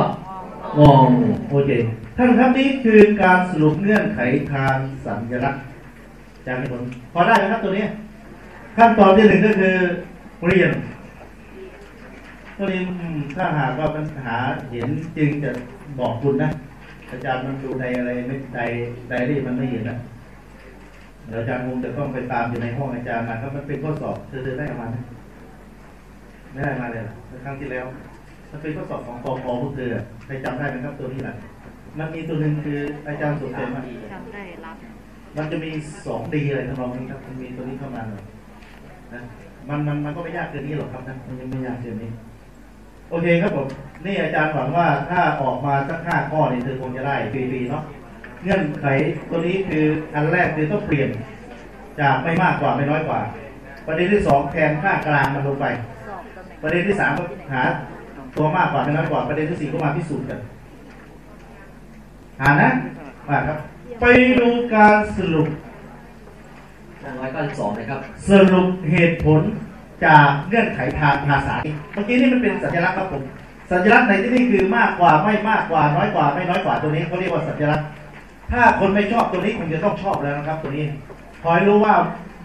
งงโอเคท่านครับนี่คือการสรุปเงื่อนไขทางสัญลักษณ์จากเหตุผลพอได้ไหมครับตัวนี้ ขั้นตอนที่หนึ่งก็คือเรียน ตัวนี้อืมถ้าหากว่าปัญหาเห็นจึงจะบอกคุณนะอาจารย์มันดูในอะไรไม่ไดไดรี่มันไม่เห็นนะเดี๋ยวอาจารย์คงจะต้องไปตามอยู่ในห้องอาจารย์นะครับมันเป็นข้อสอบเธอเธอได้มาไหมไม่ได้มาเลยเหรอครั้งที่แล้วมันเป็นข้อสอบของกองพพวกเธออะใครจำได้ไหมครับตัวนี้แหละมันมีตัวหนึ่งคืออาจารย์สุเทพมันจำได้รับมันจะมีสองดีอะไรทำนองนี้ครับมันมีตัวนี้เข้ามาหน่อยนะมันมันมันก็ไม่ยากเกินนี้หรอกครับนะมันยังไม่ยากเกินนี้ โอเคครับผมนี่อาจารย์หวังว่าถ้าออกมาสักห้าข้อนี่เธอคงจะได้ฟรีๆเนาะเงื่อนไขตัวนี้คืออันแรกคือต้องเปลี่ยน จากไม่มากกว่าไม่น้อยกว่า ประเด็นที่สองแทนค่ากลางมันลงไปสอบตำแหน่งประเด็นที่สามก็หาตัวมากกว่าไม่น้อยกว่าประเด็นที่สี่ก็มาพิสูจน์กันหานะมาครับ ไปดูการสรุปหนึ่งร้อยเก้าสิบสองนะครับ สรุปเหตุผล จากเงื่อนไขทางภาษาเมื่อกี้นี่มันเป็นสัญลักษณ์ครับผมสัญลักษณ์ในที่นี้คือมากกว่าไม่มากกว่าน้อยกว่าไม่น้อยกว่าตัวนี้เขาเรียกว่าสัญลักษณ์ ถ้าคนไม่ชอบตัวนี้คงจะต้องชอบแล้วนะครับ ตัวนี้คอยรู้ว่า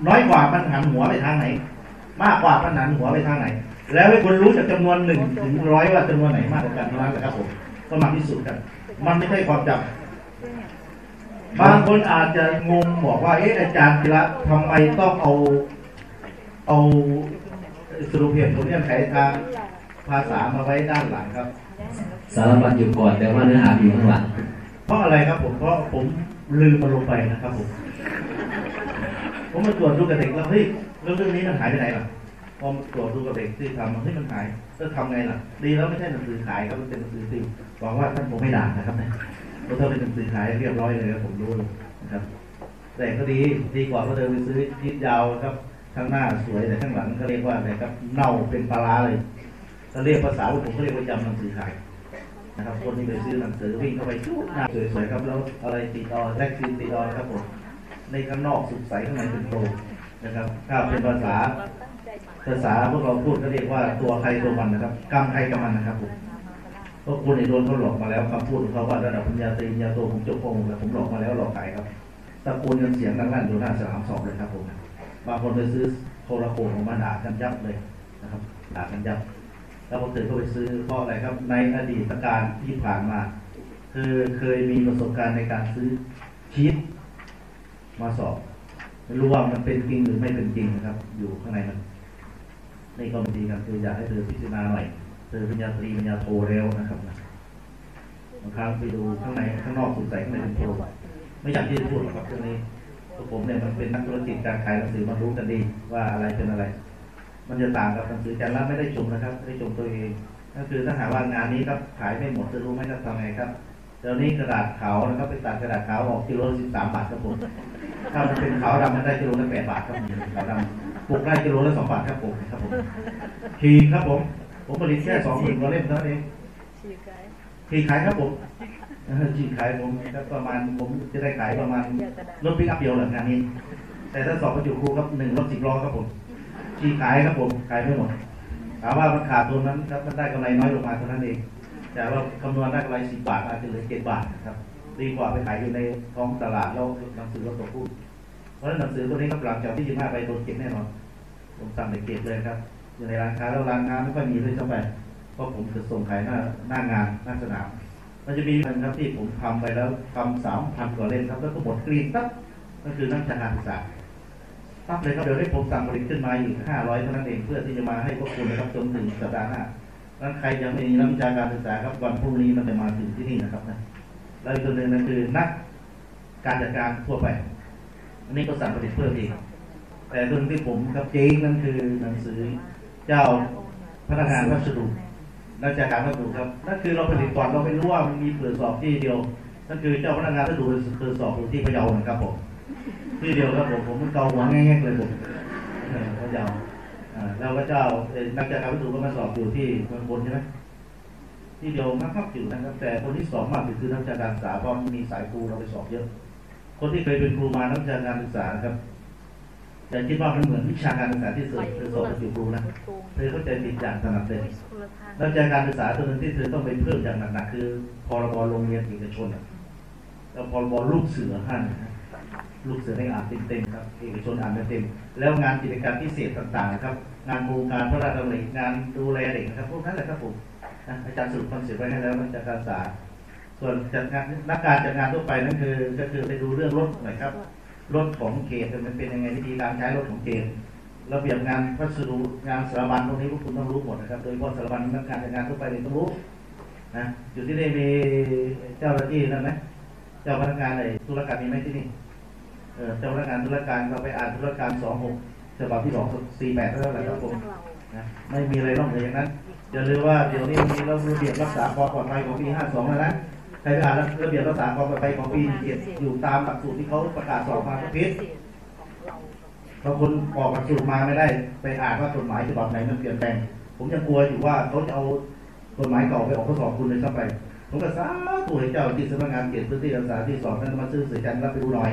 น้อยกว่ามันหันหัวไปทางไหน มากกว่ามันหันหัวไปทางไหน แล้วให้คุณรู้จากจำนวนหนึ่งถึงร้อยว่าจำนวนไหนมากกว่ากันเท่านั้นแหละครับผมก็มาพิสูจน์กันมันไม่ใช่ความจำบางคนอาจจะงงบอกว่าเอ๊ะอาจารย์กีระทำไมต้องเอาเอา สรุปเหตุผลเงื่อนไขทางภาษามาไว้ด้านหลังครับ สารบัญอยู่ก่อนแต่ว่าเนื้อหาอยู่ข้างหลังเพราะอะไรครับผมเพราะผมลืมมันลงไปนะครับผมผมมาตรวจดูกับเด็กแล้วเฮ้ยแล้วเรื่องนี้มันหายไปไหนล่ะพอตรวจดูกับเด็กที่ทำมันเฮ้ยมันหายก็ทำไงล่ะ ดีแล้วไม่ใช่หนังสือขายครับมันเป็นหนังสือติวหวังว่าท่านคงไม่ด่านะครับเนี่ยเพราะถ้าเป็นหนังสือขายเรียบร้อยเลยครับผมรู้เลยนะครับ แต่ก็ดีดีกว่าก็เดินไปซื้อยิดยาวครับ ข้างหน้าสวยแต่ข้างหลังก็เรียกว่าอะไรครับเน่าเป็นปลาร้าเลยถ้าเรียกภาษาผมก็เรียกว่ายำหนังสือขายนะครับคนที่ไปซื้อหนังสือวิ่งเข้าไปจุ๊บหน้าสวยๆครับแล้วอะไรติดออแลกซีนติดออครับผมในข้างนอกสุกใสข้างในเป็นโตนะครับถ้าเป็นภาษา ภาษาพวกเราพูดก็เรียกว่าตัวใครตัวมันนะครับกรรมใครกรรมมันนะครับผมเพราะคุณไอ้โดนเขาหลอกมาแล้วคำพูดของเขาว่าระดับปัญญาตรีปัญญาโตผมจบโงแล้วผมหลอกมาแล้วหลอกขายครับตะโกนกันเสียงดังลั่นอยู่หน้าสนามสอบเลยครับผม บางคนไปซื้อโทรโขงออกมาด่ากันยับเลยนะครับด่ากันยับ แล้วพอเธอก็ไปซื้อเพราะอะไรครับ ในอดีตการที่ผ่านมาคือเคยมีประสบการณ์ในการซื้อชีตมาสอบรู้ว่ามันเป็นจริงหรือไม่เป็นจริงนะครับ อยู่ข้างในมันนี่ก็ไม่ดีครับคืออยากให้เธอพิจารณาหน่อยเธอปริญญาตรีปริญญาโทแล้วนะครับบางครั้งไปดูข้างในข้างนอกสุดใสข้างในเป็นโทไม่อยากที่จะพูดหรอกครับเรื่องนี้ ผมเนี่ยมันเป็นนักธุรกิจการขายหนังสือมันรู้กันดีว่าอะไรเป็นอะไร มันจะต่างกับหนังสือจันทร์ละไม่ได้ชมนะครับไม่ได้ชมตัวเองก็คือถ้าหากว่างานนี้ครับขายไม่หมดจะรู้ไหมครับทำไงครับเดี๋ยวนี้กระดาษขาวนะครับไปตัดกระดาษขาวออกกิโลสิบสามบาทครับผมถ้ามันเป็นขาวดำมันได้กิโลละแปดบาทครับผมขาวดำปลูกได้กิโลละสองบาทครับผมครับผมขีดครับผม ผมผลิตแค่สองหมื่นกว่าเล่มเท่านั้นเองฉีกไก่ขีดขายครับผม เออขีดขายผมก็ประมาณผมจะได้ขายประมาณเดียวกระดาษรถปิกอัพเดียวเหรองานนี้ แต่ถ้าสอบบรรจุครูครับหนึ่งรถสิบล้อครับผมขีดขายครับผมขายไม่หมดถามว่ามันขาดทุนนั้นครับมันได้กำไรน้อยลงมาเท่านั้นเอง แต่ว่าคำนวณได้กำไรสิบบาทอาจจะเหลือเจ็ดบาทนะครับดีกว่าไปขายอยู่ในท้องตลาดแล้วหนังสือรถตัวพูดเพราะฉะนั้นหนังสือตัวนี้ครับหลังจากที่ยี่ห้าไปโดนเก็บแน่นอนผมสั่งไปเก็บเลยครับอยู่ในร้านค้าแล้วร้านค้าไม่ค่อยมีเลยซ้ำไปเพราะผมจะส่งขายหน้าหน้างานหน้าสนาม มันจะมีอันครับที่ผมทำไปแล้วทำสามพันกว่าเล่มครับแล้วก็หมดกรีนปั๊บก็คือนักการศึกษาปั๊บเลยครับเดี๋ยวให้ผมสั่งผลิตขึ้นมาอีกห้าร้อยเท่านั้นเองเพื่อที่จะมาให้พวกคุณนะครับจนถึงสัปดาห์หน้าแล้วใครยังไม่มีนักวิชาการศึกษาครับวันพรุ่งนี้มันจะมาถึงที่นี่นะครับนะแล้วอีกตัวหนึ่งนั่นคือนักการจัดการทั่วไปอันนี้ก็สั่งผลิตเพิ่มอีกแต่เรื่องที่ผมกับเจ๊งนั่นคือหนังสือเจ้าพนักงานวัสดุ นักจากการวัสดุครับนั่นคือเราผลิตก่อนเราไม่รู้ว่ามันมีเปิดสอบที่เดียวนั่นคือเจ้าพนักงานวัสดุเปิดสอบอยู่ที่พะเยานะครับผมที่เดียวครับผมผมมันเกาหัวแง่ๆเลยผมพะเยาอ่าแล้วก็เจ้าเอ่อนักจากการวัสดุก็มาสอบอยู่ที่เมืองบนใช่ไหมที่เดียวมากๆอยู่นะครับแต่คนที่สอบมากคือนักจากการศึกษาเพราะมีสายครูเราไปสอบเยอะ คนที่เคยเป็นครูมานักวิชาการศึกษาครับ แต่คิดว่ามันเหมือนวิชาการศึกษาที่เธอเธอสอนอยู่ครูนะเธอเข้าใจผิดอย่างถนัดเลยนักวิชาการศึกษาตัวหนึงที่เธอต้องไปเพิ่มอย่างหนักๆคือพรบโรงเรียนเอกชนอะแล้วพรบลูกเสือห้านะลูกเสือได้อ่านเต็มๆครับเอกชนอ่านไม่เต็มแล้วงานกิจการพิเศษต่างๆนะครับ งานโครงการพระราชดำริงานดูแลเด็กนะครับพวกนั้นแหละครับผมนะอาจารย์สรุป concept ไว้ให้แล้วนักวิชาการศึกษาส่วนจัดงานนักจัดการงานทั่วไปนั่นคือก็คือไปดูเรื่องรถหน่อยครับ รถของเขตมันเป็นยังไงวิธีการใช้รถของเขตระเบียบงานพัสดุงานสารบรรณพวกนี้พวกคุณต้องรู้หมดนะครับ โดยเฉพาะสารบรรณนักจัดการงานทั่วไปเนี่ยต้องรู้นะอยู่ที่นี่มีเจ้าหน้าที่นั่นไหมเจ้าพนักงานอะไรธุรการมีไหมที่นี่เออเจ้าพนักงานธุรการเราไปอ่านธุรการสองหกฉบับที่สองสี่แปดเท่าไหร่ครับผมนะไม่มีอะไรนอกเหนือจากนั้นอย่าลืมว่าเดี๋ยวนี้มีระเบียบรักษาความปลอดภัยของปี52แล้วนะ ใครไปอ่านระเบียบรักษาความปลอดภัยของปี7อยู่ตามหลักสูตรที่เขาประกาศสอบมาทุกปีบางคนออกหลักสูตรมาไม่ได้ไปอ่านว่ากฎหมายฉบับไหนมันเปลี่ยนแปลง ผมยังกลัวอยู่ว่าเขาจะเอากฎหมายเก่าไปออกข้อสอบคุณเลยซ้ำไปผมก็สาธุให้เจ้าที่สำนักงานเขตพื้นที่รศึกษาที่สอบนั้นมาซื้อเสียจันรับไปดูหน่อย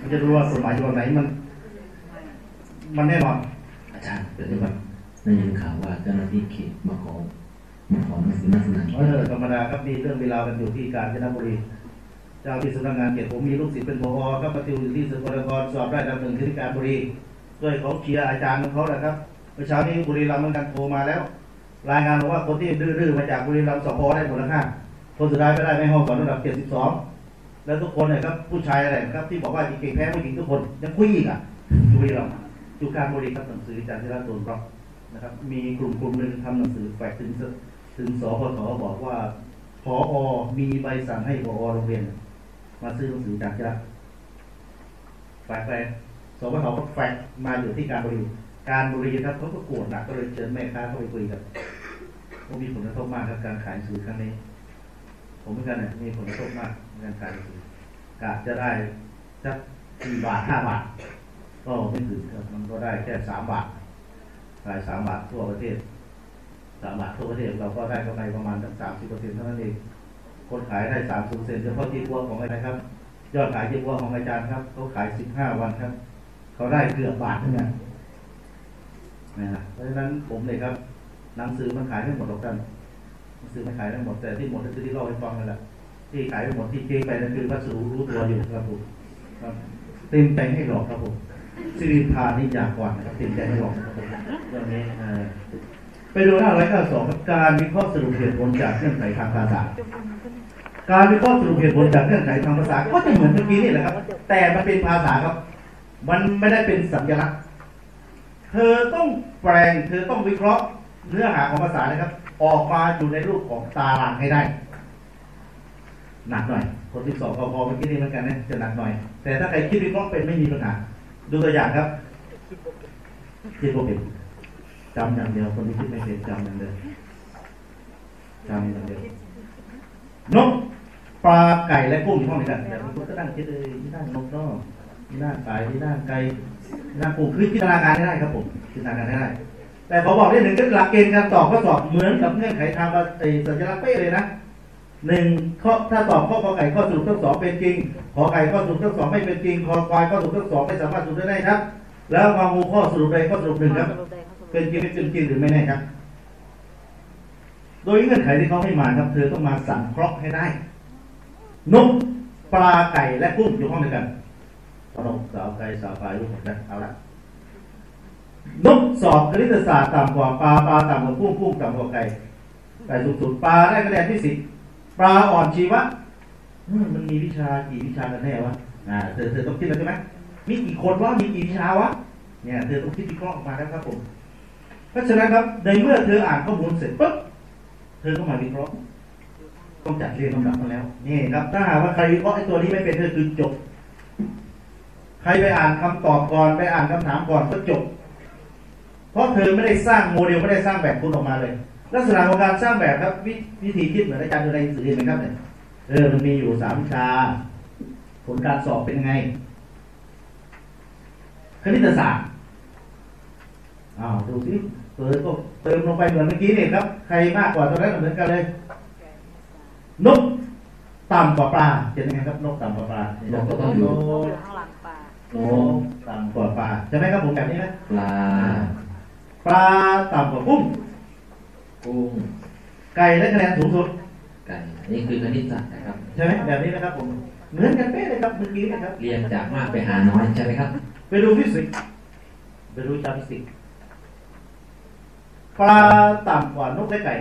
มันจะรู้ว่ากฎหมายฉบับไหนมัน มันแน่นอนอาจารย์เดี๋ยวนี้ได้ยินข่าวว่าเจ้าหน้าที่เขตมาขอ ของสือนักศึกษาเออธรรมดาครับมีเรื่องเวลากันอยู่ที่กาญจนบุรีเจ้าที่สำนักงานเขตผมมีลูกศิษย์เป็นผอครับปฏิบัติอยู่ที่สกลนครสอบได้ลำหนึ่งที่การบุรีด้วยเขาเชียร์อาจารย์ของเขาแหละครับเมื่อเช้านี้บุรีรัมย์เมือนกันโทรมาแล้ว รายงานบอกว่าคนที่ดื้อๆมาจากบุรีรัมย์สพได้หมดแล้วค่ะคนสุดท้ายไม่ได้ไม่ห้องก่อนระดับ72แล้วทุกคนเนี่ยครับผู้ชายอะไรครับที่บอกว่าจริงๆแพ้ผู้หญิงทุกคนยังคุยอีกอะบุรีรัมย์อยู่การบุรีครับหนังสืออาจารย์ธีระโดนรับนะครับมีกลุ่มกลุ่มหนึ่งทำหนังสือแฝกถึง ถึงสพทบอกว่าพอมีใบสั่งให้พอโรงเรียน มาซื้อหนังสือจากที่รัฐแฝกไปสพทก็แฝกมาอยู่ที่การบริการบุรีครับเขาก็โกรธหนักก็เลยเชิญแม่ค้าเข้าไปคุยกันก็มีผลกระทบมากครับการขายสื่อครั้งนี้ ผมเหมือนกันเนี่ยมีผลกระทบมากในการขายสื่อกะจะได้สักสี่บาทห้าบาท ก็ไม่ถึงครับมันก็ได้แค่สามบาทขายสามบาททั่วประเทศ สามบาททั่วประเทศเราก็ได้กำไรประมาณสักสามสิบเปอร์เซ็นต์เท่านั้นเองคนขายได้สามสิบเปอร์เซ็นต์เฉพาะที่พวกของอะไรครับ ยอดขายที่พวกของอาจารย์ครับเขาขายสิบห้าวันครับ เขาได้เกือบบาทเหมือนกันนะเพราะฉะนั้นผมเลยครับหนังสือมันขายไม่หมดหรอกท่านหนังสือมันขายไม่หมดแต่ที่หมดก็คือที่เล่าให้ฟังนั่นแหละที่ขายไม่หมดที่เจ๊งไปนั่นคือวัสดุรู้ตัวอยู่ครับผมเต็มใจให้หลอกครับผมสิริพานิยากรนะครับเต็มใจให้หลอกครับผมเรื่องนี้ ไปดูหน้าร้อยเก้าสองการวิเคราะห์สรุปเหตุผลจากเงื่อนไขทางภาษาการวิเคราะห์สรุปเหตุผลจากเงื่อนไขทางภาษาก็จะเหมือนเมื่อกี้นี่แหละครับ แต่มันเป็นภาษาครับ มันไม่ได้เป็นสัญลักษณ์เธอต้องแปลงเธอต้องวิเคราะห์เนื้อหาของภาษานะครับ ออกมาอยู่ในรูปของตารางให้ได้หนักหน่อย คนที่สองพอๆเมื่อกี้นี่เหมือนกันนะจะหนักหน่อย แต่ถ้าใครคิดวิเคราะห์เป็นไม่มีปัญหาดูตัวอย่างครับคิดว่าเป็น จำอย่างเดียวคนที่คิดไม่เป็นจำอย่างเดียวจำอย่างเดียวนกปลาไก่และกุ้งอยู่ห้องเดียวกันแต่บางคนก็นั่งคิดเลยที่ด้านนกเนอกที่ด้านไก่ที่ด้านไก่ที่ด้านกุ้งคือจินตนาการให้ได้ครับผมจินตนาการให้ได้แต่ขอบอกนิดหนึ่งก็หลักเกณฑ์การตอบข้อสอบเหมือนกับเงื่อนไขทางไอ้สัญลักษณ์เป๊ะเลยนะหนึ่งข้อถ้าตอบข้อขอไก่ข้อสรุปทั้งสองเป็นจริงขอไก่ข้อสรุปทั้งสองไม่เป็นจริงคอควายข้อสรุปทั้งสองไม่สามารถสรุปได้ครับ แล้วงองูข้อสรุปใดข้อสรุปหนึ่งครับ เป็นจริงไม่เป็นจริงหรือไม่แน่ครับ โดยเงื่อนไขที่เขาให้มาครับเธอต้องมาสังเคราะห์ให้ได้นกปลาไก่และกุ้งอยู่ห้องเดียวกันนกสาวไก่สาวปลาอยู่หมดแล้วเอาละนกสอบคณิตศาสตร์ต่ำกว่าปลาปลาต่ำกว่ากุ้งกุ้งต่ำกว่าไก่ไก่สูงสุดปลาได้คะแนนที่สิบปลาอ่อนชีวะมมันมีวิชากี่วิชากันแน่วะอ่าเธอเธอต้องคิดแล้วใช่ไหมมีกี่คนวะมีกี่วิชาวะเนี่ยเธอต้องคิดวิเคราะห์ออกมาแล้วครับผม เพราะฉะนั้นครับในเมื่อเธออ่านข้อมูลเสร็จปุ๊บเธอก็มาวิเคราะห์ต้องจัดเรียงลำดับมาแล้วนี่ครับถ้าหากว่าใครวิเคราะห์ไอ้ตัวนี้ไม่เป็นเธอคือจบ ใครไปอ่านคำตอบก่อนไปอ่านคำถามก่อนก็จบ เพราะเธอไม่ได้สร้างโมเดลไม่ได้สร้างแบบคุณออกมาเลย ลักษณะของการสร้างแบบครับววิธีคิดเหมือนอาจารย์ดูในหนังสือเห็นไหมครับเนี่ยเออมันมีอยู่สามวิชา ผลการสอบเป็นยังไงคณิตศาสตร์อ้าวดูสิ เติมก็เติมลงไปเหมือนเมื่อกี้เนี่ยครับ ใครมากกว่าตัวนั้นเหมือนกันเลย นกต่ำกว่าปลาเป็นยังไงครับ นกต่ำกว่าปลานกก็ต้องอยู่นกอยู่ข้างหลังปลานกต่ำกว่าปลาใช่ไหมครับผมแบบนี้ไหมปลา ปลาต่ำกว่ากุ้งกุ้งไก่ได้คะแนนสูงสุดไก่อันนี้คือคณิตศาสตร์นะครับ ใช่ไหมแบบนี้นะครับผมเหมือนกันเป๊ะเลยครับเมื่อกี้นะครับ เรียงจากมากไปหาน้อยใช่ไหมครับ ไปดูฟิสิกส์ไปดูชาฟิสิกส์ ปลาต่ำกว่านกและไก่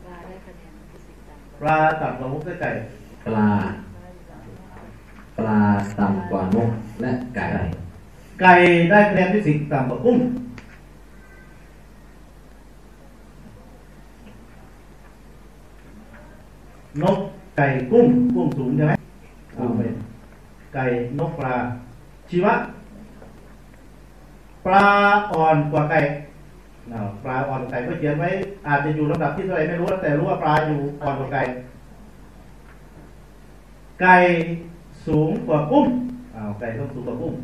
ปลาได้คะแนนที่สิบต่ำปลาต่ำกว่านกและไก่ปลา ปลาต่ำกว่านกและไก่ ไก่ได้คะแนนฟิสิกส์ต่ำกว่ากุ้งนกไก่กุ้งกุ้งสูงใช่ไหมเอาไปไก่นกปลาชีวะ ปลาอ่อนกว่าไก่ปลาอ่อนกว่าไก่ก็เขียนไว้ อาจจะอยู่ลำดับที่เท่าไหร่ไม่รู้แต่รู้ว่าปลาอยู่อ่อนกว่าไก่ไก่สูงกว่ากุ้งอ้าวไก่ต้องสูงกว่ากุ้ง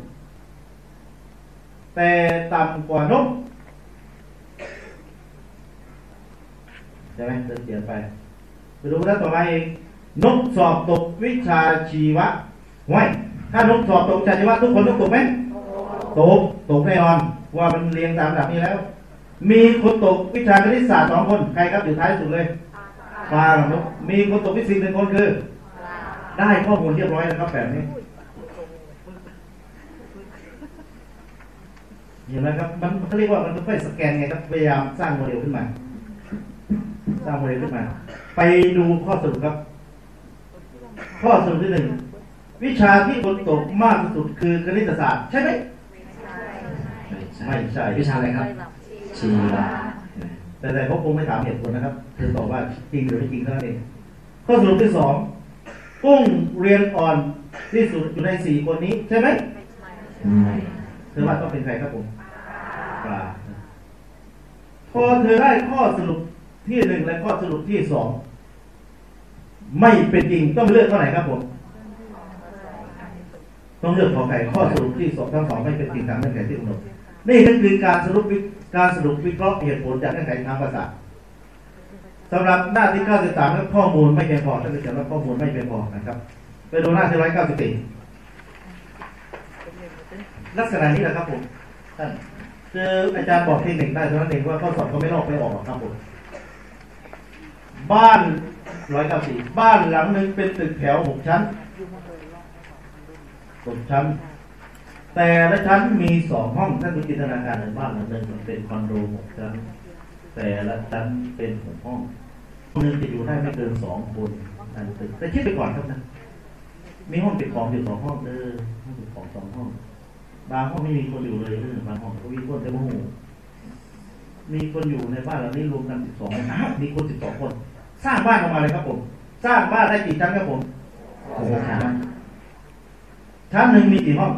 แต่ต่ำกว่านกใช่ไหมเธอเขียนไปไปดูด้านต่อมาเองนกสอบตกวิชาชีวะห้วยถ้านกสอบตกวิชาชีวะทุกคนต้องตกไหม ตกตกแน่นอนว่ามันเรียงตามลำดับนี้แล้ว มีคนตกวิชาคณิตศาสตร์สองคนใครครับอยู่ท้ายสุดเลยปลากับนกมีคนตกฟิสิกส์หนึ่งคนคือได้ข้อมูลเรียบร้อยแล้วครับแบบนี้เห็นไหมครับมันเขาเรียกว่ามันค่อยๆสแกนไงครับพยายามสร้างโมเดลขึ้นมา สร้างโมเดลขึ้นมา ไปดูข้อสรุปครับ ข้อสรุปที่หนึ่งวิชาที่คนตกมากที่สุดคือคณิตศาสตร์ใช่ไหม ไม่ใช่วิชาอะไรครับชีวะแต่แต่เขาคงไม่ถามเหตุผลนะครับเธอตอบว่าจริงหรือไม่จริงเท่านั้นเองข้อสรุปที่สองกุ้งเรียนอ่อนที่สุดอยู่ในสี่คนนี้ใช่ไหมไม่ถอว่าต้องเป็นใครครับผมปลาพอเธอได้ข้อสรุปที่หนึ่งและข้อสรุปที่สองไม่เป็นจริงต้องเลือกเท่าไหร่ครับผมต้องเลือกขอไข่ข้อสรุปที่สองทั้งสองไม่เป็นจริงตามเงื่อนไขที่กำหนด นี่ก็คือการสรุปวิการสรุปวิเคราะห์เหตุผลจากเงื่อนไขทางภาษาสำหรับหน้าที่ 93นั้นข้อมูลไม่เพียงพอท่านจะเขียนว่าข้อมูลไม่เพียงพอนะครับไปดูหน้าที่194ลักษณะนี้แหละครับผมท่านคืออาจารย์บอกเทคนิคได้เท่านั้นเองว่าข้อสอบเขาไม่ลอกไม่ออกครับผมบ้าน194บ้านหลังหนึ่งเป็นตึกแถวหกชั้นหกชั้น แต่ละชั้นมีสองห้องท่านดูจินตนาการในบ้านหลังหนึ่งมันเป็นคอนโดหกชั้นแต่ละชั้นเป็นหกห้องห้องหนึงจะอยู่ได้ไม่เกินสองคนนั่นตึกแต่คิดไปก่อนครับนะมีห้องเก็บของอยู่สองห้องเออห้องเก็บของสองห้อง บางห้องไม่มีคนอยู่เลยเออบางห้องก็มีคนแต่โมโหมีคนอยู่ในบ้านหลังนี้รวมกันสิบสองอ้าวมีคนสิบสองคน สร้างบ้านออกมาเลยครับผม สร้างบ้านได้กี่ชั้นครับผมหกชั้นชั้นหนึ่งมีกี่ห้อง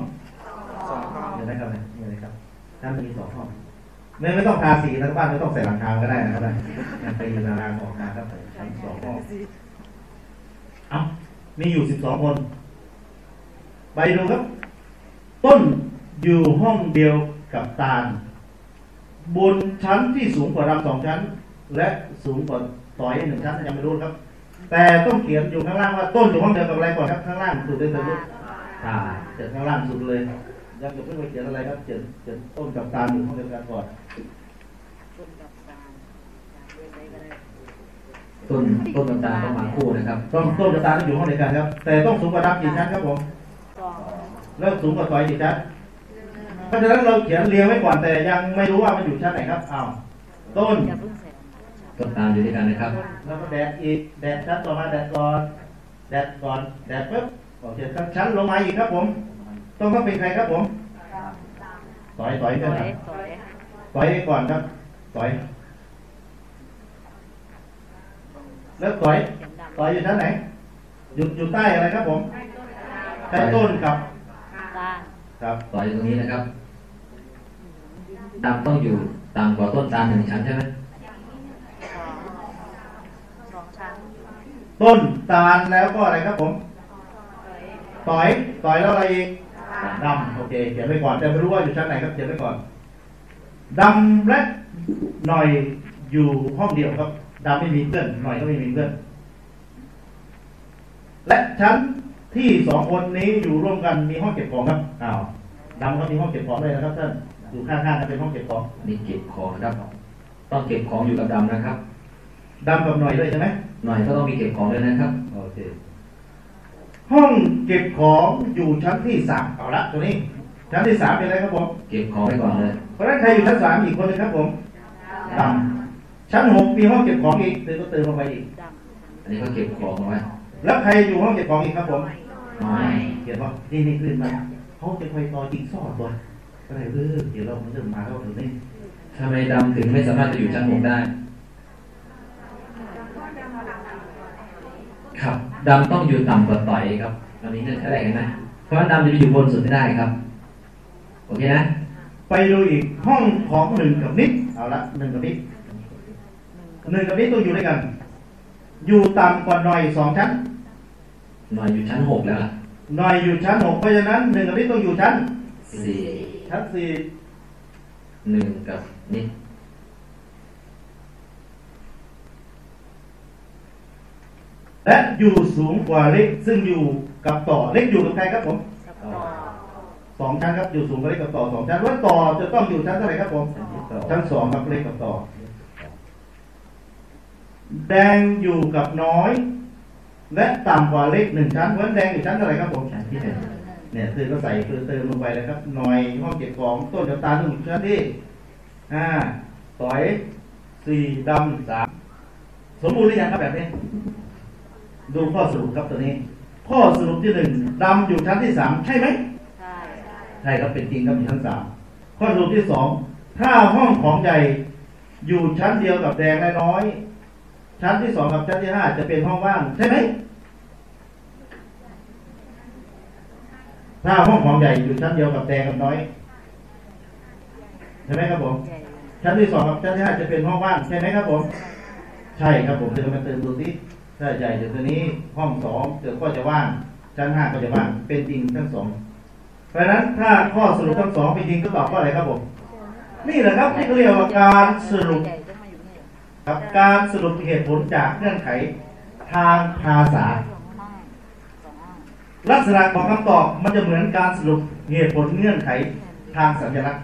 สองห้องเห็นไหมครับเนี่ยนี่เลยครับชั้นมีสองห้องไม่ไม่ต้องทาสีนะบ้านไม่ต้องใส่หลังคาก็ได้นะครับนะยังไปตารางออกมาครับสองห้องเอ้ามีอยู่สิบสองคน ไปดูครับ ต้นอยู่ห้องเดียวกับตาลบนชั้นที่สูงกว่าลำสองชั้น และสูงกว่าต่อยหนึ่งชั้นยังไม่รู้ครับ แต่ต้องเขียนอยู่ข้างล่างว่าต้นอยู่ห้องเดียวกับอะไรก่อนครับข้างล่างสุดเลยสุดตาเขียนข้างล่างสุดเลย ยังจะไม่ไปเขียนอะไรครับเขียนเขียนต้นกับตาลอยู่ห้องเดียวกันก่อนต้นต้นกับตาลต้องมาคู่นะครับต้นต้นกับตาลต้องอยู่ห้องเดียวกันครับ แต่ต้องสูงกว่าดับกี่ชั้นครับผมสองแล้วสูงกว่าต่อยกี่ชั้นเพราะฉะนั้นเราเขียนเรียงไว้ก่อนแต่ยังไม่รู้ว่ามันอยู่ชั้นไหนครับอ้าวต้นอย่าเพิ่งใส่ต้นตาลอยู่ด้วยกันนะครับ แล้วก็แดดอีกแดดชั้นต่อมาแดดก่อนแดดก่อนแดดปุ๊บโอเคครับชั้นลงมาอีกครับผม ต้องต้องเป็นใครครับผมต่อยต่อยสกันวยนะสวยต่อยก่อนครับต่อยแล้วต่อยเขียนดำต่อยอยู่ชั้นไหนอยู่อยู่ใต้อะไรครับผมใต้ต้นกับตาครับต่ออยู่ตรงนี้นะครับดำต้องอยู่ต่ำกว่าต้นตาลหนึ่งชั้นใช่ไหมสองสองชั้นต้นตาลแล้วก็อะไรครับผมต่อยต่อยแล้วอะไรอีก ดำโอเคเขียนไว้ก่อนแต่ไม่รู้ว่าอยู่ชั้นไหนครับเขียนไว้ก่อนดำและหน่อยอยู่ห้องเดียวครับดำไม่มีเพื่อนหน่อยก็ไม่มีเพื่อนและชั้นที่สองคนนี้อยู่ร่วมกันมีห้องเก็บของครับอ้าวดำก็มีห้องเก็บของด้วยนะครับท่านอยู่ข้างๆกันเป็นห้องเก็บของอันนี่เก็บของนะครับต้องเก็บของอยู่กับดำนะครับดำกับหน่อยด้วยใช่ไหมหน่อยก็ต้องมีเก็บของด้วยนะครับโอเค ห้องเก็บของอยู่ชั้นที่สามเอาละตัวนี้ ชั้นที่สามเป็นอะไรครับผมเก็บของไว้ก่อนเลยเพราะฉะนั้นใครอยู่ชั้นสามอีกคนหนึงครับผมดำชั้นหกมีห้องเก็บของอีกเติมก็เติมลงไปอีกดอันนี้ก็เก็บของเอาไว้แล้วใครอยู่ห้องเก็บของอีกครับผมหน่อยเขียนว่านี่นี่ขึ้นมาห้องจะคอยต่อจริงซอดตัวอะไรเออเดี๋ยวเรามันเริ่มมาแล้วถึงนี่ทำไมดำถึงไม่สามารถจะอยู่ชั้นหกได้ ครับดำต้องอยู่ต่ำกว่าต่อยครับอันนี้นั่นอะไรกันนะเพราะว่าดำจะไปอยู่บนสุดไม่ได้ครับโอเคนะไปดูอีกห้องของหนึ่งกับนิดเอาละหนึ่งกับนิดหนึ่งกับนิดต้องอยู่ด้วยกัน อยู่ต่ำกว่าหน่อยสองชั้นหน่อยอยู่ชั้นหกแล้วล่ะหน่อยอยู่ชั้นหกเพราะฉะนั้นหนึ่งกับนิดต้องอยู่ชั้นสี่ชั้นสี่หนึ่งกับนิด และอยู่สูงกว่าเล็กซึ่งอยู่กับต่อเล็กอยู่กับใครครับผมำกับต่อสองชั้นครับอยู่สูงกว่าเล็กกับต่อสองชั้นว่าต่อจะต้องอยู่ชั้นเท่าไหร่ครับผมชั้นสองครับเล็กกับต่อ แดงอยู่กับน้อย และต่ำกว่าเล็กหนึ่งชั้นเพราะฉะนั้นแดงอยู่ชั้นเท่าไหร่ครับผมชั้นที่หนึ่งเนี่ยคือก็ใส่คือเติมลงไปเลยครับหน่อยห้องเก็บของต้นเดียวตาลต้องอยู่ชั้นที่ห้าต่อยสี่ดำสามสมบูรณ์หรือยังครับแบบนี้ ดูข้อสรุปครับตัวนี้ ข้อสรุปที่หนึ่งดำอยู่ชั้นที่สามใช่ไหมใช่ใช่ครับเป็นจริงครับอยู่ชั้นสามข้อสรุปที่สองถ้าห้องของใหญ่อยู่ชั้นเดียวกับแดงและน้อย ชั้นที่สองกับชั้นที่ห้าจะเป็นห้องว่างใช่ไหมถ้าห้องของใหญ่อยู่ชั้นเดียวกับแดงกับน้อยชช่ไหมครับผมใหญ่ชั้นที่สองกับชั้นที่ห้าจะเป็นห้องว่างใช่ไหมครับผม ใช่ครับผมเดี๋ยวมาเติมดูสิ ถ้าใหญ่เดี๋ยวตัวนี้ห้องสองเดี๋ยวก็จะว่างชั้นห้าก็จะว่างเป็นจริงทั้งสองเพราะฉะนั้นถ้าข้อสรุปทั้งสองเป็นจริงก็ตอบว่าอะไรครับผมนี่แหละครับที่เขาเรียกว่าการสรุปครับการสรุปเหตุผลจากเงื่อนไขทางภาษา ลักษณะของคำตอบมันจะเหมือนการสรุปเหตุผลเงื่อนไขทางสัญลักษณ์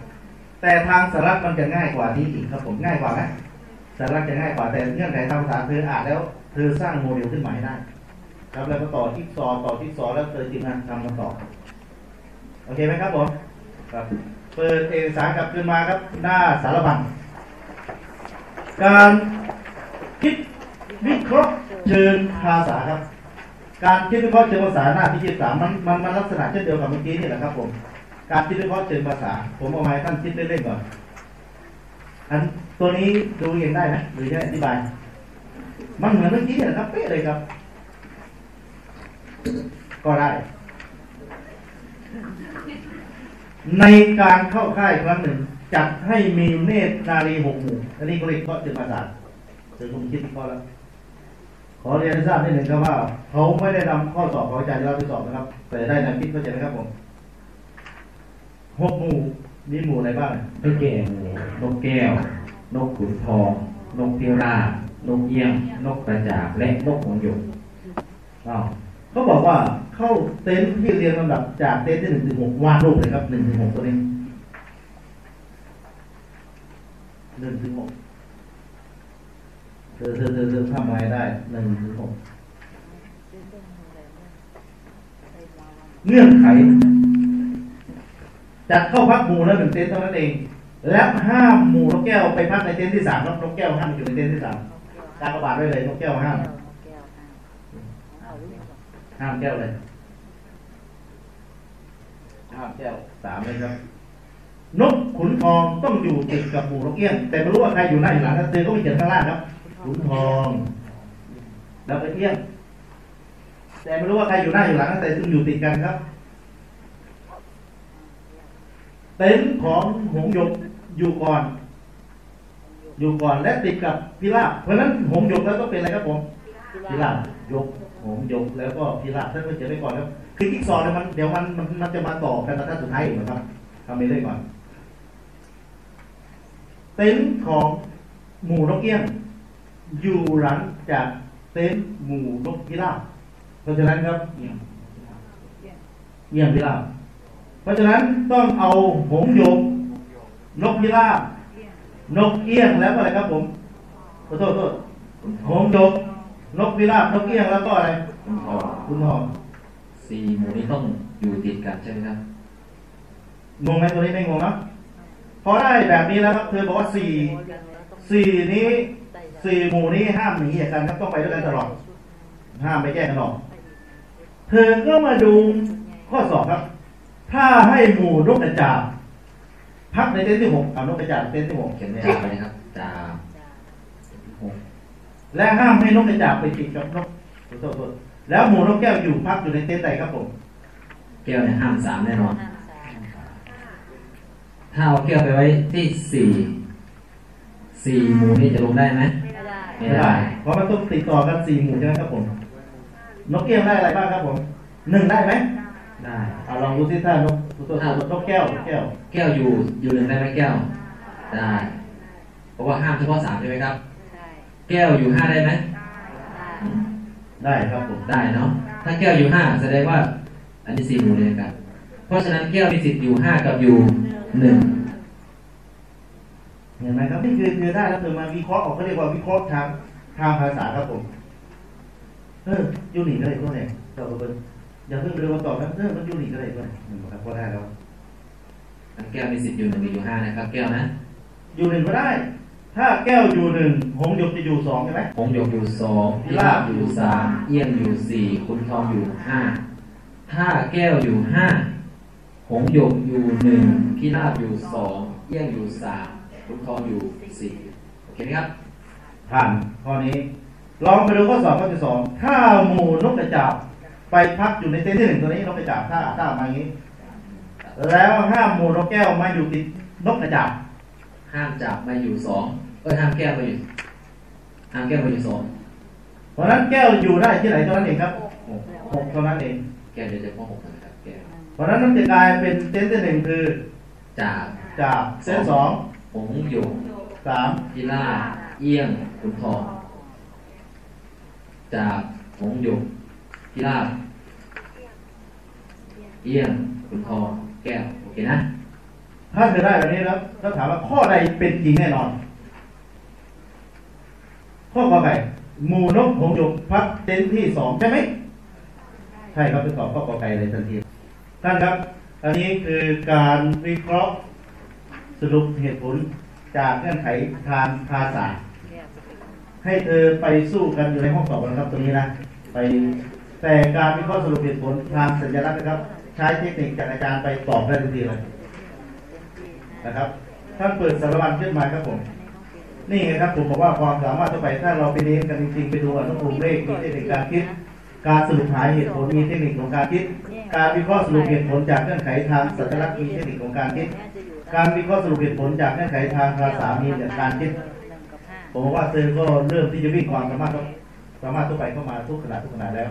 แต่ทางสาระมันจะง่ายกว่านี้อีกครับผมง่ายกว่าไหมสาระจะง่ายกว่าแต่เงื่อนไขทางภาษาเธออ่านแล้ว เธอสร้างโมเดลขึ้นมาให้ได้ครับแล้วก็ต่อที่ซอต่อที่ซอแล้วเธอจินตนาทำคำตอโอเคไหมครับผมครับเปิดเอกสารกลับขึ้นมาครับหน้าสารบัญการคิดวิเคราะห์เชิงภาษาครับ การคิดวิเคราะห์เชิงภาษาหน้าที่ยี่สามมันมันมันลักษณะเช่นเดียวกับเมื่อกี้นี่แหละครับผมการคิดวิเคราะห์เชิงภาษา ผมเอามาให้ท่านคิดเล่นๆก่อนอันตัวนี้ดูเองได้ไหมหรือจะอธิบาย มันเหมือนเมื่อกี้นะครับเป๊ะเลยครับก็ได้ในการเข้าค่ายครั้งหนึ่งจัดให้มีเนตรนารีหกหมู่อันนี้ก็เรียกว่าเชิงภาษาเดี๋ยวผมคิดวิเคราะห์แล้วขอเรียนให้ทราบนิดหนึ่งครับว่าเขาไม่ได้นำข้อสอบของอาจารย์ที่เราไปสอบนะครับ แต่ได้นำคิดเข้าใจไหมครับผมหกหมู่มีหมู่อะไรบ้างได้แก่หมูนกแก้วนกขุนทองนกพิราบ นกเอี้ยง นกกระจาบและนกหงส์หยกเขาบอกว่าเข้าเต็นท์ที่เรียงลำดับจากเต็นท์ที่หนึ่งถึงหกวาดรูปเลยครับหนึ่งถึงหกตัวนี้หนึ่งถึงหกเธอเธอเธอเธอทำอะไรได้หนึ่งถึงหกเนื่อนไขจัดเข้าพักหมู่ละหนึ่งเต็นท์เท่านั้นเอง และห้ามหมู่นกแก้วไปพักในเต็นท์ที่สามนกแก้วห้ามอยู่ในเต็นท์ที่สาม นกแก้วการระบาดไว้เลยนกแก้วห้ามนกแก้วห้ามเอาลูกก่อนห้ามแก้วเลยห้ามแก้วสามเลยครับนกขุนทองต้องอยู่ติดกับหมู่นกเอี้ยงแต่ไม่รู้ว่าใครอยู่หน้าอยู่หลังนะเธอก็ไปเขียนข้างล่างครับขุนทอง แล้วก็เอี้ยงแต่ไม่รู้ว่าใครอยู่หน้าอยู่หลังนะแต่ต้องอยู่ติดกันครับเต็นท์ของหงส์หยกอยู่ก่อน อยู่ก่อนและติดกับพิราบเพราะฉะนั้นหงส์ยกแล้วต้องเป็นอะไรครับผมพิราบยกหงส์ยกแล้วก็พิราบท่านก็เขียนไว้ก่อนครับคือจิ๊กซอว์เนี่ยมันเดี๋ยวมันมันมันจะมาต่อกันมาท่านสุดท้ายอีกนะครับทำไปเลยก่อนเต็นท์ของหมู่นกเอี้ยงอยู่หลังจากเต็นท์หมู่นกพิราบเพราะฉะนั้นครับเอี้ยงพิราบเพราะฉะนั้นต้องเอาหงส์ยกนกพิราบ นกเอี้ยงแล้วก็อะไรครับผมขอโทษขอโทษหงส์ยกนกพิราบนกเอี้ยงแล้วก็อะไรคุณทองคุณทองสี่หมู่นี้ต้องอยู่ติดกันใช่ไหมครับงงไหมตัวนี้ไม่งงเนาะพอได้แบบนี้แล้วครับเธอบอกว่าสี่สี่นี้สี่หมู่นี้ห้ามหนีจากกันครับต้องไปด้วยกันตลอดห้ามไปแยกกันออกเธอก็มาดูข้อสอบครับ ถ้าให้หมู่นกกระจาบ พักในเต็นท์ที่หกเอานกกระจาบเต็นท์ที่หกเขียนไม่จิ๊อากไปนะครับจาหกและห้ามให้นกกระจาบไปติดกับนกขอโทษขอโทษแล้วหมู่นกแก้วอยู่พักอยู่ในเต็นท์ใดครับผมแก้วเนี่ยห้ามสามแน่นอนห้ามสามถ้าเอาแก้วไปไว้ที่สี่สี่หมู่นี้จะลงได้ไหมไม่ได้ไม่ได้เพราะมันต้องติดต่อกันสี่หมู่ใช่ไหมครับผม นกเกี้ยงได้อะไรบ้างครับผมหนึ่งได้ไหมได้เอาลองดูสิถ้านกตัว นกแก้วนกแก้ว แก้วอยู่ อยู่หนึ่งได้ไหมแก้ว ได้ เพราะว่าห้ามเฉพาะสามใช่ไหมครับใช่แก้วอยู่ห้าได้ไหมได้ได้ครับผม ได้เนาะ ถ้าแก้วอยู่ห้าแสดงว่า อันนี้สี่หมู่เลยกันเพราะฉะนั้นแก้วมีสิทธิ์อยู่ห้ากับอยู่หนึ่งเห็นไหมครับนี่คือคือได้แล้วคือมาวิเคราะห์ออกเขาเรียกว่าวิเคราะห์ทางทางภาษาครับผม เออยูนิคอะไรตัวเนี่ยเราก็เป็น อย่าเพิ่งเร็วมาตอบนะเออมันยูนิคอะไรตัวเนี่ยมันบอกครับก็ได้แล้วอันแก้วมีสิทธิ์อยู่หนึ่งหรืออยู่ห้านะครับ แก้วนะ อยู่หนึ่งก็ได้ ถ้าแก้วอยู่หนึ่งหงส์หยกจะอยู่สองใช่ไหมหงส์หยกอยู่สองพิราบอยู่สามเอี้ยงอยู่สี่คุณทองอยู่ห้าถ้าแก้วอยู่ห้าหงส์หยกอยู่หนึ่งพิราบอยู่สองเอี้ยงอยู่สามคุณทองอยู่สี่โอเคไหมครับผ่านข้อนี้ ลองไปดูข้อสอบข้อที่สองถ้าหมู่นกกระจาบ ไปพักอยู่ในเต็นท์ที่หนึ่งตัวนี้นกกระจาบถ้าถ้ามาอย่างนี้ แล้วห้ามหมู่นกแก้วมาอยู่ติดนกกระจาบห้ามจับมาอยู่สองเอ้ยห้ามแก้วมาอยู่ห้ามแก้วมาอยู่สองเพราะฉะนั้นแก้วอยู่ได้ที่ไหนเท่านั้นเองครับหกเท่านั้นเองแก้วเดี๋ยวจะข้อหกนะครับแก้วเพราะฉะนั้นมันจะกลายเป็นเซนที่หนึ่งคือจากจากเซนสองหงส์หยกสามพิราบเอี้ยงขุนทองจากหงส์หยก พิราเอี้ยงขุนทองแก้วโอเคนะถ้าเธอได้แบบนี้แล้วถ้าถามว่าข้อใดเป็นจริงแน่นอน ข้อกอไก่หมู่นกหงหยกพักเซนที่สองใช่ไหมใช่ครับเป็นตอบข้อกอไก่เลยทันทีท่านครับอันนี้คือการวิเคราะห์สรุปเหตุผลจากเงื่อนไขทางภาษาให้เธอไปสู้กันอยู่ในห้องสอบนะครับตรงนี้นะไป แต่การวิเคราะห์สรุปเหตุผลทางสัญลักษณ์นะครับ ใช้เทคนิคจากอาจารย์ไปตอบได้ทันทีเลยนะครับท่านเปิดสารบัญขึ้นมาครับผม นี่ไงครับผมบอกว่าความสามารถทั่วไปถ้าเราไปเรียนกันจริงๆไปดูอนุกรมเลขมีเทคนิคการคิด การสรุปหาเหตุผลมีเทคนิคของการคิด การวิเคราะห์สรุปเหตุผลจากเงื่อนไขทางสัญลักษณ์มีเทคนิคของการคิด การวิเคราะห์สรุปเหตุผลจากเงื่อนไขทางภาษามีจากการคิดผมบอกว่าเธอก็เริ่มที่จะวิ่งความสามารถสามารถทั่วไปเข้ามาทุกขณะทุกขณะแล้ว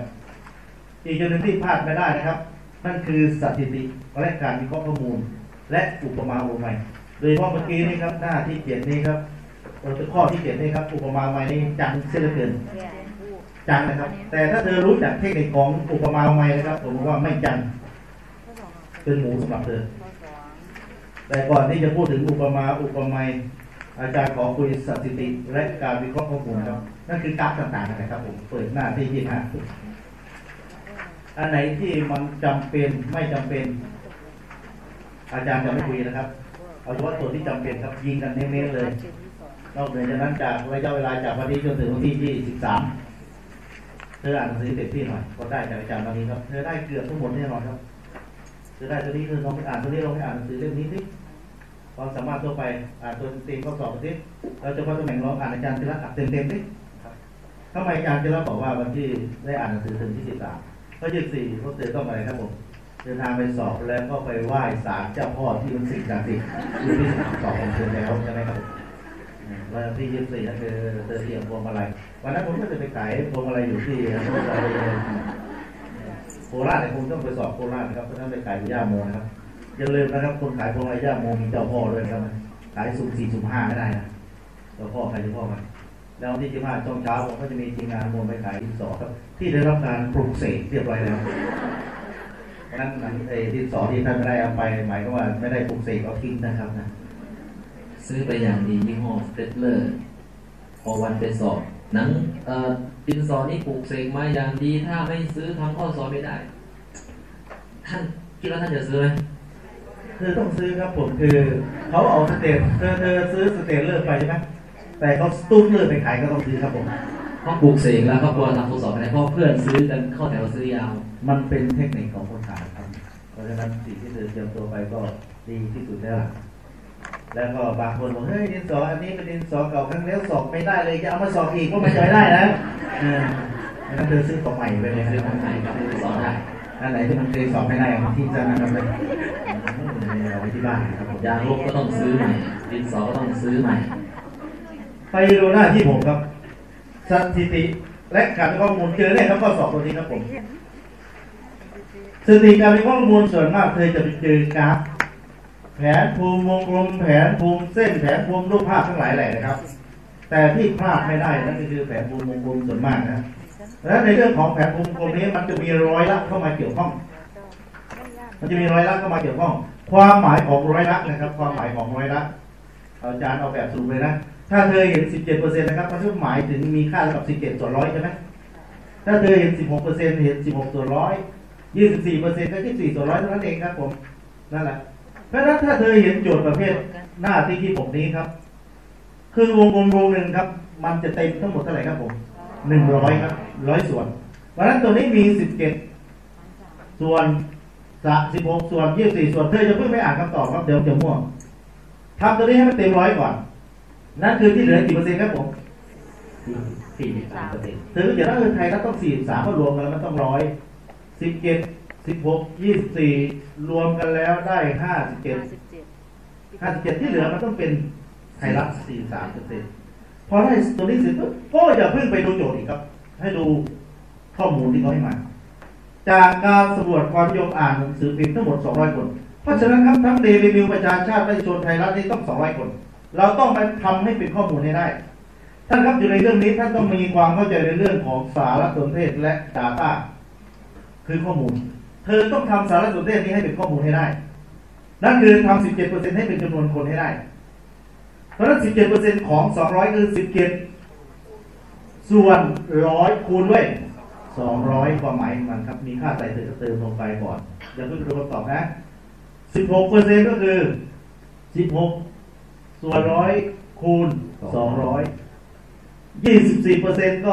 อีกจุดหนึ่งที่พลาดไม่ได้นะครับ นั่นคือสถิติและการวิเคราะห์ข้อมูล และอุปมาอุปไมยโดยเฉพาะเมื่อกี้นี่ครับหน้าที่เขียนนี่ครับเออข้อที่เขียนนี่ครับอุปมาอุปไมยนี่จังเสียเหลือเกินจังนะครับ แต่ถ้าเธอรู้จักเทคนิคของอุปมาอุปไมยนะครับ ผมว่าไม่จังเป็นหมูสำหรับเธอแต่ก่อนที่จะพูดถึงอุปมาอุปไมยอาจารย์ขอคุยสถิติและการวิเคราะห์ข้อมูลครับนั่นคือกาฟต่างๆนะครับผมเปิดหน้าที่ยี่ห้า อันไหนที่มันจำเป็นไม่จำเป็น อาจารย์จะไม่คุยนะครับ เอาเฉพาะส่วนที่จำเป็นครับยิงกันเน้นๆเลยนอกเหนือจากนั้นจากระยะเวลาจากวันนี้จนถึงวันที่23เธออ่านหนังสือเต็มที่หน่อยก็ได้จากอาจารย์วันนี้ครับเธอได้เกือบทั้งหมดแน่นอนครับเธอได้ตัวนี้เธอลองไปอ่านตัวนี้ลองไปอ่านหนังสือเล่มนี้สิความสามารถทั่วไปอ่านตัวเต็มข้อสอบไปสิเราจะว่าตำแหน่งรองอ่านอาจารย์ทีละอ่านเต็มๆสิทำไมอาจารย์ทีละบอกว่าวันที่ได้อ่านหนังสือถึงที่13เพราะ24เขาเตือนต้องอะไรครับผมเดินทางไปสอบแล้วก็ไปไหว้ศาลเจ้าพ่อที่มันสิ่งศักดิ์สิทธิ์ที่สนามสอบของเธอแล้วใช่ไหมครับวันที่ยี่สิบสี่นั่นคือเธอเตรียมพวงมาลัยวันนั้นผมก็จะไปขายพวงมาลัยอยู่ที่โคราชเนี่ยคงต้องไปสอบโคราชนะครับเพราะนั้นไปขายอยู่ย่าโมนะครับอย่าลืมนะครับคนขายพวงมาลัยย่าโมมีเจ้าพ่อด้วยนะครับขายสุ่มสี่สุ่มห้าไม่ได้นะเจ้าพ่อใครเจ้าพ่อมัน แล้ววันที่สิบห้าช่วงเช้าผมก็จะมีทีมงานโมไปขายที่สอครับที่ได้รับการปลุกเสกเรียบร้อยแล้วเพราะฉะนั้นหนังไอ้ที่สอนที่ท่านไม่ได้เอาไปหมายก็ว่าไม่ได้ปลุกเสกเอาทิ้งนะครับนะซื้อไปอย่างดียี่ห้อสเตตเลอร์พอวันไปสอบหนังเอ่อดินสอนี่ปลูกเสกมาอย่างดีถ้าไม่ซื้อทำข้อสอบไม่ได้ท่านคิดว่าท่านจะซื้อไหมคือต้องซื้อครับผมคือเขาเอาสเตทเธอเธอซื้อสเตทเลิกไปใช่ไหม แต่เขาตุ้นเลิกไปขายก็ต้องซื้อครับผมเพราะปลูกเสกแล้วก็กลัวทำข้อสอบไม่ได้เพราะเพื่อนซื้อกันเข้าแถวซื้อยาว มันเป็นเทคนิคของคนขายครับเพราะฉะนั้นสิ่งที่เธอเตรียมตัวไปก็ดีที่สุดแล้วล่ะแล้วก็บางคนบอกเฮ้ยดินสออันนี้เป็นดินสอเก่าครั้งแล้วสอบไม่ได้เลยจะเอามาสอบอีกก็ไม่ใช่ได้นะเอองั้นเธอซื้อของใหม่ไปเลยซื้อนะของใหม่ก็คือสอบได้อันไหนที่มันเคยสอบไม่ได้เอามาที่จะนะครับเลยเอาไว้ที่บ้านครับผมยางลบก็ต้องซื้อใหม่ดินสอก็ต้องซื้อใหม่ ไปดูหน้าที่ผมครับสถิติและการข้อมูลเจอเนี่ยครับข้อสอบตัวนี้ครับผมสถิติการเคราะห์ข้อมูลส่วนมากเธอจะไปเจอกราฟแผนภูมิวงกลมแผนภูมิเส้นแผนภูมิรูปภาพทั้งหลายแหละนะครับ แต่ที่พลาดไม่ได้นั่นก็คือแผนภูมิวงกลมส่วนมากนะและในเรื่องของแผนภูมิวงกลมนี้มันจะมีร้อยลักษณ์เข้ามาเกี่ยวข้อง มันจะมีร้อยลักษณ์เข้ามาเกี่ยวข้อง ความหมายของร้อยลักษณ์นะครับ ความหมายของร้อยลักษณ์อาจารย์เอาแบบสรุปเลยนะ ถ้าเธอเห็น 17%นต์นะครับมันจะหมายถึงมีค่าเท่ากับ 17ส่วนร้อยใช่ไหมถ้าเธอเห็น 16%เซ็นต์เห็น 16ส่วนร้อย24%ก็24ส่วนร้อยเท่านั้นเองครับผมนั่นแหละเพราะฉะนั้นถ้าเธอเห็นโจทย์ประเภทหน้าที่ที่ผมนี้ครับ คือวงกลมวงหนึ่งครับ มันจะเต็มทั้งหมดเท่าไหร่ครับผม100ครับร้อยส่วน เพราะฉะนั้นตัวนี้มี17ส่วน16ส่วน24ส่วนเธอจะเพิ่งไปอ่านคำตอบครับเดี๋ยวจะมั่วทำตัวนี้ให้มันเต็มร้อยก่อน นั่นคือที่เหลือกี่เปอร์เซ็นต์ครับผมสี่สิบสามเปอร์เซ็นต์ถือเดี๋ยวถ้าเออไทยรัฐต้องสี่สามก็รวมกันแล้วมันต้องร้อยสิบเจ็ดสิบหกยี่สิบสี่รวมกันแล้วได้ห้าสิบเจ็ดห้าสิบเจ็ดห้าสิบเจ็ดที่เหลือมันต้องเป็นไททยรัฐ43เปอร์เซ็นต์พอได้ตัวนี้เสร็จปุ๊บก็อย่าเพิ่งไปดูโจทย์อีกครับ ให้ดูข้อมูลที่เขาให้มาจากการสำรวจความนิยมอ่านหนังสือพิมพ์ทั้งหมด 200 คน เพราะฉะนั้นครับทั้งเดลิวิวประชาชาติประชาชนไทยรัฐนี่ต้อง 200 คน เราต้องไปทำให้เป็นข้อมูลให้ได้ท่านครับอยู่ในเรื่องนี้ท่านต้องมีความเข้าใจในเรื่องของสารสนเทศและ Data คือข้อมูล เธอต้องทำสารสนเทศนี้ให้เป็นข้อมูลให้ได้ นั่นคือทำ17%ให้เป็นจำนวนคนให้ได้ เพราะฉะนั้น 17%ของ 200 คือ 17 ส่วนร้อยคูณด้วย 200 ความหมายมันครับ มีค่าใส่เติมเติมลงไปก่อนอย่าเพิ่งดูคำตอบนะ 16%ก็คือ 16 ส่วนร้อยคูณ200 24%ก็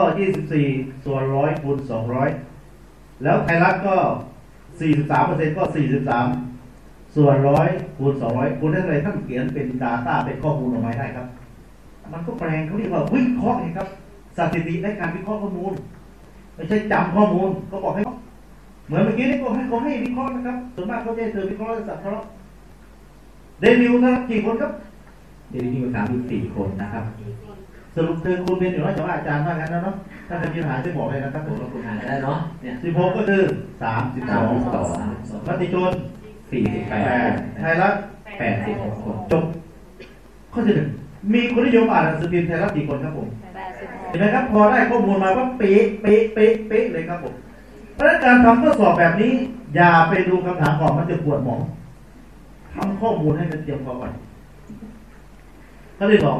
24ส่วนร้อยคูณ200แล้วไทยรัฐก็43%ก็43ส่วนร้อยคูณ200คูณได้เท่าไรท่านเขียนเป็น Data เป็นข้อมูลออกมาได้ครับ มันก็แปลงเขาเรียกว่าวิเคราะห์ไงครับสถิติในการวิเคราะห์ข้อมูลไม่ใช่จำข้อมูลก็บอกให้เหมือนเมื่อกี้นี่ก็ให้เขาให้วิเคราะห์นะครับส่วนมากเขาจะเธอวิเคราะห์สับเคราะเดบิวนะกี่คนครับ เดลิวิวสามสิบสี่คนนะครับสรุปคือคุณเป็นอยู่แล้วแต่ว่าอาจารย์ว่างั้นนะเนาะถ้าจะมีปัญหาช่วยบอกเลยนะครับผมลงทุนหาได้เนาะเนี่ยสิบหกก็คือสามสิบสองต่อสามสองมติชนสี่สิบแปแปดดไทยรัฐแปดสิบหกคนจบข้อที่หนึ่งมีคนนิยมอ่านหนังสือพิมพ์ไทยรัฐกี่คนครับผมแปดสิบหกเห็นไหมครับพอได้ข้อมูลมาว่าเป๊ะเป๊ะเป๊ะเป๊ะเลยครับผมเพราะฉะนั้นการทำข้อสอบแบบนี้ อย่าไปดูคำถามก่อนมันจะปวดหมองทำข้อมูลให้มันเตรียมพอก่อน ข้อที่สอง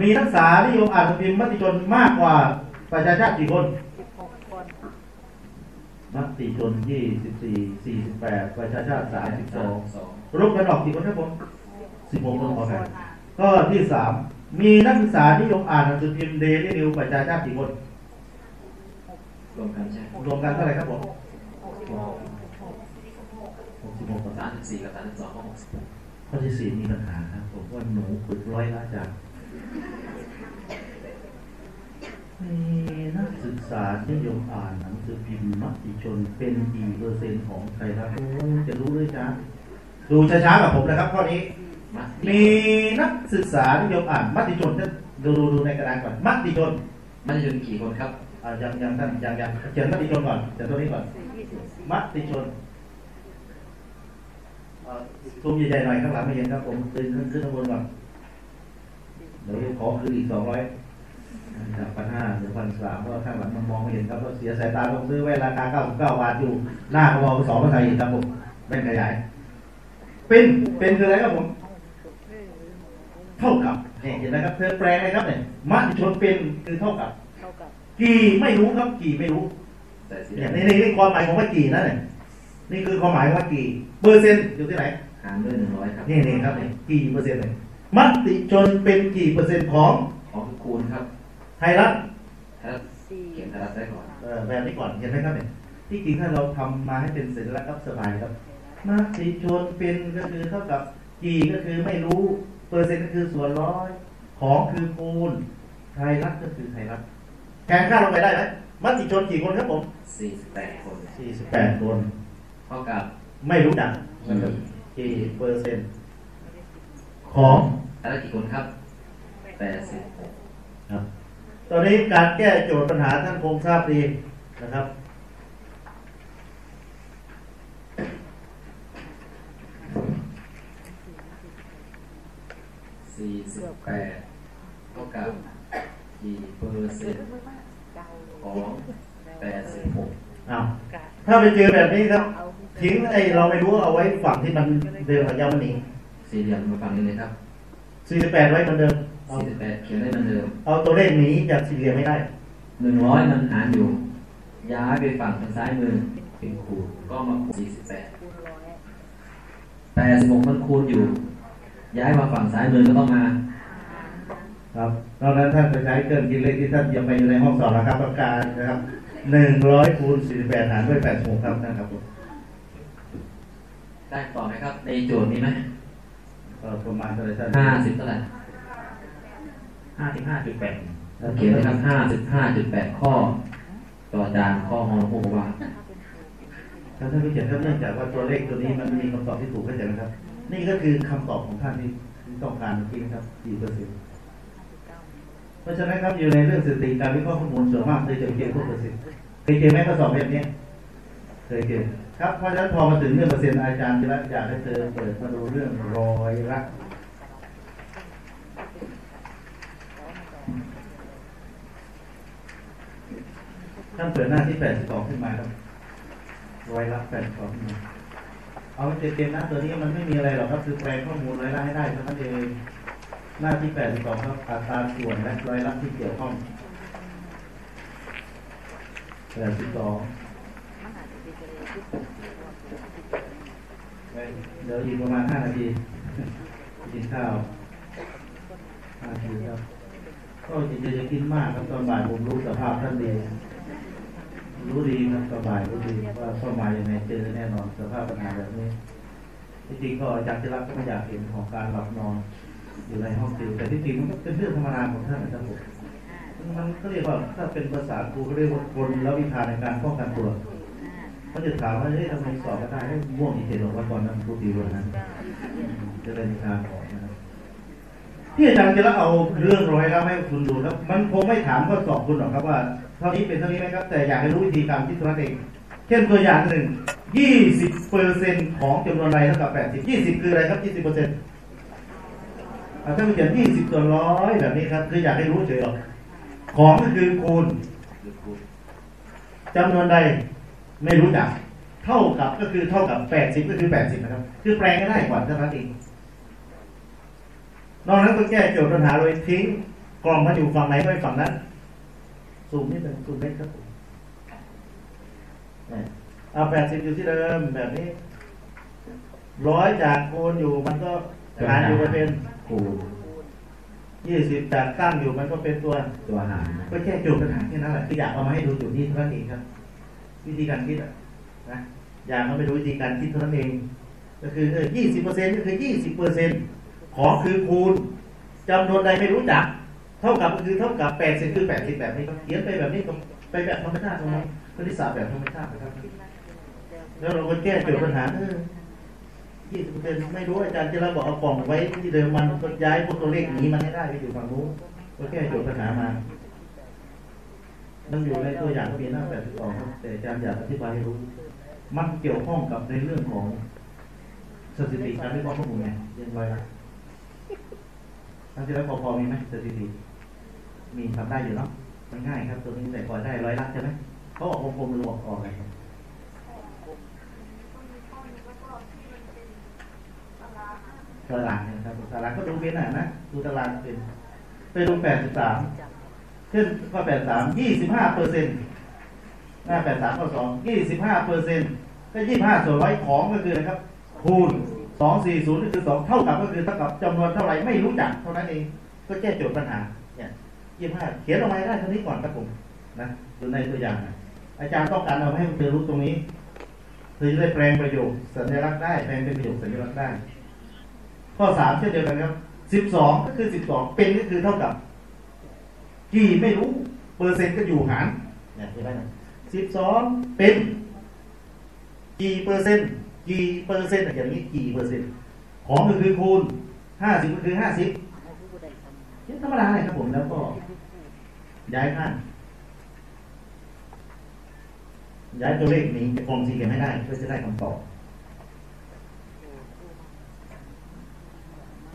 มีนักศึกษานิยมอ่านหนังสือพิมพ์มติชนมากกว่าประชาชาติกี่คนสิบหกคนมติชนยี่สิบสี่สี่สิบแปดประชาชาติสามสิบสองสองรวมกันออกกี่คนครับผมสิบหกคนพอกันข้อที่สามมีนักศึกษานิยมอ่านหนังสือพิมพ์เดลี่นิวประชาชาติกี่คนรวมกันใช่รวมกันเท่าไหร่ครับผมหกสิบหกหกสิบหกสามสิบสี่กับสามสิบสองก็หกสิบ ข้อที่สี่มีปัญหาครับผมว่าหนูฝึกร้อยละจากมีนักศึกษานิยมอ่านหนังสือพิมพ์มติชนเป็นกี่เปอร์เซ็นต์ของไทยรัฐโอ้จะรู้ด้วยจ้าดูช้าๆกับผมนะครับข้อนี้มามีนักศึกษานิยมอ่านมติชนท่านดูดูดูในกระดานก่อนมติชนมันจะอยู่กี่คนครับอ่ายังยังท่านยังยังเขียนมติชนก่อนเขียนตัวนี้ก่อนยี่สิบสี่มติชน เอ่อซูมใหญ่ๆหน่อยข้างหลังไม่เห็นครับผมขึ้นขึ้นขึ้นข้างบนก่อนเดี๋ยวขอคืนอีกสองร้อยจากพันห้าหรือพันสามเพราะว่าข้างหลังมันมองไม่เห็นครับเราเสียสายตาต้องซื้อไว้ราคาเก้าสิบเก้าบาทอยู่ หน้ากระบอกสองภาษาอีกครับผมแบ่งขยาย เป็นเป็นคืออะไรครับผม เท่ากับเนี่ยเห็นไหมครับเธอแปลงไงครับเนี่ยมติชนเป็นคือเท่ากับเท่ากับ กี่ไม่รู้ครับกี่ไม่รู้แต่สีเนี่ยนี่นี่นี่ความหมายของว่ากี่นะเนี่ย นี่คือความหมายว่ากี่เปอร์เซ็นต์อยู่ที่ไหนหารด้วยหนึ่งร้อยครับนี่นี่ครับนี่กี่เปอร์เซ็นต์เลยมติชนเป็นกี่เปอร์เซ็นต์ของของคูณครับไทยรัฐถ้าสี่เขียนไทยรัฐได้ก่อนเอ่อแบบนี้ก่อนเห็นไหมครับเนี่ยที่จริงถ้าเราทำมาให้เป็นสัญลักษณ์ครับสบายครับมติชนเป็นก็คือเท่ากับกี่ก็คือไม่รู้เปอร์เซ็นต์ก็คือส่วนร้อยของคือคูณไทยรัฐก็คือไทยรัฐแทนค่าลงไปได้ไหมมติชนกี่คนครับผมสี่สิบแปดคน48คน เท่ากับไม่รู้จักกี่กี่เปอร์เซ็นต์ของไทยรัฐกี่คนครับแปดสิบหกครับ ตอนนี้การแก้โจทย์ปัญหาท่านคงทราบดีนะครับสี่สิบแปดเท่ากับกี่เปอร์เซ็นต์ของแปดสิบหกอ้าวถ้าไปเจอแบบนี้ครับ ทิ้งไอ้เราไม่รู้เอาไว้ฝั่งที่มันเดินระยะมันหนีสี่เหลี่ยมมาฝั่งนี้เลยครับ48ไว้เหมือนเดิมเอาสี่สิบแปดเขียนได้เหมือนเดิม เอาตัวเลขหนีจากสี่เหลี่ยมไม่ได้หนึ่งร้อยมันหารอยู่ ย้ายไปฝั่งทางซ้ายมือเป็นครูก็มาคูณสี่สิบแปดคูณร้อยแปดสิบหกมันคูณอยู่ ย้ายมาฝั่งซ้ายมือก็ต้องมา ครับนอกนั้นท่านไปใช้เครื่องคิดเลขที่ท่านเตรียมไปอยู่ในห้องสอบนะครับประการนะครับ100คูณ48หารด้วย86ครับนะครับผม ได้ต่อไหมครับ ในโจทย์นี้ไหมก็ประมาณเท่าไหร่ท่านห้าสิบเท่าไหร่ห้าสิบห้าจุดแปดเขียนนะครับห้าสิบห้าจุดแปดข้อ ต่อจานข้อฮอผู้ว่าท่านท่านผู้เขียนครับเนื่องจากว่าตัวเลขตัวนี้มันมีคำตอบที่ถูกเข้าใจไหมครับ นี่ก็คือคำตอบของท่านที่ต้องการจริงครับกี่เปอร์เซ็นต์เพราะฉะนั้นครับอยู่ในเรื่องสถิติการวิเคราะห์ข้อมูลส่วนมากเคยเจอเกณฑ์พวกเปอร์เซ็นต์เคยเจอไหมข้อสอบแบบนี้เคยเจอ ครับเพราะฉะนั้นพอมาถึงเรื่องเปอร์เซ็นต์อาจารย์จะอยากให้เธอเปิดมาดูเรื่องรอยละท่านเปิดหน้าที่แปดสิบสองขึ้นมาครับรอยละแปดสิบสองขึ้นมาเอาเต็มๆนะตัวนี้มันไม่มีอะไรหรอกครับคือแปลข้อมูลร้อยละให้ได้เท่านั้นเองหน้าที่แปดสิบสองครับอัตราส่วนและร้อยละที่เกี่ยวข้องแปดสิบสอง เดี๋ยวอีกประมาณห้านาทีกินข้าวห้านาทีครับก็จะจะกินมากครับตอนบ่ายผมรู้สภาพท่านดีรู้ดีครับสบายรู้ดีว่าเข้ามาอยังไงเจอแน่นอนสภาพปัญหาแบบนี้ที่จริงก็อาจารย์จะรักก็ไม่อยากเห็นของการหลับนอนอยู่ในห้องติวแต่ที่จริงมันก็เป็นเรื่องธรรมดาของท่านนะครับผมมันก็เรียกว่าถ้าเป็นภาษาครูก็เรียกว่ากลและวิธาในการป้องกันตัว เขาจะถามว่าเฮ้ยทำไมสอบก็ได้ให้ม่วงอีกเห็นหรอกว่าตอนนั้นครูติววันนั้นจะเป็นวิธาของนะครับที่อาจารย์จะรับเอาเรื่องร้อยแล้วให้คุณดูครับมันคงไม่ถามข้อสอบคุณหรอกครับว่าเท่านี้เป็นเท่านี้ไหมครับ แต่อยากให้รู้วิธีการคิดเท่านั้นเองเช่นตัวอย่างหนึ่ง20เปอร์เซ็นของจำนวนรายเท่ากับ80 20คืออะไรครับ20เปอร์เซ็นต์ถ้าเราเขียน20ส่วนร้อยแบบนี้ครับ คืออยากให้รู้เฉยหรอกของก็คือคูณจำนวนใด ไม่รู้จัก เท่ากับก็คือเท่ากับ80ก็คือ80นะครับ คือแปลงก็ได้ก่อนเท่านั้นเองนอกนั้นก็แก้โจทย์ปัญหาโดยทิ้งกล่องมาอยู่ฝั่งไหนก็ไปฝั่งนั้นซูมนิดหนึ่งซูมเล็กครับผมเนี่ยเอาแปดสิบอยู่ที่เดิมแบบนี้ร้อยจากคูณอยู่มันก็หารอยู่ก็เป็นคูณยี่สิบจากตั้งอยู่มันก็เป็นตัวตัวหารก็แค่โจทย์ปัญหาแค่นั้นแหละคืออยากเอามาให้ดูจุดนี้เท่านั้นเองครับ วิธีการคิดอะนะอยากเอาไปดูวิธีการคิดเท่านั้นเอง ก็คือเออยี่สิบเปอร์เซ็นต์ก็คือยี่สิบเปอร์เซ็นต์ของคือคูณจำนวนใดไม่รู้จัก เท่ากับก็คือเท่ากับแปดสิบคือแปดสิบแบบนี้ก็เขียนไปแบบนี้ก็ไปแบบธรรมชาติของมันคณิตศาสตร์แบบธรรมชาตินะครับแล้วเราก็แก้โจทย์ปัญหาเออยี่สิบเปอร์เซ็นต์ไม่รู้อาจารย์จะเราบอกเอากล่องไว้ที่เดิมมันก็ย้ายพวกตัวเลขหนีมันให้ได้ไปอยู่ฝั่งนู้นก็แก้โจทย์ปัญหามา มันอยู่ในตัวอย่างปีหน้าแปดสิบสองครับแต่อาจารย์อยากอธิบายให้รู้ มันเกี่ยวข้องกับในเรื่องของสถิติการวิเคราะห์ข้อมูลไงเรียนไว้ละทั้งที่แล้วพอพอมีไหมสถิติ มีทำได้อยู่เนาะมันง่ายครับ ตัวนี้แต่ก่อนได้ร้อยลักใช่ไหมเขาออกวงกลมหรือออกออกอะไรครับตารางนะครับตารางก็ดูเป็นอะนะดูตารางเป็นไปดูแปดสิบสาม ขึ้นข้อแปดสามยี่สิบห้าเปอร์เซ็นต์หน้าแปดสามข้อสองยี่สิบห้าเปอร์เซ็นต์ก็ยี่ห้าส่วนร้อยของก็คือนะครับ คูณสองสี่ศูนย์ก็คือสองเท่ากับก็คือเท่ากับจำนวนเท่าไหร่ไม่รู้จักเท่านั้นเองก็แก้โจทย์ปัญหาเนี่ยยี่ห้าเขียนออกมาได้เท่านี้ก่อนครับผมนะดูในตัวอย่างนะอาจารย์ต้องการเอาให้เธอรู้ตรงนี้เธอจะได้แปลงประโยคสัญลักษณ์ได้แปลงเป็นประโยคสัญลักษณ์ได้ ข้อสามเช่นเดียวกันครับสิบสองก็คือสิบสองเป็นก็คือเท่ากับ กี่ไม่รู้เปอร์เซ็นต์ก็อยู่หารเนี่ยเห็นไหมสิบสองเป็น กี่เปอร์เซ็นต์กี่เปอร์เซ็นต์อย่างนี้กี่เปอร์เซ็นต์ของก็คือคูณห้าสิบก็คือห้าสิบนี่ธรรมดาเลยครับผมแล้วก็ ย้ายข้างย้ายตัวเลขหนี้จากกล่องสี่เหลี่ยมให้ได้เพื่อจะได้คำตอบ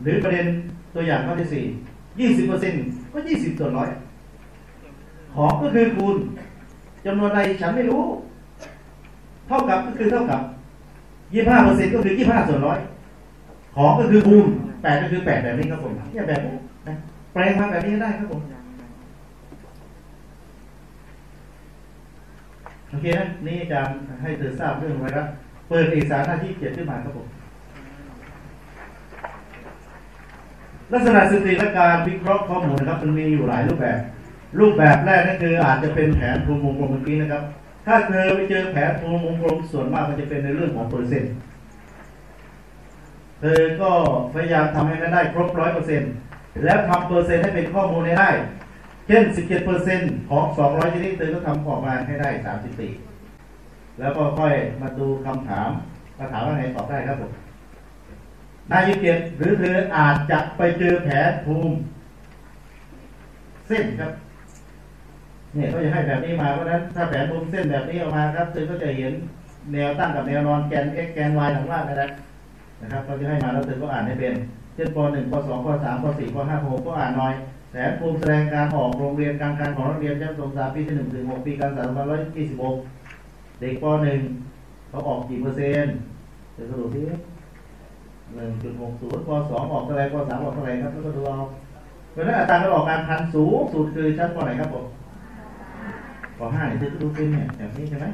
หรือประเด็นตัวอย่างข้อที่สี่ยี่สิบเปอร์เซ็นต์ก็ยี่สิบส่วนร้อย ของก็คือคูณจำนวนใดฉันไม่รู้ เท่ากับก็คือเท่ากับยี่ห้าเปอร์เซ็นต์ก็คือยี่ห้าส่วนร้อยของก็คือคูณแปดก็คือแปดแบบนี้ครับผมเนี่ยแบบนี้นะแปลงมาแบบนี้ก็ได้ครับผมโอเคนะนี่อาจารย์ให้เธอทราบเรื่องไว้แล้วเปิดเอกสารหน้าที่เจ็ดขึ้นมาครับผมลักษณะสถิติและการวิเคราะห์ข้อมูลนะครับมันมีอยู่หลายรูปแบบ รูปแบบแรกนั่นคืออาจจะเป็นแผนภูมิวงกลมเมื่อกี้นะครับ ถ้าเธอไปเจอแผนภูมิวงกลมส่วนมากมันจะเป็นในเรื่องของเปอร์เซ็นต์เธอก็พยายามทำให้มันได้ครบร้อยเปอร์เซ็นต์แล้วทำเปอร์เซ็นต์ให้เป็นข้อมูลให้ได้ เช่น 17%ของ200ชนิดเธอก็ทำออกมาให้ได้ 34 แล้วก็ค่อยมาดูคำถามมาถามว่าไงตอบได้ครับผมนายยี่สิบเจ็ดหรือเธออาจจะไปเจอแผลภูมิเส้นครับ เนี่ยเขาจะให้แบบนี้มาเพราะฉะนั้นถ้าแผนภูมิเส้นแบบนี้ออกมาครับเธอก็จะเห็นแนวตั้งกับแนวนอนแกน x แกน y หลังล่างนะครับนะครับเขาจะให้มาแล้วเธอก็อ่านให้เป็นเช่นป .1 ป .2 ป .3 ป .4 ป .5 ป .6 ก็อ่านหน่อยแผนภูมิแสดงการออกโรงเรียนการการของนักเรียนชั้นประถมศึกษาปีที่1ถึง6ปีการศึกษา2526เด็กป .1 เขาออกกี่เปอร์เซ็นต์เดี๋ยวสรุปที่หนึ่งจุดหกศูนย์ปสองออกเท่าไรปสามออกเท่าไรครับแล้วก็ดูเอาเพราะฉะนั้นอัตราการออกการพันสูงสุดคือชั้นปไหนครับผม ปห้าเนี่ยคือดูเป็นเนี่ยแบบนี้ใช่ไหม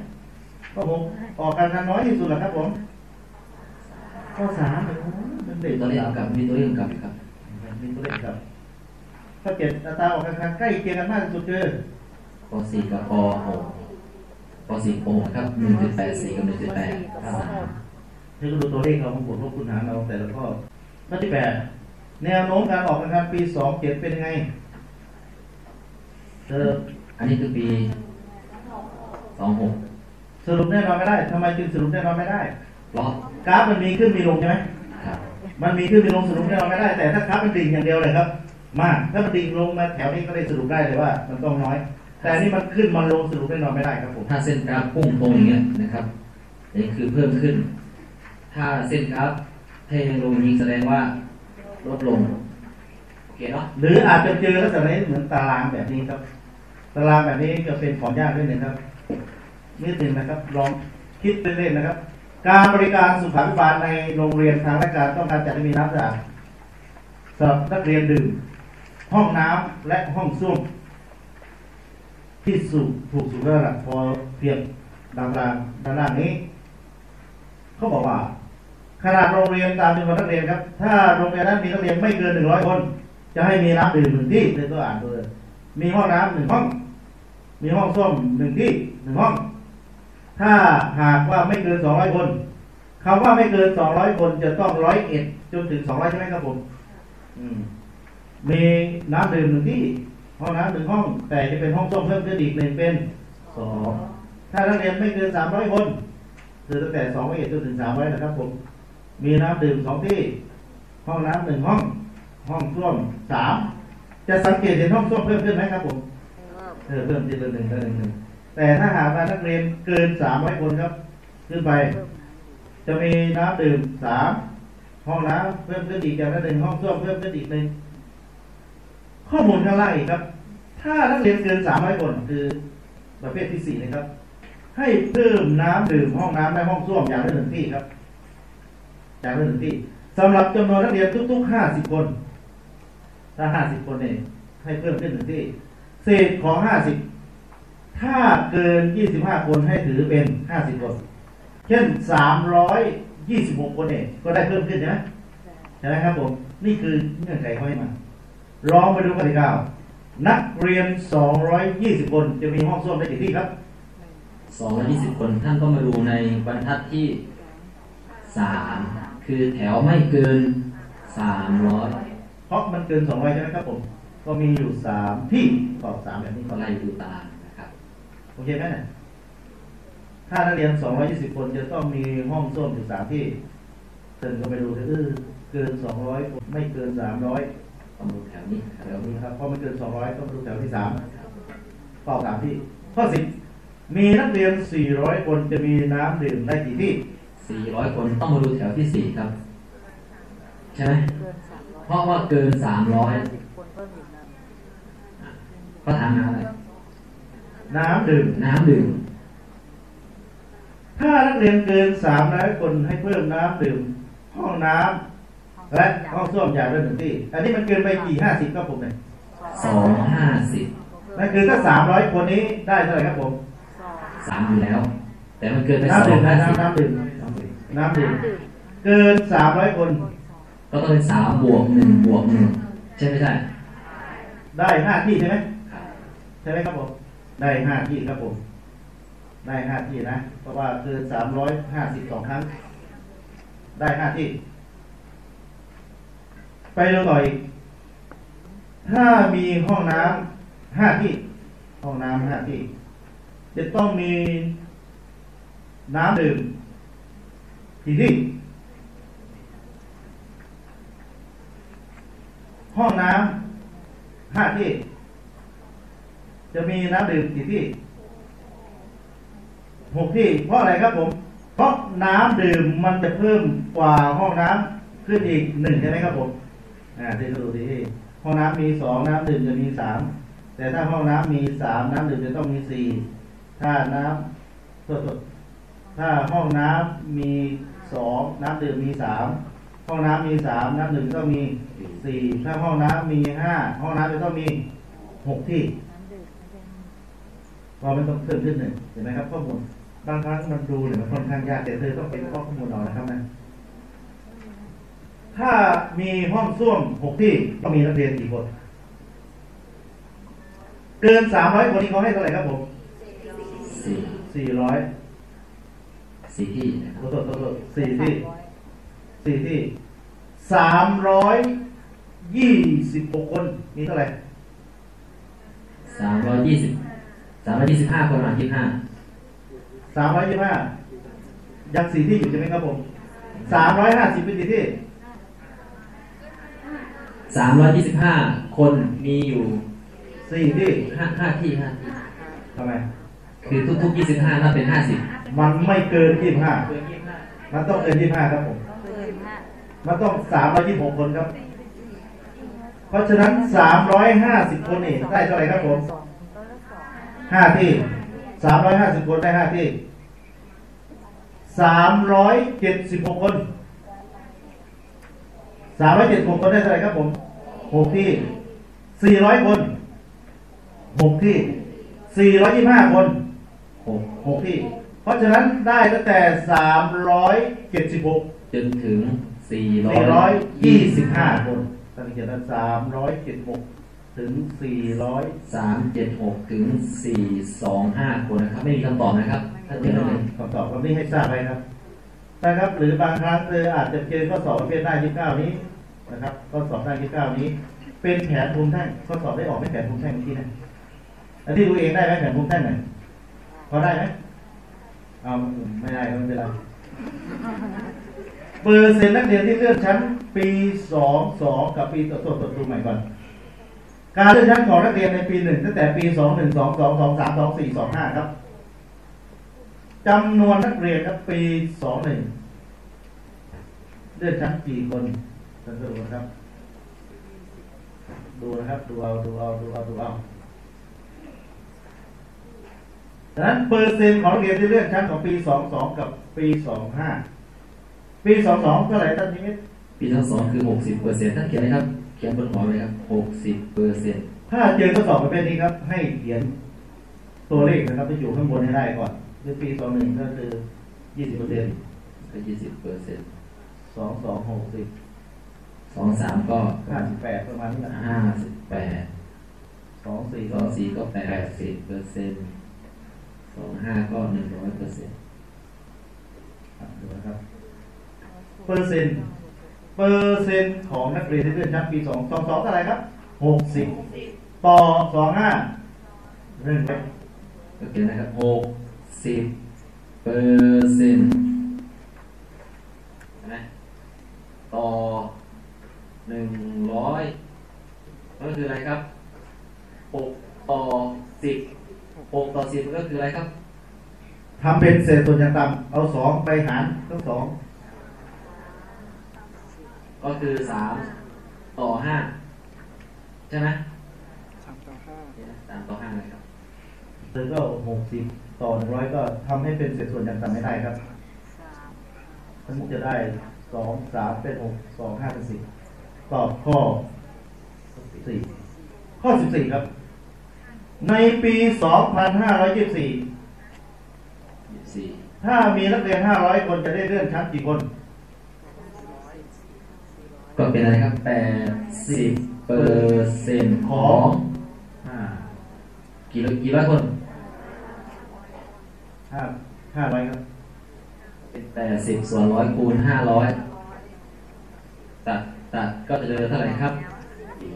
ก็ผมออกการพันน้อยที่สุดแหละครับผมปสามเนี่ยโอ้โหเป็นเด็กตัวเลขกับมีตัวเลขกับครับมีตัวเลขครับถ้าเจ็ดอัตราออกการพันใกล้เคียงกันมากที่สุดคือป .4 กับป .6 ป .4 ป .6 ครับ1.84กับ1.8ครับนี่ก็ดูตัวเลขเราของผลลบคูณหารเราแต่ละข้อข้อที่แปดแนวโน้มการออกการปีสองเจ็ดเป็นยังไงเอออันนี้คือปี 26สรุปแน่นอนไม่ได้ทำไมจึงสรุปแน่นอนไม่ได้เพราะกราฟมันมีขึ้นมีลงใช่ไหมครับมันมีขึ้นมีลงสรุปแน่นอนไม่ได้ แต่ถ้ากราฟมันดิ่งอย่างเดียวเลยครับ มากถ้ามันดิ่งลงมาแถวนี้ก็ได้สรุปได้เลยว่า มันต้องน้อย แต่อันนี่มันขึ้นมันลงสรุปแน่นอนไม่ได้ครับผมถ้าเส้นกราฟพุ่งตรงอย่างเงี้ยนะครับนี่คือเพิ่มขึ้น ถ้าเส้นกราฟเทลงยิงแสดงว่าลดลงโอเคเนาะหรืออาจจะเจอลักษณะนี้เหมือนตารางแบบนี้ครับ ตารางแบบนี้จะเป็นของยากนิดหนึ่งครับ นิดหนึ่งนะครับลองคิดเล่นๆนะครับ การบริการสุขาภิบาลในโรงเรียนทางราชการต้องการจัดให้มีน้ำสะอาดสำหรับนักเรียนดื่มห้องน้ำและห้องส้วมที่สูบถูกสุขระดับพอเพียงดังรางด้านล่างนี้ เขาบอกว่าขนาดโรงเรียนตามจำนวนนักเรียนครับ ถ้าโรงเรียนนั้นมีนักเรียนไม่เกินหนึ่งร้อยคน จะให้มีน้ำดื่มหนึ่งที่เธอก็อ่านดูเลยมีห้องน้ำหนึ่งห้อง มีห้องส้วมหนึ่งที่หนึ่งห้อง ถ้าหากว่าไม่เกินสองร้อยคนคำว่าไม่เกินสองร้อยคนจะต้องร้อยเอ็ดจนถึงสองร้อยใช่ไหมครับผม อืม มีน้ำดื่มหนึ่งที่ห้องน้ำหนึ่งห้อง แต่จะเป็นห้องส้วมเพิ่มขึ้นอีกหนึ่งเป็นสองถ้านักเรียนไม่เกินสามร้อยคนคือตั้งแต่สองร้อยเอ็ดจนถึงสามร้อยนะครับผม มีน้ำดื่มสองที่ ห้องน้ำหนึ่งห้อง ห้องส้วมสามจะสังเกตเห็นห้องส้วมเพิ่มขึ้นไหมครับผมเออเพิ่มทีละหนึ่งทีละหนึ่งหนึ่ง แต่ถ้าหากว่านักเรียนเกินสามร้อยคนครับขึ้นไป จะมีน้ำดื่มสามห้องน้ำเพิ่มขึ้นอีกอย่างละหนึ่งห้องส้วมเพิ่มขึ้นอีกหนึ่งข้อมูลข้างล่างอีกครับ ถ้านักเรียนเกินสามร้อยคนคือประเภทที่สี่นะครับ ให้เพิ่มน้ำดื่มห้องน้ำและห้องส้วมอย่างละหนึ่งที่ครับ อย่างละหนึ่งที่สำหรับจำนวนนักเรียนทุกๆห้าสิบคน ถ้าห้าสิบคนเนี่ยให้เพิ่มขึ้นหนึ่งที่ เศษของห้าสิบ ถ้าเกินยี่สิบห้าคนให้ถือเป็นห้าสิบคน เช่นสามร้อยยี่สิบหกคนเนี่ยก็ได้เพิ่มขึ้นใช่ไหมใช่ไหมครับผม นี่คือเงื่อนไขเขาให้มาลองไปดูกติกานักเรียนสองร้อยยี่สิบคนจะมีห้องส้วมได้กี่ที่ครับ 220 คนท่านก็มาดูในบรรทัดที่ 3 คือแถวไม่เกิน 300 เพราะมันเกินสองร้อยใช่ไหมครับผม ก็มีอยู่สามที่ตอบสามแบบนี้ก็ก็ไล่ไล่ดูตารางนะครับ โอเคไหมเนี่ยถ้านักเรียนสองร้อยยี่สิบคนจะต้องมีห้องส้วมอยู่สามที่เตินก็ไปดูเถอะเออเกินสองร้อยไม่เกินสามร้อยต้องดูแถวนี้คแถรับวนี้ครับเพราะมันเกินสองร้อยต้องมาดูแถวที่สามตอบสามที่ข้อสิบมีนักเรียนสี่ร้อยคนจะมีน้ำดื่มได้กี่ที่ 400 คนต้องมาดูแถวที่ 4 ครับ ใช่ไหมเกินสามร้อยเพราะว่าเกินสิ300บคนเพิ่มอีกนะก็ถามหาอะไร น้ำดื่มน้ำดื่ม ถ้านักเรียนเกินสามร้อยคนให้เพิ่มน้ำดื่ม ห้องน้ำและห้องส้วมอย่างละหนึ่งที่ อันนี้มันเกินไปกี่ห้าสิบครับผมเนี่ย250นั่นคือถ้าสามร้อยคนนี้ได้เท่าไหร่ครับผมสอง3อยู่แล้ว แต่มันเกินไปน้ำดื่มนะน้ำ250น้ำดื่มน้ำดื่มน้ำดื่มเกินสามร้อยคน ก็ต้องเป็น3บวก1บวก1ใช่ไม่ใช่ได้ห้าที่ใช่ไหมครับใช่ไหมครับผม ได้ห้าที่ครับผม ได้ห้าที่นะ เพราะว่าเกินสามร้อยห้าสิบสองครั้ง ได้ห้าที่ ไปดูต่ออีกถ้ามีห้องน้ำห้าที่ ห้องน้ำห้าที่ จะต้องมีน้ำดื่มกี่ที่ ห้องน้ำห้าที่ จะมีน้ำดื่มกี่ที่หกที่เพราะอะไรครับผม เพราะน้ำดื่มมันจะเพิ่มกว่าห้องน้ำขึ้นอีกหนึ่งใช่ไหมครับผมอ่าที่ดูที่ห้องน้ำมีสองน้ำดื่มจะมีสามแต่ถ้าห้องน้ำมีสามน้ำดื่มจะต้องมีสี่ถ้าน้ำสดๆถ้าห้องน้ำมีสองน้ำดื่มมีสามห้องน้ำมีสามน้ำดื่มจะต้องมีสี่ถ้าห้องน้ำมีห้าห้องน้ำจะต้องมีหกที่ พอมันต้องเพิ่มขึ้นหนึ่งเห็นไหมครับข้อมูลบางครั้งมันดูเนี่ยมันค่อนข้างยากแต่เธอต้องเป็นข้อมูลเอานะครับนะถ้ามีห้องส้วมหกที่ต้องมีนักเรียนกี่คนเกินสามร้อยคนนี้เขาให้เท่าไหร่ครับผมสี่สี่ร้อยสี่ที่นะครับโทษโทษโทษโทษสี่ที่สี่ที่สามร้อยยี่สิบหกคนมีเท่าไหร่สามร้อยยี่สิบ สามร้อยยี่สิบห้าคนหารยี่สิบห้าสามร้อยยี่สิบห้ายังสี่ที่อยู่ใช่ไหมครับผมสามร้อยห้าสิบเป็นกี่ที่สามร้อยยี่สิบห้าคนมีอยู่สี่ที่ห้าห้าที่ห้าที่ทำไม คือทุกๆยี่สิบห้านับเป็นห้าสิบมันไม่เกินยี่สิบห้ามันต้องเกินยี่สิบห้าครับผมเกินห้ามันต้องสามร้อยยี่สิบหกคนครับ เพราะฉะนั้นสามร้อยห้าสิบคนนี่ได้เท่าไหร่ครับผม สองก็ละสอง ห้าที่สามร้อยห้าสิบคนได้ห้าที่สามร้อยเจ็ดสิบหกคนสามร้อยเจ็ดสิบหกคนได้เท่าไหร่ครับผมหกที่สี่ร้อยคนหกที่สี่ร้อยยี่สิบห้าคนหกหกที่ เพราะฉะนั้นได้ตั้งแต่สามร้อยเจ็ดสิบหกจนถึงสี่ร้อสี่ร้อยยยี่สิบห้าคนตั้งแต่สามร้อยเจ็ดหกถึงสี่ร้อยสามเจ็ดหก ถึงสี่สองห้าคนนะครับ ไม่มีคำตอบนะครับถ้าเจอแล้วเลยคำตอบคำนี้ให้ทราบไว้ครับนะครับ หรือบางครั้งเธออาจจะเจอข้อสอบประเภทได้ยี่สิบเก้านี้นะครับข้อสอบได้ยี่สิบเก้านี้ เป็นแผนภูมิแท่งข้อสอบได้ออกไหมแผนภูมิแท่งเมื่อกี้นอันที่ดูเองได้ไหมแผนภูมิแท่งไหนพอได้ไหมเอาไม่ได้ไม่เป็นไรเปอร์เซ็นต์นักเรียนที่เลื่อนชั้นปีสองสองกับปีต่อตัวตัวดูใหม่ก่อน การเลื่อนชั้นของนักเรียนในปีหนึ่งตั้งแต่ปีสองหนึ่งสองสองสองสามสองสี่สองห้าครับจำนวนนักเรียนครับปีสองหนึ่งเลื่อนชั้นกี่คนท่านผู้ชมครับ ดูนะครับดูเอาดูเอาดูเอาดูเอาดังนั้นเปอร์เซ็นต์ของเรียนที่เลื่อนชั้นของปีสองสองกับปีสองห้าปีสองสองเท่าไหร่ท่านนิมิตปีทั้งสองคือหกสิบเปอร์เซ็นต์ท่านเขียนเลยครับ เขียนบนหัวเลยครับหกสิบเปอร์เซ็นต์ถ้าเจอข้อสอบประเภทนี้ครับ ให้เขียนตัวเลขนะครับไปอยู่ข้างบนให้ได้ก่อนคือปีสองหนึ่งก็คือยี่สิบเปอร์เซ็นต์ก็ยี่สิบเปอร์เซ็นต์สองสองหกสิบสองสามก็ห้าสิบแปดประมาณนี้แหละห้าสิบแปดสองสี่สองสี่ก็แปดสิบเปอร์เซ็นต์สองห้าก็หนึ่งร้อยเปอร์เซ็นต์ดูนะครับเปอร์เซ็นต์ เปอร์เซ็นต์ของนักเรียนที่เลื่อนชั้นปีสองสองสองเท่าไหร่ครับหกสิบต่อสองห้าเรื่องไปโอเคนะครับหกสิบเปอร์เซ็นต์ใช่ไหมต่อหนึ่งร้อยก็คืออะไรครับหกต่อสิบหกต่อสิบก็คืออะไรครับทำเป็นเศษส่วนอย่างต่ำเอาสองไปหารทั้งสอง ก็คือสามต่อห้าใช่ไหมสามต่อห้าสามต่อห้าเลยครับเธอก็หกสิบต่อหนึ่งร้อยก็ทำให้เป็นเศษส่วนอย่างต่ำไม่ได้ครับสามท่านจะได้สองสามเป็นหกสองห้าเป็นสิบตอบข้อสี่ข้อสิบสี่ครับ ในปีสองพันห้าร้อยยี่สิบสี่ยี่สิบสี่ถ้ามีนักเรียนห้าร้อยคนจะได้เลื่อนชั้นกี่คน ก็เป็นอะไรครับแปดสิบเปอร์เซ็นต์ของห้ากี่ร้อยกี่ร้อยคนห้าห้าร้อยครับ เป็นแปดสิบส่วนร้อยคูณห้าร้อยตัดตัดก็จะเหลือเท่าไหร่ครับสี่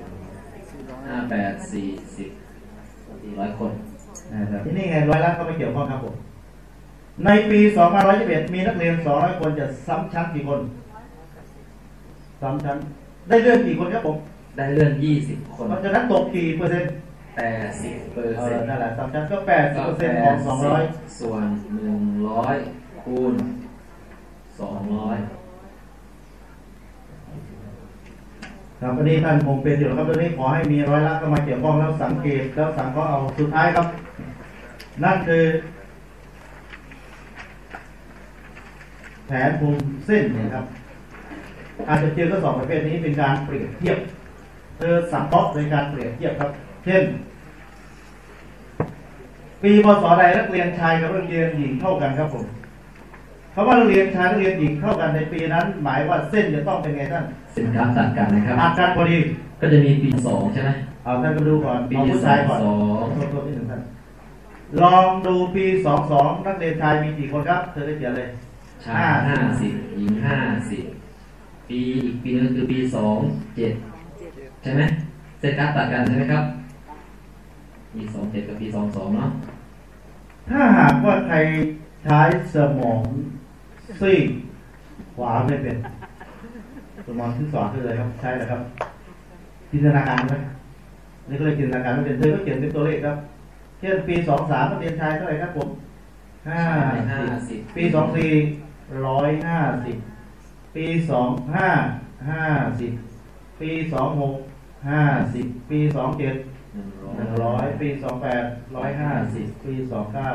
ร้อยห้าแปดสี่สิบสี่ร้อยคนนะครับที่นี่ไงร้อยละก็ไม่เกี่ยวข้องครับผมในปีสองพันร้อยยี่สิบเอ็ดมีนักเรียนสองร้อยคนจะซ้ำชั้นกี่คน ซ้ำชั้นได้เลื่อนกี่คนครับผมได้เลื่อนยี่สิบคนเพราะฉะนั้นตกกี่เปอร์เซ็นต์แปดสิบเปอร์เอเซ็อนต์นั่นแหละสำคัญก็แปดสิบเปอร์เซ็นต์ของสองร้อยส่วนหนึ่งร้อยคูณสองร้อยครับวันนี้ท่านคงเป็นอยู่แล้วครับวันนี้ขอให้มีร้อยละเข้ามาเกี่ยวข้องแล้วสังเกตแล้วสังเคราะห์เอาสุดท้ายครับ นั่นคือ แผนภูมิเส้นเนี่ยครับ อาจจะเจอข้อสอบประเภทนี้เป็นการเปรียบเทียบเจอสังเคราะห์ในการเปรียบเทียบครับ เช่น ปีพศใดนักเรียนชายกับนักเรียนหญิงเท่ากันครับผมคำว่านักเรียนชายนักเรียนหญิงเท่ากันในปีนั้น หมายว่าเส้นจะต้องเป็นไงท่านสินค้าตัดกันนะครับอาการพอดีก็จะมีปีสองใช่ไหมเอาท่านก็ดูก่อนปีเอาผู้ชายก่อนสองโทษโทษนิดหนึ่งท่านลองดูปีสองสองนักเรียนชายมีกี่คนครับเธอได้เขียนเลยชายห้าสิบหญิงห้าสิบ ปีอีกปีนึงคือปีสองเจ็ดใช่ไหมเส้นการตัดกันใช่ไหมครับปีสองเจ็ดกับปีสองสองเนาะถ้าหากว่าใครใช้สมองซีกขวาไม่เป็น สมองที่สองคืออะไรครับ ใช่แล้วครับจินตนาการไหมนี่ก็เลยจินตนาการไม่เป็นเธอก็เขียนเป็นตัวเลขครับเช่นปีสองสามนักเรียนชายเท่าไหร่ครับผมห้าห้าสิบสิบปีสองสี่ร้อยห้าสิบ ปีสองห้าห้าสิบปีสองหกห้าสิบปีสองเจ็ดหนึ่งร้อยหนึ่งร้อยปีสองแปดร้อยห้าสิบปีสองเก้า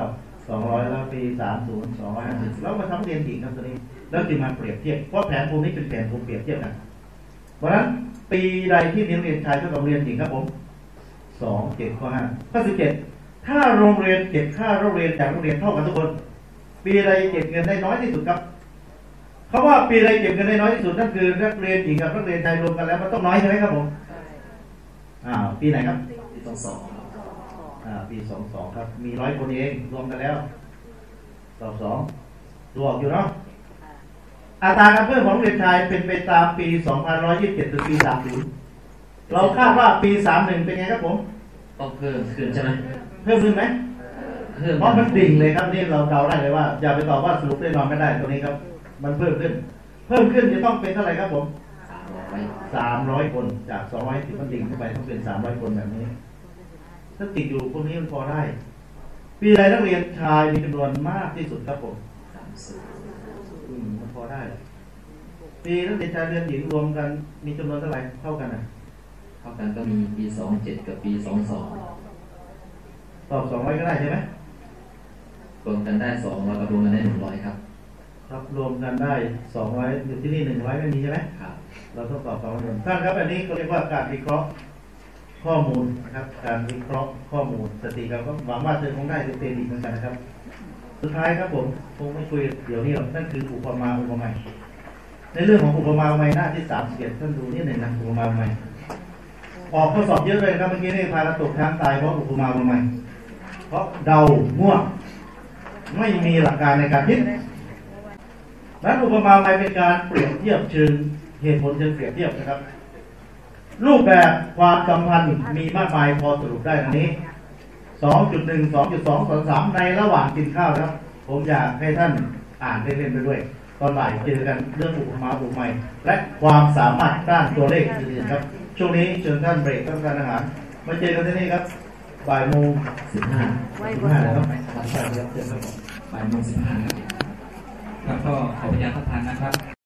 สองร้อยแล้วปีสามศูนย์สองร้อยห้าสิบแล้วมาทำเรียนอีกครับตัวนี้แล้วจึงมาเปรียบเทียบเพราะแผนภูมินี้เป็นแผนภูมิเปรียบเทียบกันเพราะฉะนั้นปีใดที่มีนักเรียนชายเท่ากับโรงเรียนหญิงครับผมสองเจ็ดข้อห้าข้อสิบเจ็ดถ้าโรงเรียนเก็บค่าโรงเรียนจากโรงเรียนเท่ากันทุกคน ปีใดเก็บเงินได้น้อยที่สุดครับ คำว่าปีใดเก็บเงินได้น้อยที่สุดนั่นคือนักเรียนหญิงกับนักเรียนชายรวมกันแล้วมันต้องน้อยใช่ไหมครับผมอ่าปีไหนครับปีสองสองอ่าปีสองสองครับ มีร้อยคนเองรวมกันแล้วสอบสองตัวออกอยู่เนาะอัตราการเพิ่มของนักเรียนชายเป็นไปตามปี 2127ถึงปี 30 เราคาดว่าปี 31 เป็นไงครับผมต้องเพิ่มขึ้นใช่ไหมเพิ่มขึ้นไหมเพิ่มเพราะมันดิ่งเลยครับนี่เราเดาได้เลยว่า อย่าไปตอบว่าสรุปแน่นอนไม่ได้ตัวนี้ครับ มันเพิ่มขึ้น เพิ่มขึ้นจะต้องเป็นเท่าไหร่ครับผมสามร้อย300คนจาก210มันดิ่งขึ้นไปต้องเป็น300คนแบบนี้ ถ้าติดอยู่พวกนี้มันพอได้ปีใดนักเรียนชายมีจำนวนมากที่สุดครับผมสามสิบอืมมันพอได้ปีนักเรียนชายเรียนหญิงรวมกัน มีจำนวนเท่าไหร่เท่ากันอะเท่ากันก็มีปีสองเจ็ดกับปีสองสองตอบสองร้อยก็ได้ใช่ไหมรวมกันได้สองร้อยกับรวมกันได้หนึ่งร้อยครับ ครับรวมกันได้สองร้อยอยู่ที่นี่หนึ่งร้อยไม่มีใช่ไหมครับเราต้องตอบสองร้อยท่านครับอันนี้ก็เรียกว่าการวิเคราะห์ข้อมูลนะครับ การวิเคราะห์ข้อมูลสติเราก็หวังว่าเธอคงได้เต็มๆอีกเหมือนกันนะครับ สุดท้ายครับผมคงไม่คุยเดี๋ยวนี้หรอกนั่นคืออุปมาอุปไมยในเรื่องของอุปมาอุปไมยหน้าที่สามสิบเอ็ดท่านดูนิดหนึ่งนะอุปมาอุปไมยออกข้อสอบเยอะเลยนะครับเมื่อกี้นี่พาเราตกช้างตายเพราะอุปมาอุปไมยเพราะเดามั่วไม่มีหลักการในการคิด นั้นอุปมาอุปไมยเป็นการเปรียบเทียบเชิงเหตุผลเชิงเปรียบเทียบนะครับ รูปแบบความสัมพันธ์มีมากมายพอสรุปได้ดังนี้ 2.1 2.2 2.3 ในระหว่างกินข้าวครับ ผมอยากให้ท่านอ่านเล่นๆไปด้วย ตอนบ่ายเจอกันเรื่องอุปมาอุปไมยและความสามารถด้านตัวเลขอื่นๆครับ ช่วงนี้เชิญท่านเบรกท่านการอาหารมาเจอกันที่นี่ครับบ่ายโมงสิบห้าสิบห้านะครับครับเชิญครับบ่ายโมงสิบห้าครับ ครับก็ขอพยาสัมพันนะครับ